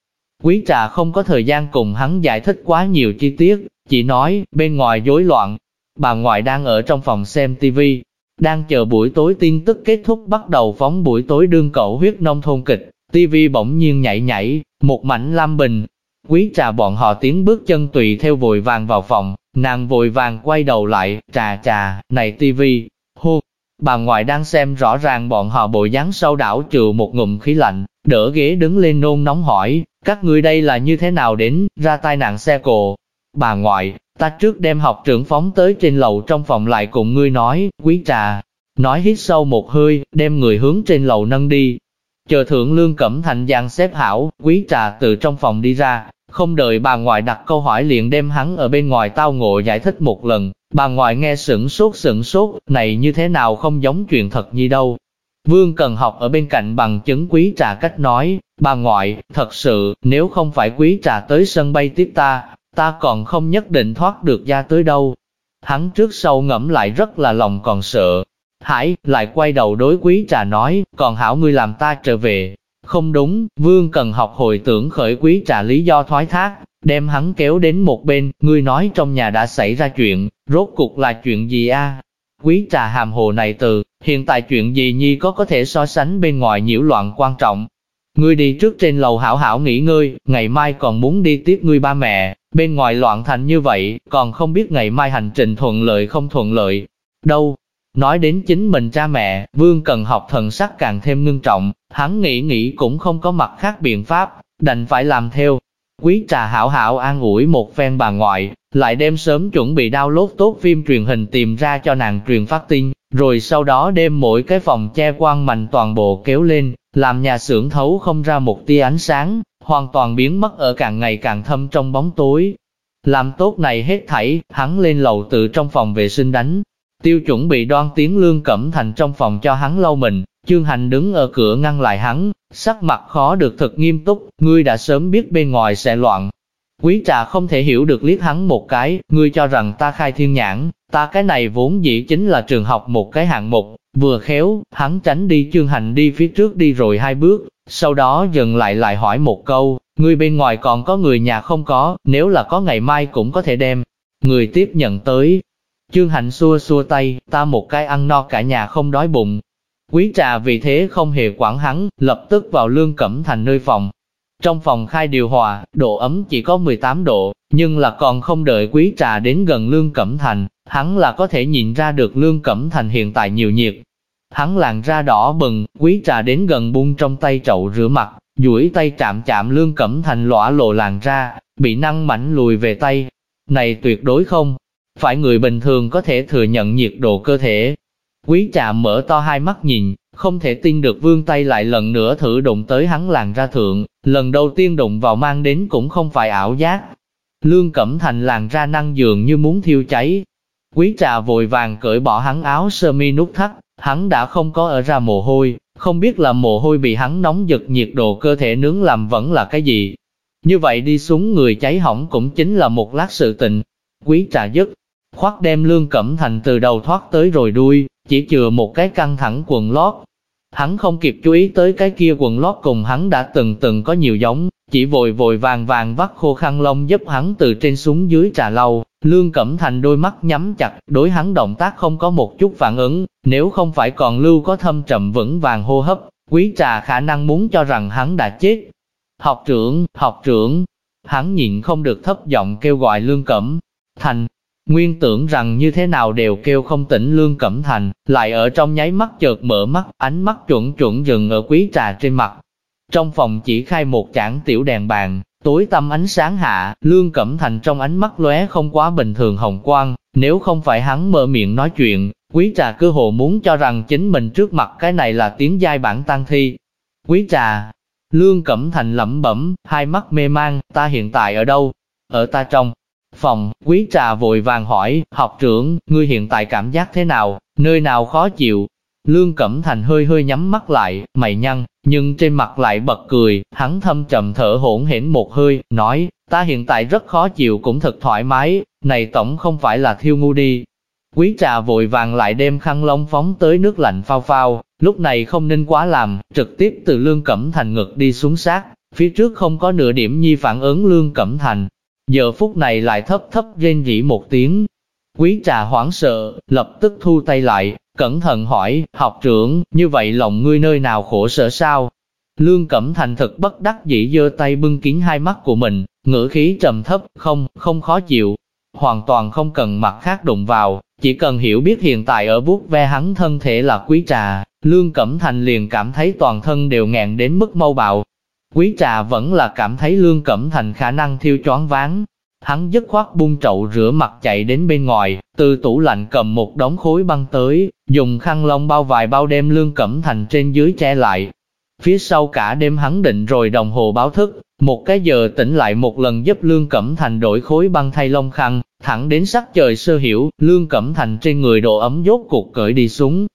Quý trà không có thời gian cùng hắn giải thích quá nhiều chi tiết, chỉ nói, bên ngoài rối loạn, bà ngoại đang ở trong phòng xem tivi đang chờ buổi tối tin tức kết thúc bắt đầu phóng buổi tối đương cậu huyết nông thôn kịch, TV bỗng nhiên nhảy nhảy, một mảnh lam bình. Quý trà bọn họ tiến bước chân tùy theo vội vàng vào phòng, nàng vội vàng quay đầu lại, trà trà, này TV, hô. Bà ngoại đang xem rõ ràng bọn họ bộ dáng sâu đảo trừ một ngụm khí lạnh, đỡ ghế đứng lên nôn nóng hỏi, các ngươi đây là như thế nào đến, ra tai nạn xe cộ. Bà ngoại, ta trước đem học trưởng phóng tới trên lầu trong phòng lại cùng ngươi nói, quý trà. Nói hít sâu một hơi, đem người hướng trên lầu nâng đi. Chờ thượng lương cẩm thành giang xếp hảo, quý trà từ trong phòng đi ra, không đợi bà ngoại đặt câu hỏi liền đem hắn ở bên ngoài tao ngộ giải thích một lần, bà ngoại nghe sửng sốt sửng sốt, này như thế nào không giống chuyện thật như đâu. Vương Cần học ở bên cạnh bằng chứng quý trà cách nói, bà ngoại, thật sự, nếu không phải quý trà tới sân bay tiếp ta, ta còn không nhất định thoát được ra tới đâu. Hắn trước sau ngẫm lại rất là lòng còn sợ. Hải, lại quay đầu đối quý trà nói, còn hảo ngươi làm ta trở về. Không đúng, vương cần học hồi tưởng khởi quý trà lý do thoái thác, đem hắn kéo đến một bên, ngươi nói trong nhà đã xảy ra chuyện, rốt cuộc là chuyện gì a? Quý trà hàm hồ này từ, hiện tại chuyện gì nhi có có thể so sánh bên ngoài nhiễu loạn quan trọng. Ngươi đi trước trên lầu hảo hảo nghỉ ngơi, ngày mai còn muốn đi tiếp ngươi ba mẹ, bên ngoài loạn thành như vậy, còn không biết ngày mai hành trình thuận lợi không thuận lợi. Đâu? Nói đến chính mình cha mẹ, Vương Cần học thần sắc càng thêm ngưng trọng, hắn nghĩ nghĩ cũng không có mặt khác biện pháp, đành phải làm theo. Quý trà hảo hảo an ủi một phen bà ngoại, lại đem sớm chuẩn bị download tốt phim truyền hình tìm ra cho nàng truyền phát tin, rồi sau đó đem mỗi cái phòng che quang mạnh toàn bộ kéo lên, làm nhà xưởng thấu không ra một tia ánh sáng, hoàn toàn biến mất ở càng ngày càng thâm trong bóng tối. Làm tốt này hết thảy, hắn lên lầu tự trong phòng vệ sinh đánh. Tiêu chuẩn bị đoan tiếng lương cẩm thành trong phòng cho hắn lau mình, chương hành đứng ở cửa ngăn lại hắn, sắc mặt khó được thật nghiêm túc, ngươi đã sớm biết bên ngoài sẽ loạn. Quý trà không thể hiểu được liếc hắn một cái, ngươi cho rằng ta khai thiên nhãn, ta cái này vốn dĩ chính là trường học một cái hạng mục, vừa khéo, hắn tránh đi chương hành đi phía trước đi rồi hai bước, sau đó dừng lại lại hỏi một câu, người bên ngoài còn có người nhà không có, nếu là có ngày mai cũng có thể đem. Người tiếp nhận tới. Chương hạnh xua xua tay, ta một cái ăn no cả nhà không đói bụng. Quý trà vì thế không hề quản hắn, lập tức vào lương cẩm thành nơi phòng. Trong phòng khai điều hòa, độ ấm chỉ có 18 độ, nhưng là còn không đợi quý trà đến gần lương cẩm thành, hắn là có thể nhìn ra được lương cẩm thành hiện tại nhiều nhiệt, Hắn làn ra đỏ bừng, quý trà đến gần bung trong tay chậu rửa mặt, duỗi tay chạm chạm lương cẩm thành lõa lộ làn ra, bị năng mảnh lùi về tay. Này tuyệt đối không, phải người bình thường có thể thừa nhận nhiệt độ cơ thể. Quý trà mở to hai mắt nhìn, không thể tin được vương tay lại lần nữa thử đụng tới hắn làn ra thượng, lần đầu tiên đụng vào mang đến cũng không phải ảo giác. Lương Cẩm Thành làn ra năng dường như muốn thiêu cháy. Quý trà vội vàng cởi bỏ hắn áo sơ mi nút thắt, Hắn đã không có ở ra mồ hôi, không biết là mồ hôi bị hắn nóng giật nhiệt độ cơ thể nướng làm vẫn là cái gì. Như vậy đi xuống người cháy hỏng cũng chính là một lát sự tình. Quý trà dứt, khoác đem lương cẩm thành từ đầu thoát tới rồi đuôi, chỉ chừa một cái căng thẳng quần lót, Hắn không kịp chú ý tới cái kia quần lót cùng hắn đã từng từng có nhiều giống, chỉ vội vội vàng vàng vắt khô khăn lông giúp hắn từ trên xuống dưới trà lau. Lương Cẩm Thành đôi mắt nhắm chặt, đối hắn động tác không có một chút phản ứng, nếu không phải còn lưu có thâm trầm vững vàng hô hấp, quý trà khả năng muốn cho rằng hắn đã chết. Học trưởng, học trưởng, hắn nhịn không được thấp giọng kêu gọi Lương Cẩm Thành, Nguyên tưởng rằng như thế nào đều kêu không tỉnh Lương Cẩm Thành, lại ở trong nháy mắt chợt mở mắt, ánh mắt chuẩn chuẩn dừng ở quý trà trên mặt. Trong phòng chỉ khai một chản tiểu đèn bàn, tối tăm ánh sáng hạ, Lương Cẩm Thành trong ánh mắt lóe không quá bình thường hồng quang, nếu không phải hắn mở miệng nói chuyện, quý trà cơ hồ muốn cho rằng chính mình trước mặt cái này là tiếng giai bản tăng thi. Quý trà, Lương Cẩm Thành lẩm bẩm, hai mắt mê mang, ta hiện tại ở đâu? Ở ta trong phòng, quý trà vội vàng hỏi, học trưởng, ngươi hiện tại cảm giác thế nào, nơi nào khó chịu? Lương Cẩm Thành hơi hơi nhắm mắt lại, mày nhăn, nhưng trên mặt lại bật cười, hắn thâm trầm thở hỗn hển một hơi, nói, ta hiện tại rất khó chịu cũng thật thoải mái, này tổng không phải là thiêu ngu đi. Quý trà vội vàng lại đem khăn lông phóng tới nước lạnh phao phao, lúc này không nên quá làm, trực tiếp từ Lương Cẩm Thành ngực đi xuống sát, phía trước không có nửa điểm nhi phản ứng Lương Cẩm Thành, giờ phút này lại thấp thấp rên rỉ một tiếng. Quý trà hoảng sợ, lập tức thu tay lại, cẩn thận hỏi, học trưởng, như vậy lòng ngươi nơi nào khổ sở sao? Lương Cẩm Thành thật bất đắc dĩ giơ tay bưng kín hai mắt của mình, ngữ khí trầm thấp, không, không khó chịu. Hoàn toàn không cần mặt khác đụng vào, chỉ cần hiểu biết hiện tại ở vuốt ve hắn thân thể là quý trà, Lương Cẩm Thành liền cảm thấy toàn thân đều ngẹn đến mức mau bạo. Quý trà vẫn là cảm thấy Lương Cẩm Thành khả năng thiêu choáng váng. Hắn dứt khoát bung chậu rửa mặt chạy đến bên ngoài, từ tủ lạnh cầm một đống khối băng tới, dùng khăn lông bao vài bao đem Lương Cẩm Thành trên dưới che lại, Phía sau cả đêm hắn định rồi đồng hồ báo thức, một cái giờ tỉnh lại một lần giúp Lương Cẩm Thành đổi khối băng thay lông khăn, thẳng đến sắc trời sơ hiểu, Lương Cẩm Thành trên người độ ấm dốt cuộc cởi đi xuống.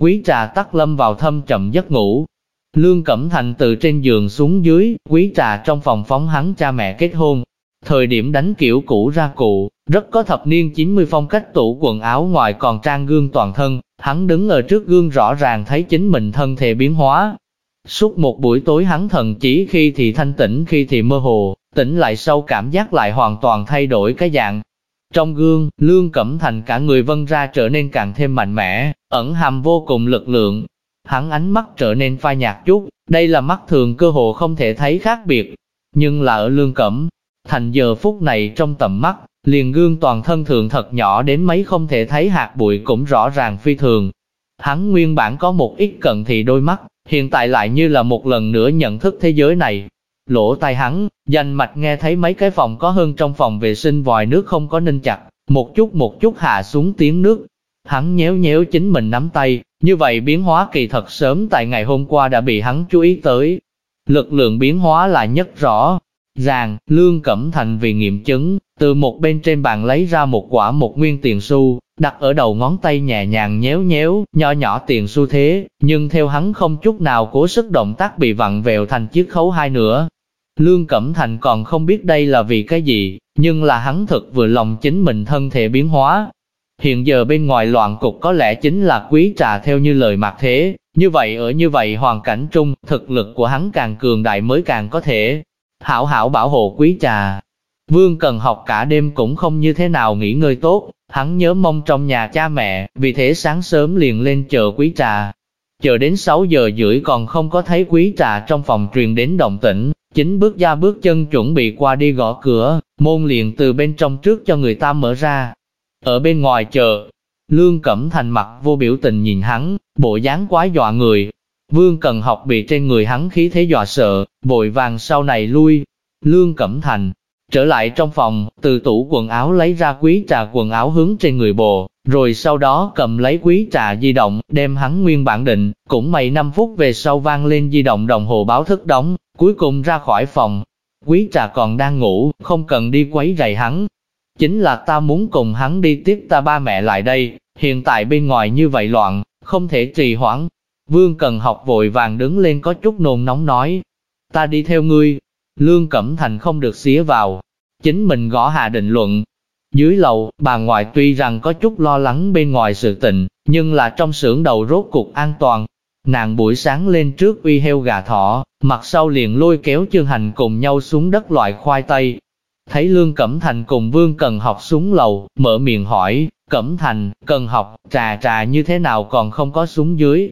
Quý trà tắt lâm vào thâm trầm giấc ngủ. Lương Cẩm Thành từ trên giường xuống dưới, quý trà trong phòng phóng hắn cha mẹ kết hôn. Thời điểm đánh kiểu cũ ra cụ, rất có thập niên 90 phong cách tủ quần áo ngoài còn trang gương toàn thân, hắn đứng ở trước gương rõ ràng thấy chính mình thân thể biến hóa, Suốt một buổi tối hắn thần chỉ khi thì thanh tĩnh khi thì mơ hồ, tỉnh lại sâu cảm giác lại hoàn toàn thay đổi cái dạng. Trong gương, Lương Cẩm Thành cả người vân ra trở nên càng thêm mạnh mẽ, ẩn hàm vô cùng lực lượng. Hắn ánh mắt trở nên phai nhạt chút, đây là mắt thường cơ hồ không thể thấy khác biệt. Nhưng là ở Lương Cẩm, Thành giờ phút này trong tầm mắt, liền gương toàn thân thường thật nhỏ đến mấy không thể thấy hạt bụi cũng rõ ràng phi thường. Hắn nguyên bản có một ít cận thị đôi mắt, hiện tại lại như là một lần nữa nhận thức thế giới này. Lỗ tai hắn, danh mạch nghe thấy mấy cái phòng có hơn trong phòng vệ sinh vòi nước không có ninh chặt, một chút một chút hạ xuống tiếng nước. Hắn nhéo nhéo chính mình nắm tay, như vậy biến hóa kỳ thật sớm tại ngày hôm qua đã bị hắn chú ý tới. Lực lượng biến hóa là nhất rõ. Ràng, Lương Cẩm Thành vì nghiệm chứng, từ một bên trên bàn lấy ra một quả một nguyên tiền xu, đặt ở đầu ngón tay nhẹ nhàng nhéo nhéo, nhỏ nhỏ tiền xu thế, nhưng theo hắn không chút nào cố sức động tác bị vặn vẹo thành chiếc khấu hai nữa. Lương Cẩm Thành còn không biết đây là vì cái gì, nhưng là hắn thực vừa lòng chính mình thân thể biến hóa. Hiện giờ bên ngoài loạn cục có lẽ chính là quý trà theo như lời mặt thế, như vậy ở như vậy hoàn cảnh trung, thực lực của hắn càng cường đại mới càng có thể hảo hảo bảo hộ quý trà. Vương cần học cả đêm cũng không như thế nào nghỉ ngơi tốt, hắn nhớ mong trong nhà cha mẹ, vì thế sáng sớm liền lên chờ quý trà. Chờ đến 6 giờ rưỡi còn không có thấy quý trà trong phòng truyền đến động tĩnh, chính bước ra bước chân chuẩn bị qua đi gõ cửa, môn liền từ bên trong trước cho người ta mở ra. Ở bên ngoài chờ, Lương Cẩm Thành mặt vô biểu tình nhìn hắn, bộ dáng quá dọa người. Vương Cần học bị trên người hắn khí thế dọa sợ, vội vàng sau này lui. Lương Cẩm Thành, Trở lại trong phòng, từ tủ quần áo lấy ra quý trà quần áo hướng trên người bồ, rồi sau đó cầm lấy quý trà di động, đem hắn nguyên bản định, cũng mày 5 phút về sau vang lên di động đồng hồ báo thức đóng, cuối cùng ra khỏi phòng. Quý trà còn đang ngủ, không cần đi quấy rầy hắn. Chính là ta muốn cùng hắn đi tiếp ta ba mẹ lại đây, hiện tại bên ngoài như vậy loạn, không thể trì hoãn. Vương Cần học vội vàng đứng lên có chút nôn nóng nói, ta đi theo ngươi, Lương Cẩm Thành không được xía vào. Chính mình gõ hạ định luận. Dưới lầu, bà ngoại tuy rằng có chút lo lắng bên ngoài sự tình, nhưng là trong xưởng đầu rốt cuộc an toàn. Nàng buổi sáng lên trước uy heo gà thỏ, mặt sau liền lôi kéo chương hành cùng nhau xuống đất loại khoai tây. Thấy Lương Cẩm Thành cùng Vương Cần học xuống lầu, mở miệng hỏi, Cẩm Thành, Cần học, trà trà như thế nào còn không có xuống dưới.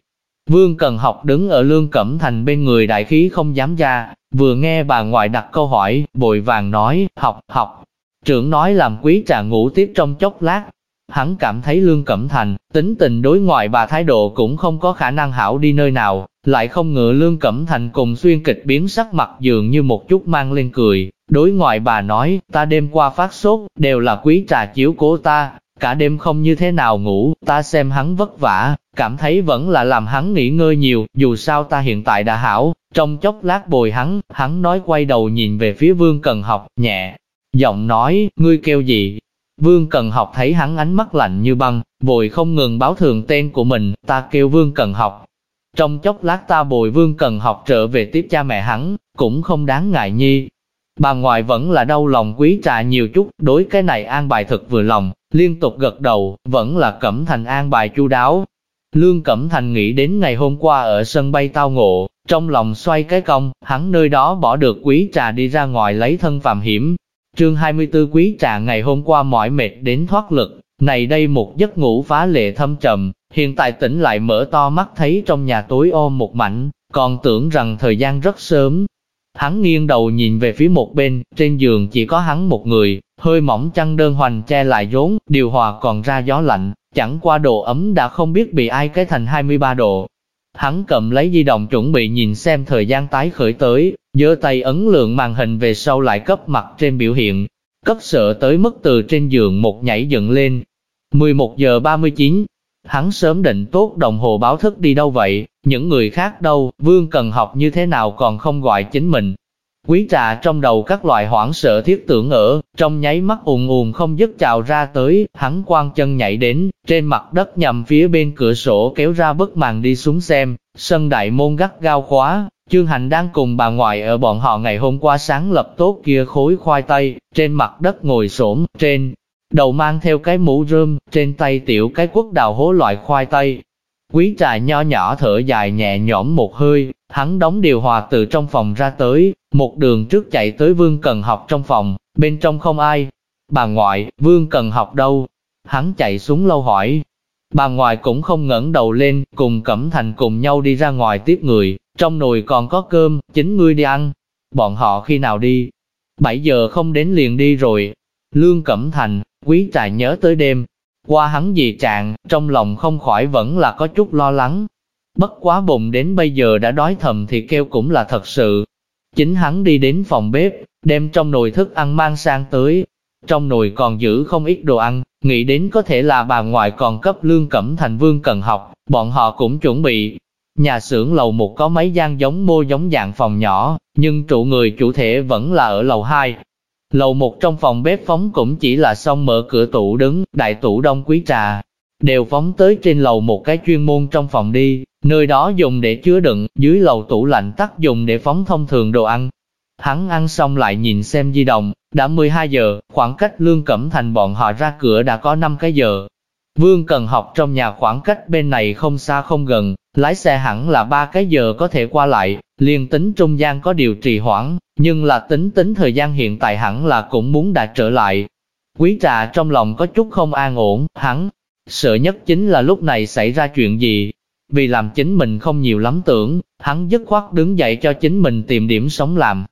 Vương Cần học đứng ở Lương Cẩm Thành bên người đại khí không dám ra, Vừa nghe bà ngoại đặt câu hỏi, bội vàng nói, học, học. Trưởng nói làm quý trà ngủ tiếp trong chốc lát. Hắn cảm thấy Lương Cẩm Thành, tính tình đối ngoại bà thái độ cũng không có khả năng hảo đi nơi nào, lại không ngờ Lương Cẩm Thành cùng xuyên kịch biến sắc mặt dường như một chút mang lên cười. Đối ngoại bà nói, ta đêm qua phát sốt, đều là quý trà chiếu cố ta, cả đêm không như thế nào ngủ, ta xem hắn vất vả, cảm thấy vẫn là làm hắn nghỉ ngơi nhiều, dù sao ta hiện tại đã hảo, trong chốc lát bồi hắn, hắn nói quay đầu nhìn về phía Vương Cần Học, nhẹ, giọng nói, ngươi kêu gì? Vương Cần Học thấy hắn ánh mắt lạnh như băng, vội không ngừng báo thường tên của mình, ta kêu Vương Cần Học. Trong chốc lát ta bồi Vương Cần Học trở về tiếp cha mẹ hắn, cũng không đáng ngại nhi. Bà ngoại vẫn là đau lòng quý trà nhiều chút, đối cái này an bài thật vừa lòng, liên tục gật đầu, vẫn là cẩm thành an bài chu đáo, Lương Cẩm Thành nghĩ đến ngày hôm qua ở sân bay tao ngộ, trong lòng xoay cái cong, hắn nơi đó bỏ được quý trà đi ra ngoài lấy thân phạm hiểm. Chương 24 quý trà ngày hôm qua mỏi mệt đến thoát lực, này đây một giấc ngủ phá lệ thâm trầm, Hiện tại tỉnh lại mở to mắt thấy trong nhà tối ôm một mảnh, còn tưởng rằng thời gian rất sớm. Hắn nghiêng đầu nhìn về phía một bên, trên giường chỉ có hắn một người, hơi mỏng chăn đơn hoành che lại rốn, điều hòa còn ra gió lạnh, chẳng qua độ ấm đã không biết bị ai cái thành 23 độ. Hắn cầm lấy di động chuẩn bị nhìn xem thời gian tái khởi tới, giơ tay ấn lượng màn hình về sau lại cấp mặt trên biểu hiện, cấp sợ tới mức từ trên giường một nhảy dựng lên. 11 giờ 39, hắn sớm định tốt đồng hồ báo thức đi đâu vậy, những người khác đâu, Vương Cần học như thế nào còn không gọi chính mình. Quý trà trong đầu các loại hoảng sợ thiết tưởng ở, trong nháy mắt ùn ùn không dứt trào ra tới, hắn quan chân nhảy đến, trên mặt đất nhằm phía bên cửa sổ kéo ra bức màn đi xuống xem, sân đại môn gắt gao khóa, Chương Hành đang cùng bà ngoại ở bọn họ ngày hôm qua sáng lập tốt kia khối khoai tây, trên mặt đất ngồi xổm trên đầu mang theo cái mũ rơm, trên tay tiểu cái quốc đào hố loại khoai tây. Quý trà nho nhỏ thở dài nhẹ nhõm một hơi, hắn đóng điều hòa từ trong phòng ra tới, một đường trước chạy tới Vương Cần học trong phòng, bên trong không ai. Bà ngoại, Vương Cần học đâu? Hắn chạy xuống lâu hỏi. Bà ngoại cũng không ngẩng đầu lên, cùng Cẩm Thành cùng nhau đi ra ngoài tiếp người, trong nồi còn có cơm, chính ngươi đi ăn. Bọn họ khi nào đi? 7 giờ không đến liền đi rồi. Lương Cẩm Thành, quý trà nhớ tới đêm. Qua hắn dị trạng, trong lòng không khỏi vẫn là có chút lo lắng. Bất quá bụng đến bây giờ đã đói thầm thì kêu cũng là thật sự. Chính hắn đi đến phòng bếp, đem trong nồi thức ăn mang sang tới. Trong nồi còn giữ không ít đồ ăn, nghĩ đến có thể là bà ngoại còn cấp lương cẩm thành vương cần học, bọn họ cũng chuẩn bị, Nhà xưởng lầu một có mấy gian giống mô giống dạng phòng nhỏ, nhưng trụ người chủ thể vẫn là ở lầu 2. Lầu một trong phòng bếp phóng cũng chỉ là xong mở cửa tủ đứng, đại tủ đông quý trà, đều phóng tới trên lầu một cái chuyên môn trong phòng đi, nơi đó dùng để chứa đựng, dưới lầu tủ lạnh tắt dùng để phóng thông thường đồ ăn. Hắn ăn xong lại nhìn xem di động, đã 12 giờ, khoảng cách lương cẩm thành bọn họ ra cửa đã có 5 cái giờ. Vương cần học trong nhà khoảng cách bên này không xa không gần, Lái xe hẳn là ba cái giờ có thể qua lại, liên tính trung gian có điều trì hoãn, nhưng là tính tính thời gian hiện tại hẳn là cũng muốn đã trở lại. Quý trà trong lòng có chút không an ổn, hắn sợ nhất chính là lúc này xảy ra chuyện gì. Vì làm chính mình không nhiều lắm tưởng, hắn dứt khoát đứng dậy cho chính mình tìm điểm sống làm.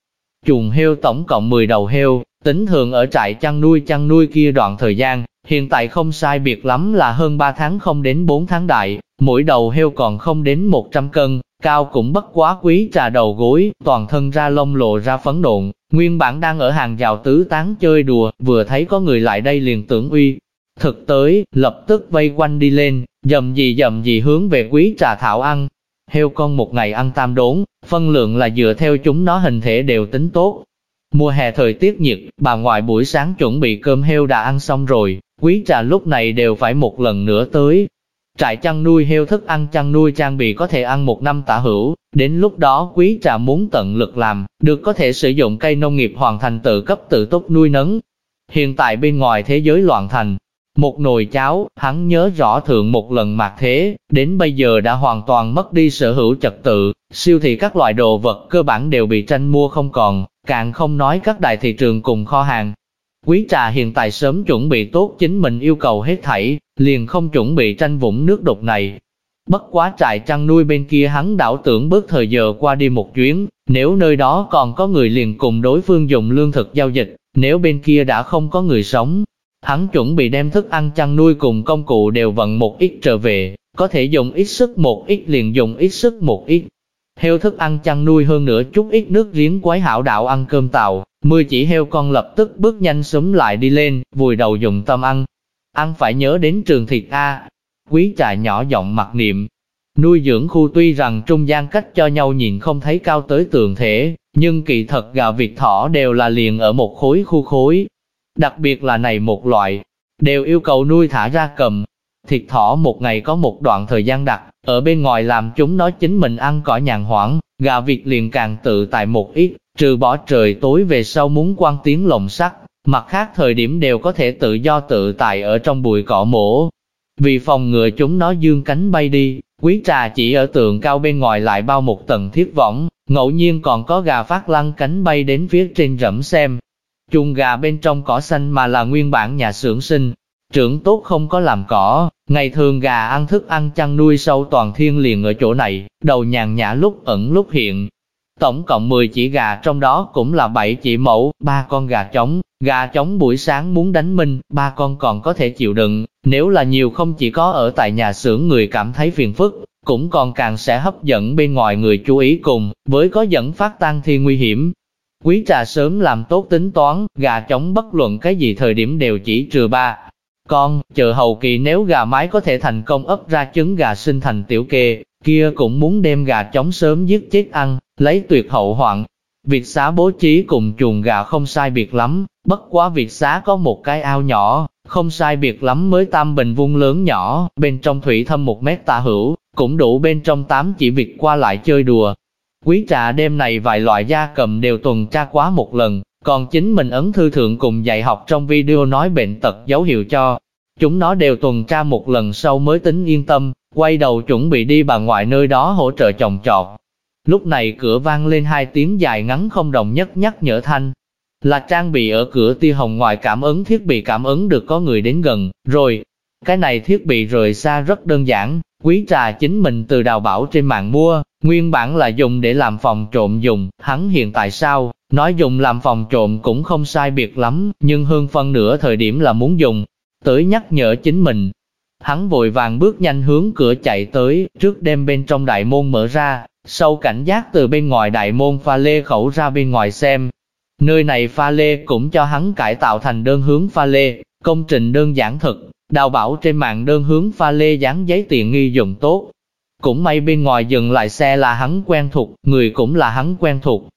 Chuồng heo tổng cộng 10 đầu heo, tính thường ở trại chăn nuôi chăn nuôi kia đoạn thời gian, hiện tại không sai biệt lắm là hơn 3 tháng không đến 4 tháng đại, mỗi đầu heo còn không đến 100 cân, cao cũng bất quá quý trà đầu gối, toàn thân ra lông lộ ra phấn nộn, nguyên bản đang ở hàng rào tứ tán chơi đùa, vừa thấy có người lại đây liền tưởng uy. Thực tới, lập tức vây quanh đi lên, dầm gì dầm gì hướng về quý trà thảo ăn. Heo con một ngày ăn tam đốn, phân lượng là dựa theo chúng nó hình thể đều tính tốt. Mùa hè thời tiết nhiệt, bà ngoại buổi sáng chuẩn bị cơm heo đã ăn xong rồi, quý trà lúc này đều phải một lần nữa tới, Trại chăn nuôi heo thức ăn chăn nuôi trang bị có thể ăn một năm tả hữu, đến lúc đó quý trà muốn tận lực làm, được có thể sử dụng cây nông nghiệp hoàn thành tự cấp tự túc nuôi nấng. Hiện tại bên ngoài thế giới loạn thành, một nồi cháo, hắn nhớ rõ thượng một lần mạc thế, đến bây giờ đã hoàn toàn mất đi sở hữu trật tự, siêu thị các loại đồ vật cơ bản đều bị tranh mua không còn, càng không nói các đại thị trường cùng kho hàng, Quý trà hiện tại sớm chuẩn bị tốt chính mình yêu cầu hết thảy, liền không chuẩn bị tranh vũng nước đục này. Bất quá trại chăn nuôi bên kia hắn đảo tưởng bước thời giờ qua đi một chuyến, nếu nơi đó còn có người liền cùng đối phương dùng lương thực giao dịch, nếu bên kia đã không có người sống, hắn chuẩn bị đem thức ăn chăn nuôi cùng công cụ đều vận một ít trở về, có thể dùng ít sức một ít liền dùng ít sức một ít. Heo thức ăn chăn nuôi hơn nữa chút ít nước riếng quái hảo đạo ăn cơm tàu, Mười chỉ heo con lập tức bước nhanh súng lại đi lên, vùi đầu dùng tâm ăn. Ăn phải nhớ đến trường thịt A. Quý trà nhỏ giọng mặc niệm. Nuôi dưỡng khu tuy rằng trung gian cách cho nhau nhìn không thấy cao tới tường thể, nhưng kỳ thật gà vịt thỏ đều là liền ở một khối khu khối. Đặc biệt là này một loại, đều yêu cầu nuôi thả ra cầm. Thịt thỏ một ngày có một đoạn thời gian đặt, ở bên ngoài làm chúng nó chính mình ăn cỏ nhàn hoảng, gà vịt liền càng tự tại một ít, trừ bỏ trời tối về sau muốn quan tiếng lồng sắt, mặt khác thời điểm đều có thể tự do tự tại ở trong bụi cỏ mổ. Vì phòng ngừa chúng nó dương cánh bay đi, quý trà chỉ ở tường cao bên ngoài lại bao một tầng thiết võng, ngẫu nhiên còn có gà phát lăn cánh bay đến phía trên rẫm xem. Chuồng gà bên trong cỏ xanh mà là nguyên bản nhà xưởng sinh, trưởng tốt không có làm cỏ, Ngày thường gà ăn thức ăn chăn nuôi sâu toàn thiên liền ở chỗ này, đầu nhàn nhã lúc ẩn lúc hiện. Tổng cộng 10 chỉ gà trong đó cũng là 7 chỉ mẫu, ba con gà trống, gà trống buổi sáng muốn đánh minh, ba con còn có thể chịu đựng, nếu là nhiều không chỉ có ở tại nhà xưởng người cảm thấy phiền phức, cũng còn càng sẽ hấp dẫn bên ngoài người chú ý cùng, với có dẫn phát tăng thi nguy hiểm. Quý trà sớm làm tốt tính toán, gà trống bất luận cái gì thời điểm đều chỉ trừ ba. Con, chờ hậu kỳ nếu gà mái có thể thành công ấp ra trứng gà sinh thành tiểu kê, kia cũng muốn đem gà trống sớm giết chết ăn, lấy tuyệt hậu hoạn. Việc xá bố trí cùng chuồng gà không sai biệt lắm, bất quá việc xá có một cái ao nhỏ, không sai biệt lắm mới tam bình vuông lớn nhỏ, bên trong thủy thâm một mét tả hữu, cũng đủ bên trong tám chỉ việc qua lại chơi đùa. Quý trà đêm này vài loại gia cầm đều tuần tra quá một lần, còn chính mình ấn thư thượng cùng dạy học trong video nói bệnh tật dấu hiệu cho. Chúng nó đều tuần tra một lần sau mới tính yên tâm, quay đầu chuẩn bị đi bà ngoại nơi đó hỗ trợ chồng trọt. Lúc này cửa vang lên hai tiếng dài ngắn không đồng nhất nhắc nhở thanh. Là trang bị ở cửa tia hồng ngoại cảm ứng thiết bị cảm ứng được có người đến gần, rồi. Cái này thiết bị rời xa rất đơn giản, quý trà chính mình từ đào bảo trên mạng mua, nguyên bản là dùng để làm phòng trộm dùng, hắn hiện tại sao, nói dùng làm phòng trộm cũng không sai biệt lắm, nhưng hơn phân nửa thời điểm là muốn dùng, tới nhắc nhở chính mình. Hắn vội vàng bước nhanh hướng cửa chạy tới, trước đêm bên trong đại môn mở ra, sâu cảnh giác từ bên ngoài đại môn pha lê khẩu ra bên ngoài xem. Nơi này pha lê cũng cho hắn cải tạo thành đơn hướng pha lê, công trình đơn giản thật đào bảo trên mạng đơn hướng pha lê dán giấy tiền nghi dùng tốt. Cũng may bên ngoài dừng lại xe là hắn quen thuộc, người cũng là hắn quen thuộc.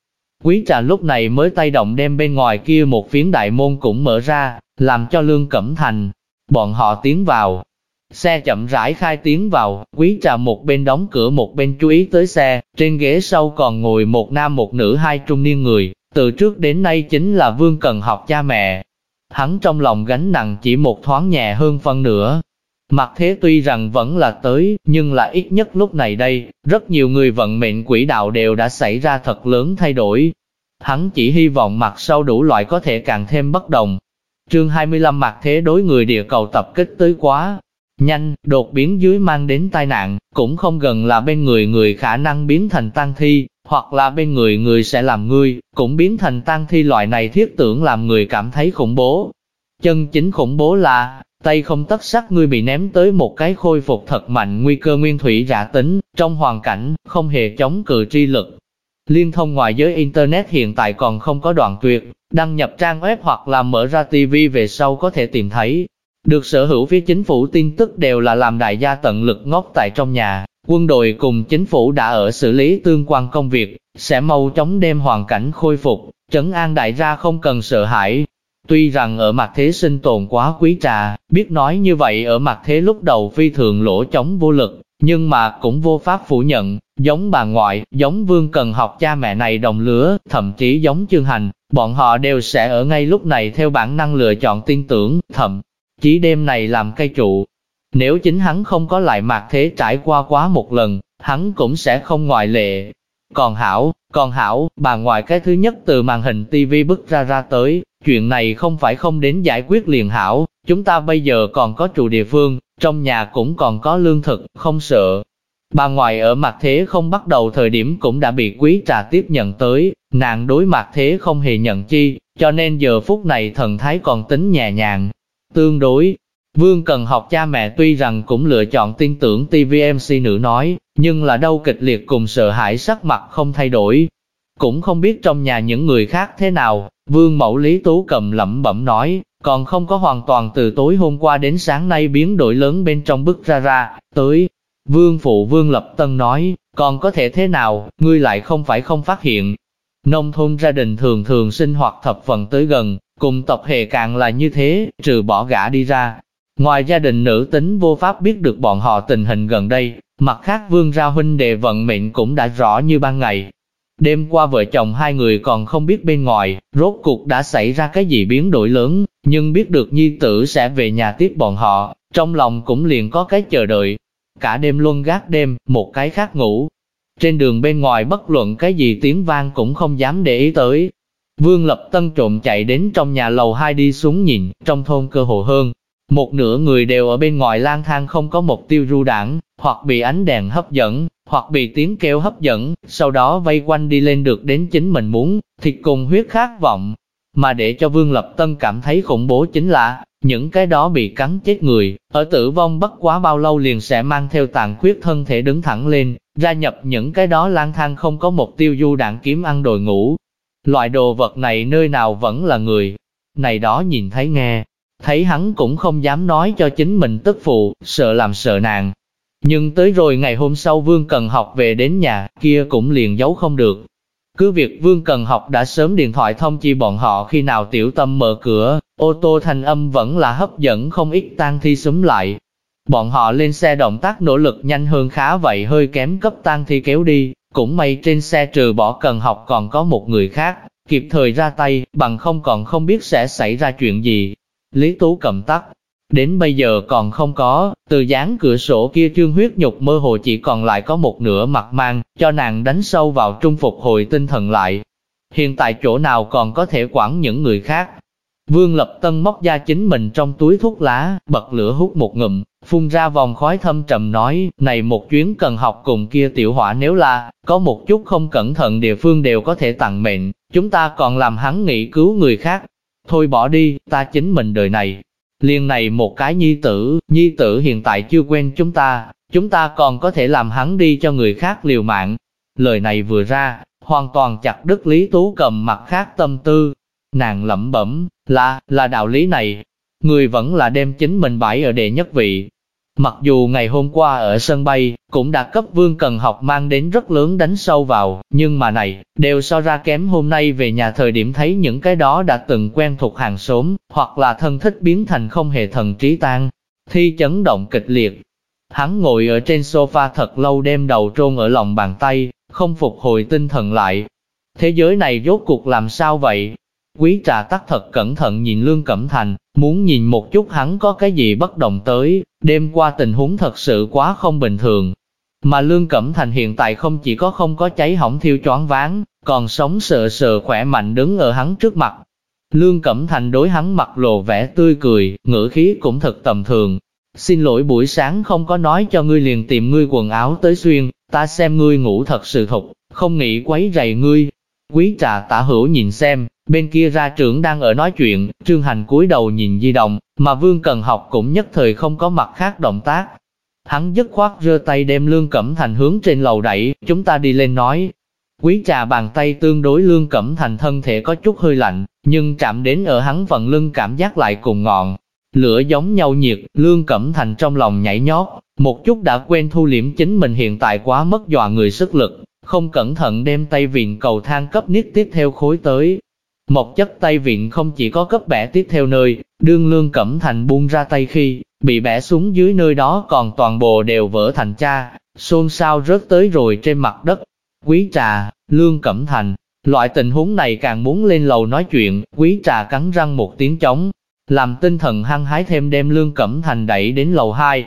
Quý trà lúc này mới tay động đem bên ngoài kia một phiến đại môn cũng mở ra, làm cho Lương Cẩm Thành. Bọn họ tiến vào, Xe chậm rãi khai tiến vào, quý trà một bên đóng cửa một bên chú ý tới xe, trên ghế sau còn ngồi một nam một nữ hai trung niên người, từ trước đến nay chính là Vương Cần học cha mẹ. Hắn trong lòng gánh nặng chỉ một thoáng nhẹ hơn phân nửa. Mặt thế tuy rằng vẫn là tới, nhưng là ít nhất lúc này đây, rất nhiều người vận mệnh quỹ đạo đều đã xảy ra thật lớn thay đổi. Hắn chỉ hy vọng mặt sau đủ loại có thể càng thêm bất đồng. Chương 25 mặt thế đối người địa cầu tập kích tới quá, Nhanh, đột biến dưới mang đến tai nạn, cũng không gần là bên người người khả năng biến thành tăng thi, hoặc là bên người người sẽ làm ngươi, cũng biến thành tăng thi loại này thiết tưởng làm người cảm thấy khủng bố. Chân chính khủng bố là, tay không tất sắc ngươi bị ném tới một cái khôi phục thật mạnh nguy cơ nguyên thủy giả tính, trong hoàn cảnh, không hề chống cự tri lực. Liên thông ngoài giới Internet hiện tại còn không có đoạn tuyệt, đăng nhập trang web hoặc là mở ra TV về sau có thể tìm thấy, được sở hữu phía chính phủ tin tức đều là làm đại gia tận lực ngốc tại trong nhà, quân đội cùng chính phủ đã ở xử lý tương quan công việc, sẽ mau chóng đem hoàn cảnh khôi phục, trấn an đại gia không cần sợ hãi. Tuy rằng ở mặt thế sinh tồn quá quý trà, biết nói như vậy ở mặt thế lúc đầu phi thường lỗ chống vô lực, nhưng mà cũng vô pháp phủ nhận, giống bà ngoại, giống vương cần học cha mẹ này đồng lứa, thậm chí giống chương hành, bọn họ đều sẽ ở ngay lúc này theo bản năng lựa chọn tin tưởng, thậm chí đêm này làm cây trụ. Nếu chính hắn không có lại mạc thế trải qua quá một lần, hắn cũng sẽ không ngoại lệ. Còn hảo, còn hảo, bà ngoại cái thứ nhất từ màn hình tivi bước ra ra tới, chuyện này không phải không đến giải quyết liền hảo, chúng ta bây giờ còn có trụ địa phương, trong nhà cũng còn có lương thực, không sợ. Bà ngoại ở mặt thế không bắt đầu thời điểm cũng đã bị quý trà tiếp nhận tới, nàng đối mặt thế không hề nhận chi, cho nên giờ phút này thần thái còn tính nhẹ nhàng, Tương đối, Vương Cần học cha mẹ tuy rằng cũng lựa chọn tin tưởng TVMC nữ nói, nhưng là đâu kịch liệt cùng sợ hãi sắc mặt không thay đổi. Cũng không biết trong nhà những người khác thế nào, Vương Mẫu Lý Tú cầm lẩm bẩm nói, còn không có hoàn toàn từ tối hôm qua đến sáng nay biến đổi lớn bên trong bức ra ra, tới. Vương Phụ Vương Lập Tân nói, còn có thể thế nào, ngươi lại không phải không phát hiện. Nông thôn gia đình thường thường sinh hoạt thập phần tới gần, Cùng tập hệ càng là như thế, trừ bỏ gã đi ra. Ngoài gia đình nữ tính vô pháp biết được bọn họ tình hình gần đây, mặt khác vương ra huynh đệ vận mệnh cũng đã rõ như ban ngày. Đêm qua vợ chồng hai người còn không biết bên ngoài, rốt cuộc đã xảy ra cái gì biến đổi lớn, nhưng biết được nhi tử sẽ về nhà tiếp bọn họ, trong lòng cũng liền có cái chờ đợi. Cả đêm luân gác đêm, một cái khác ngủ. Trên đường bên ngoài bất luận cái gì tiếng vang cũng không dám để ý tới, Vương Lập Tân trộm chạy đến trong nhà lầu hai đi xuống nhìn, trong thôn cơ hồ hơn. Một nửa người đều ở bên ngoài lang thang không có mục tiêu ru đảng, hoặc bị ánh đèn hấp dẫn, hoặc bị tiếng kêu hấp dẫn, sau đó vây quanh đi lên được đến chính mình muốn, thịt cùng huyết khát vọng. Mà để cho Vương Lập Tân cảm thấy khủng bố chính là, những cái đó bị cắn chết người, ở tử vong bất quá bao lâu liền sẽ mang theo tàn khuyết thân thể đứng thẳng lên, gia nhập những cái đó lang thang không có mục tiêu du đạn kiếm ăn đồi ngủ, Loại đồ vật này nơi nào vẫn là người. Này đó nhìn thấy nghe, thấy hắn cũng không dám nói cho chính mình tức phụ, sợ làm sợ nàng. Nhưng tới rồi ngày hôm sau Vương Cần học về đến nhà, kia cũng liền giấu không được. Cứ việc Vương Cần học đã sớm điện thoại thông chi bọn họ khi nào tiểu tâm mở cửa, ô tô thanh âm vẫn là hấp dẫn không ít tang thi súng lại. Bọn họ lên xe động tác nỗ lực nhanh hơn khá vậy hơi kém cấp tang thi kéo đi, cũng may trên xe trừ bỏ Cần học còn có một người khác, kịp thời ra tay, bằng không còn không biết sẽ xảy ra chuyện gì. Lý Tú cầm tắt, đến bây giờ còn không có, từ dáng cửa sổ kia trương huyết nhục mơ hồ chỉ còn lại có một nửa mặt mang, cho nàng đánh sâu vào trung phục hồi tinh thần lại. Hiện tại chỗ nào còn có thể quản những người khác. Vương Lập Tân móc ra chính mình trong túi thuốc lá, bật lửa hút một ngụm, phun ra vòng khói thâm trầm nói, này một chuyến cần học cùng kia tiểu hỏa nếu là, có một chút không cẩn thận địa phương đều có thể tặng mệnh, chúng ta còn làm hắn nghĩ cứu người khác. Thôi bỏ đi, ta chính mình đời này, liên này một cái nhi tử, nhi tử hiện tại chưa quen chúng ta, chúng ta còn có thể làm hắn đi cho người khác liều mạng. Lời này vừa ra, hoàn toàn chặt đứt Lý Tú cầm mặt khác tâm tư. Nàng lẩm bẩm, là, là đạo lý này. Người vẫn là đem chính mình bãi ở đệ nhất vị, Mặc dù ngày hôm qua ở sân bay, cũng đã cấp Vương Cần Học mang đến rất lớn đánh sâu vào, nhưng mà này, đều so ra kém hôm nay về nhà thời điểm thấy những cái đó đã từng quen thuộc hàng xóm, hoặc là thân thích biến thành không hề thần trí tan. Thi chấn động kịch liệt. Hắn ngồi ở trên sofa thật lâu đem đầu trôn ở lòng bàn tay, không phục hồi tinh thần lại. Thế giới này rốt cuộc làm sao vậy? Quý trà tắc thật cẩn thận nhìn Lương Cẩm Thành, muốn nhìn một chút hắn có cái gì bất đồng tới, đêm qua tình huống thật sự quá không bình thường. Mà Lương Cẩm Thành hiện tại không chỉ có không có cháy hỏng thiêu choáng váng, còn sống sợ sợ khỏe mạnh đứng ở hắn trước mặt. Lương Cẩm Thành đối hắn mặt lộ vẻ tươi cười, ngữ khí cũng thật tầm thường. Xin lỗi buổi sáng không có nói cho ngươi liền tìm ngươi quần áo tới xuyên, ta xem ngươi ngủ thật sự thục, không nghĩ quấy rầy ngươi. Quý trà tả hữu nhìn xem, Bên kia ra trưởng đang ở nói chuyện, Trương Hành cúi đầu nhìn di động, mà Vương Cần Học cũng nhất thời không có mặt khác động tác. Hắn dứt khoát rơ tay đem Lương Cẩm Thành hướng trên lầu đẩy, chúng ta đi lên nói. Quý trà bàn tay tương đối Lương Cẩm Thành thân thể có chút hơi lạnh, nhưng chạm đến ở hắn phần lưng cảm giác lại cùng ngọn. Lửa giống nhau nhiệt, Lương Cẩm Thành trong lòng nhảy nhót, một chút đã quen thu liễm chính mình hiện tại quá mất dọa người sức lực, không cẩn thận đem tay viện cầu thang cấp niết tiếp theo khối tới, một chất tay viện không chỉ có cấp bẻ tiếp theo nơi, đương lương cẩm thành buông ra tay khi, bị bẻ xuống dưới nơi đó còn toàn bộ đều vỡ thành cha, xôn xao rớt tới rồi trên mặt đất. Quý trà, lương cẩm thành, loại tình huống này càng muốn lên lầu nói chuyện, quý trà cắn răng một tiếng chống, làm tinh thần hăng hái thêm đem lương cẩm thành đẩy đến lầu 2.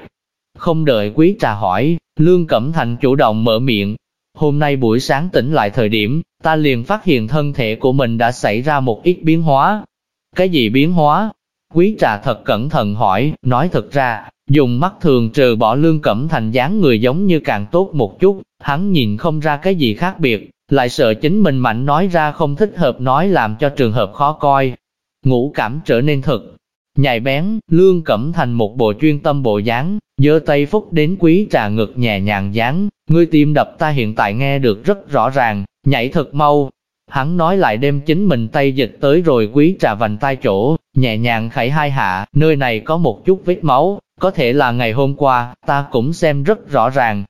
Không đợi quý trà hỏi, lương cẩm thành chủ động mở miệng, Hôm nay buổi sáng tỉnh lại thời điểm, ta liền phát hiện thân thể của mình đã xảy ra một ít biến hóa. Cái gì biến hóa? Quý trà thật cẩn thận hỏi, nói thật ra, dùng mắt thường trừ bỏ lương cẩm thành dáng người giống như càng tốt một chút, hắn nhìn không ra cái gì khác biệt, lại sợ chính mình mạnh nói ra không thích hợp nói làm cho trường hợp khó coi. Ngũ cảm trở nên thực, nhạy bén, lương cẩm thành một bộ chuyên tâm bộ dáng, giơ tay phúc đến quý trà ngực nhẹ nhàng dáng, ngươi tim đập ta hiện tại nghe được rất rõ ràng, nhảy thật mau. Hắn nói lại đem chính mình tay dịch tới rồi quý trà vành tay chỗ, nhẹ nhàng khẩy hai hạ, nơi này có một chút vết máu, có thể là ngày hôm qua, ta cũng xem rất rõ ràng.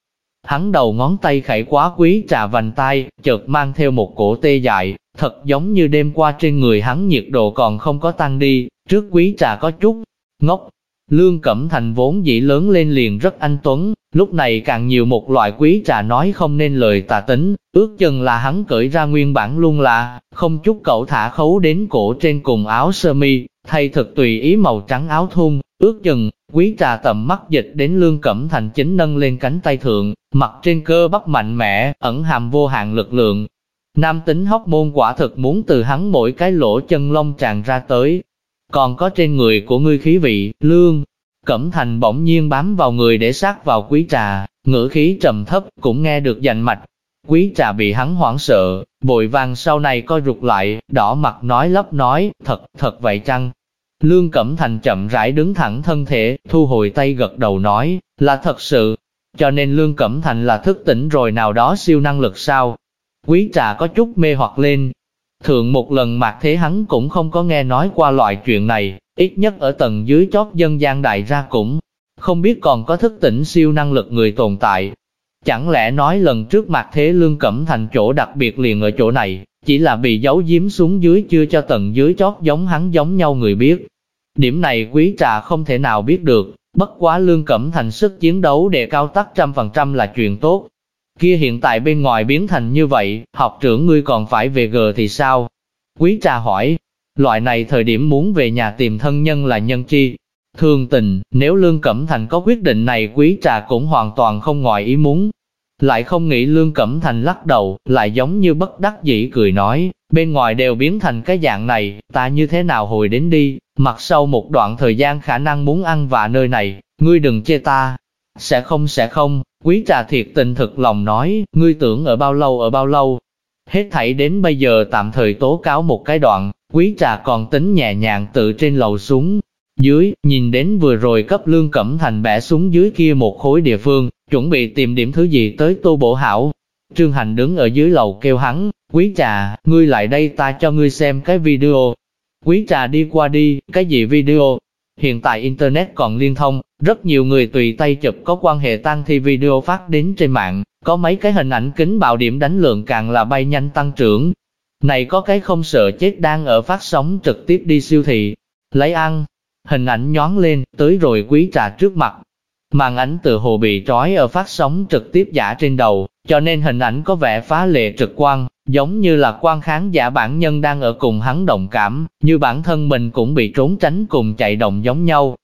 Hắn đầu ngón tay khẩy quá quý trà vành tay, chợt mang theo một cổ tê dại, thật giống như đêm qua trên người hắn nhiệt độ còn không có tăng đi, trước quý trà có chút ngốc, Lương Cẩm Thành vốn dĩ lớn lên liền rất anh tuấn, lúc này càng nhiều một loại quý trà nói không nên lời tà tính, ước chừng là hắn cởi ra nguyên bản luôn là, không chút cậu thả khấu đến cổ trên cùng áo sơ mi, thay thực tùy ý màu trắng áo thun, ước chừng, quý trà tầm mắt dịch đến Lương Cẩm Thành chính nâng lên cánh tay thượng, mặt trên cơ bắp mạnh mẽ, ẩn hàm vô hạn lực lượng. Nam tính hóc môn quả thực muốn từ hắn mỗi cái lỗ chân lông tràn ra tới, còn có trên người của ngươi khí vị, lương. Cẩm thành bỗng nhiên bám vào người để sát vào quý trà, ngữ khí trầm thấp, cũng nghe được dành mạch. Quý trà bị hắn hoảng sợ, bội vàng sau này coi rụt lại, đỏ mặt nói lấp nói, thật, thật vậy chăng? Lương Cẩm Thành chậm rãi đứng thẳng thân thể, thu hồi tay gật đầu nói, là thật sự. Cho nên Lương Cẩm Thành là thức tỉnh rồi nào đó siêu năng lực sao? Quý trà có chút mê hoặc lên thường một lần mạc thế hắn cũng không có nghe nói qua loại chuyện này, ít nhất ở tầng dưới chót dân gian đại ra cũng không biết còn có thức tỉnh siêu năng lực người tồn tại. Chẳng lẽ nói lần trước mặc thế lương cẩm thành chỗ đặc biệt liền ở chỗ này, chỉ là bị giấu giếm xuống dưới chưa cho tầng dưới chót giống hắn giống nhau người biết. Điểm này quý trà không thể nào biết được, bất quá lương cẩm thành sức chiến đấu đề cao tắc trăm phần trăm là chuyện tốt. Kia hiện tại bên ngoài biến thành như vậy, học trưởng ngươi còn phải về gờ thì sao? Quý trà hỏi, loại này thời điểm muốn về nhà tìm thân nhân là nhân chi? Thường tình, nếu Lương Cẩm Thành có quyết định này quý trà cũng hoàn toàn không ngoài ý muốn. Lại không nghĩ Lương Cẩm Thành lắc đầu, lại giống như bất đắc dĩ cười nói, bên ngoài đều biến thành cái dạng này, ta như thế nào hồi đến đi, mặt sau một đoạn thời gian khả năng muốn ăn vạ nơi này, ngươi đừng chê ta. Sẽ không sẽ không, quý trà thiệt tình thực lòng nói, ngươi tưởng ở bao lâu ở bao lâu. Hết thảy đến bây giờ tạm thời tố cáo một cái đoạn, quý trà còn tính nhẹ nhàng tự trên lầu xuống. Dưới, nhìn đến vừa rồi cấp lương cẩm thành bẻ xuống dưới kia một khối địa phương, chuẩn bị tìm điểm thứ gì tới tô bổ hảo. Trương Hành đứng ở dưới lầu kêu hắn, quý trà, ngươi lại đây ta cho ngươi xem cái video. Quý trà đi qua đi, cái gì video? Hiện tại Internet còn liên thông, rất nhiều người tùy tay chụp có quan hệ tăng thi video phát đến trên mạng, có mấy cái hình ảnh kính bạo điểm đánh lượng càng là bay nhanh tăng trưởng. Này có cái không sợ chết đang ở phát sóng trực tiếp đi siêu thị, lấy ăn. Hình ảnh nhón lên, tới rồi quý trà trước mặt, Màn ảnh từ hồ bị trói ở phát sóng trực tiếp giả trên đầu, cho nên hình ảnh có vẻ phá lệ trực quan, giống như là quan khán giả bản nhân đang ở cùng hắn đồng cảm, như bản thân mình cũng bị trốn tránh cùng chạy động giống nhau.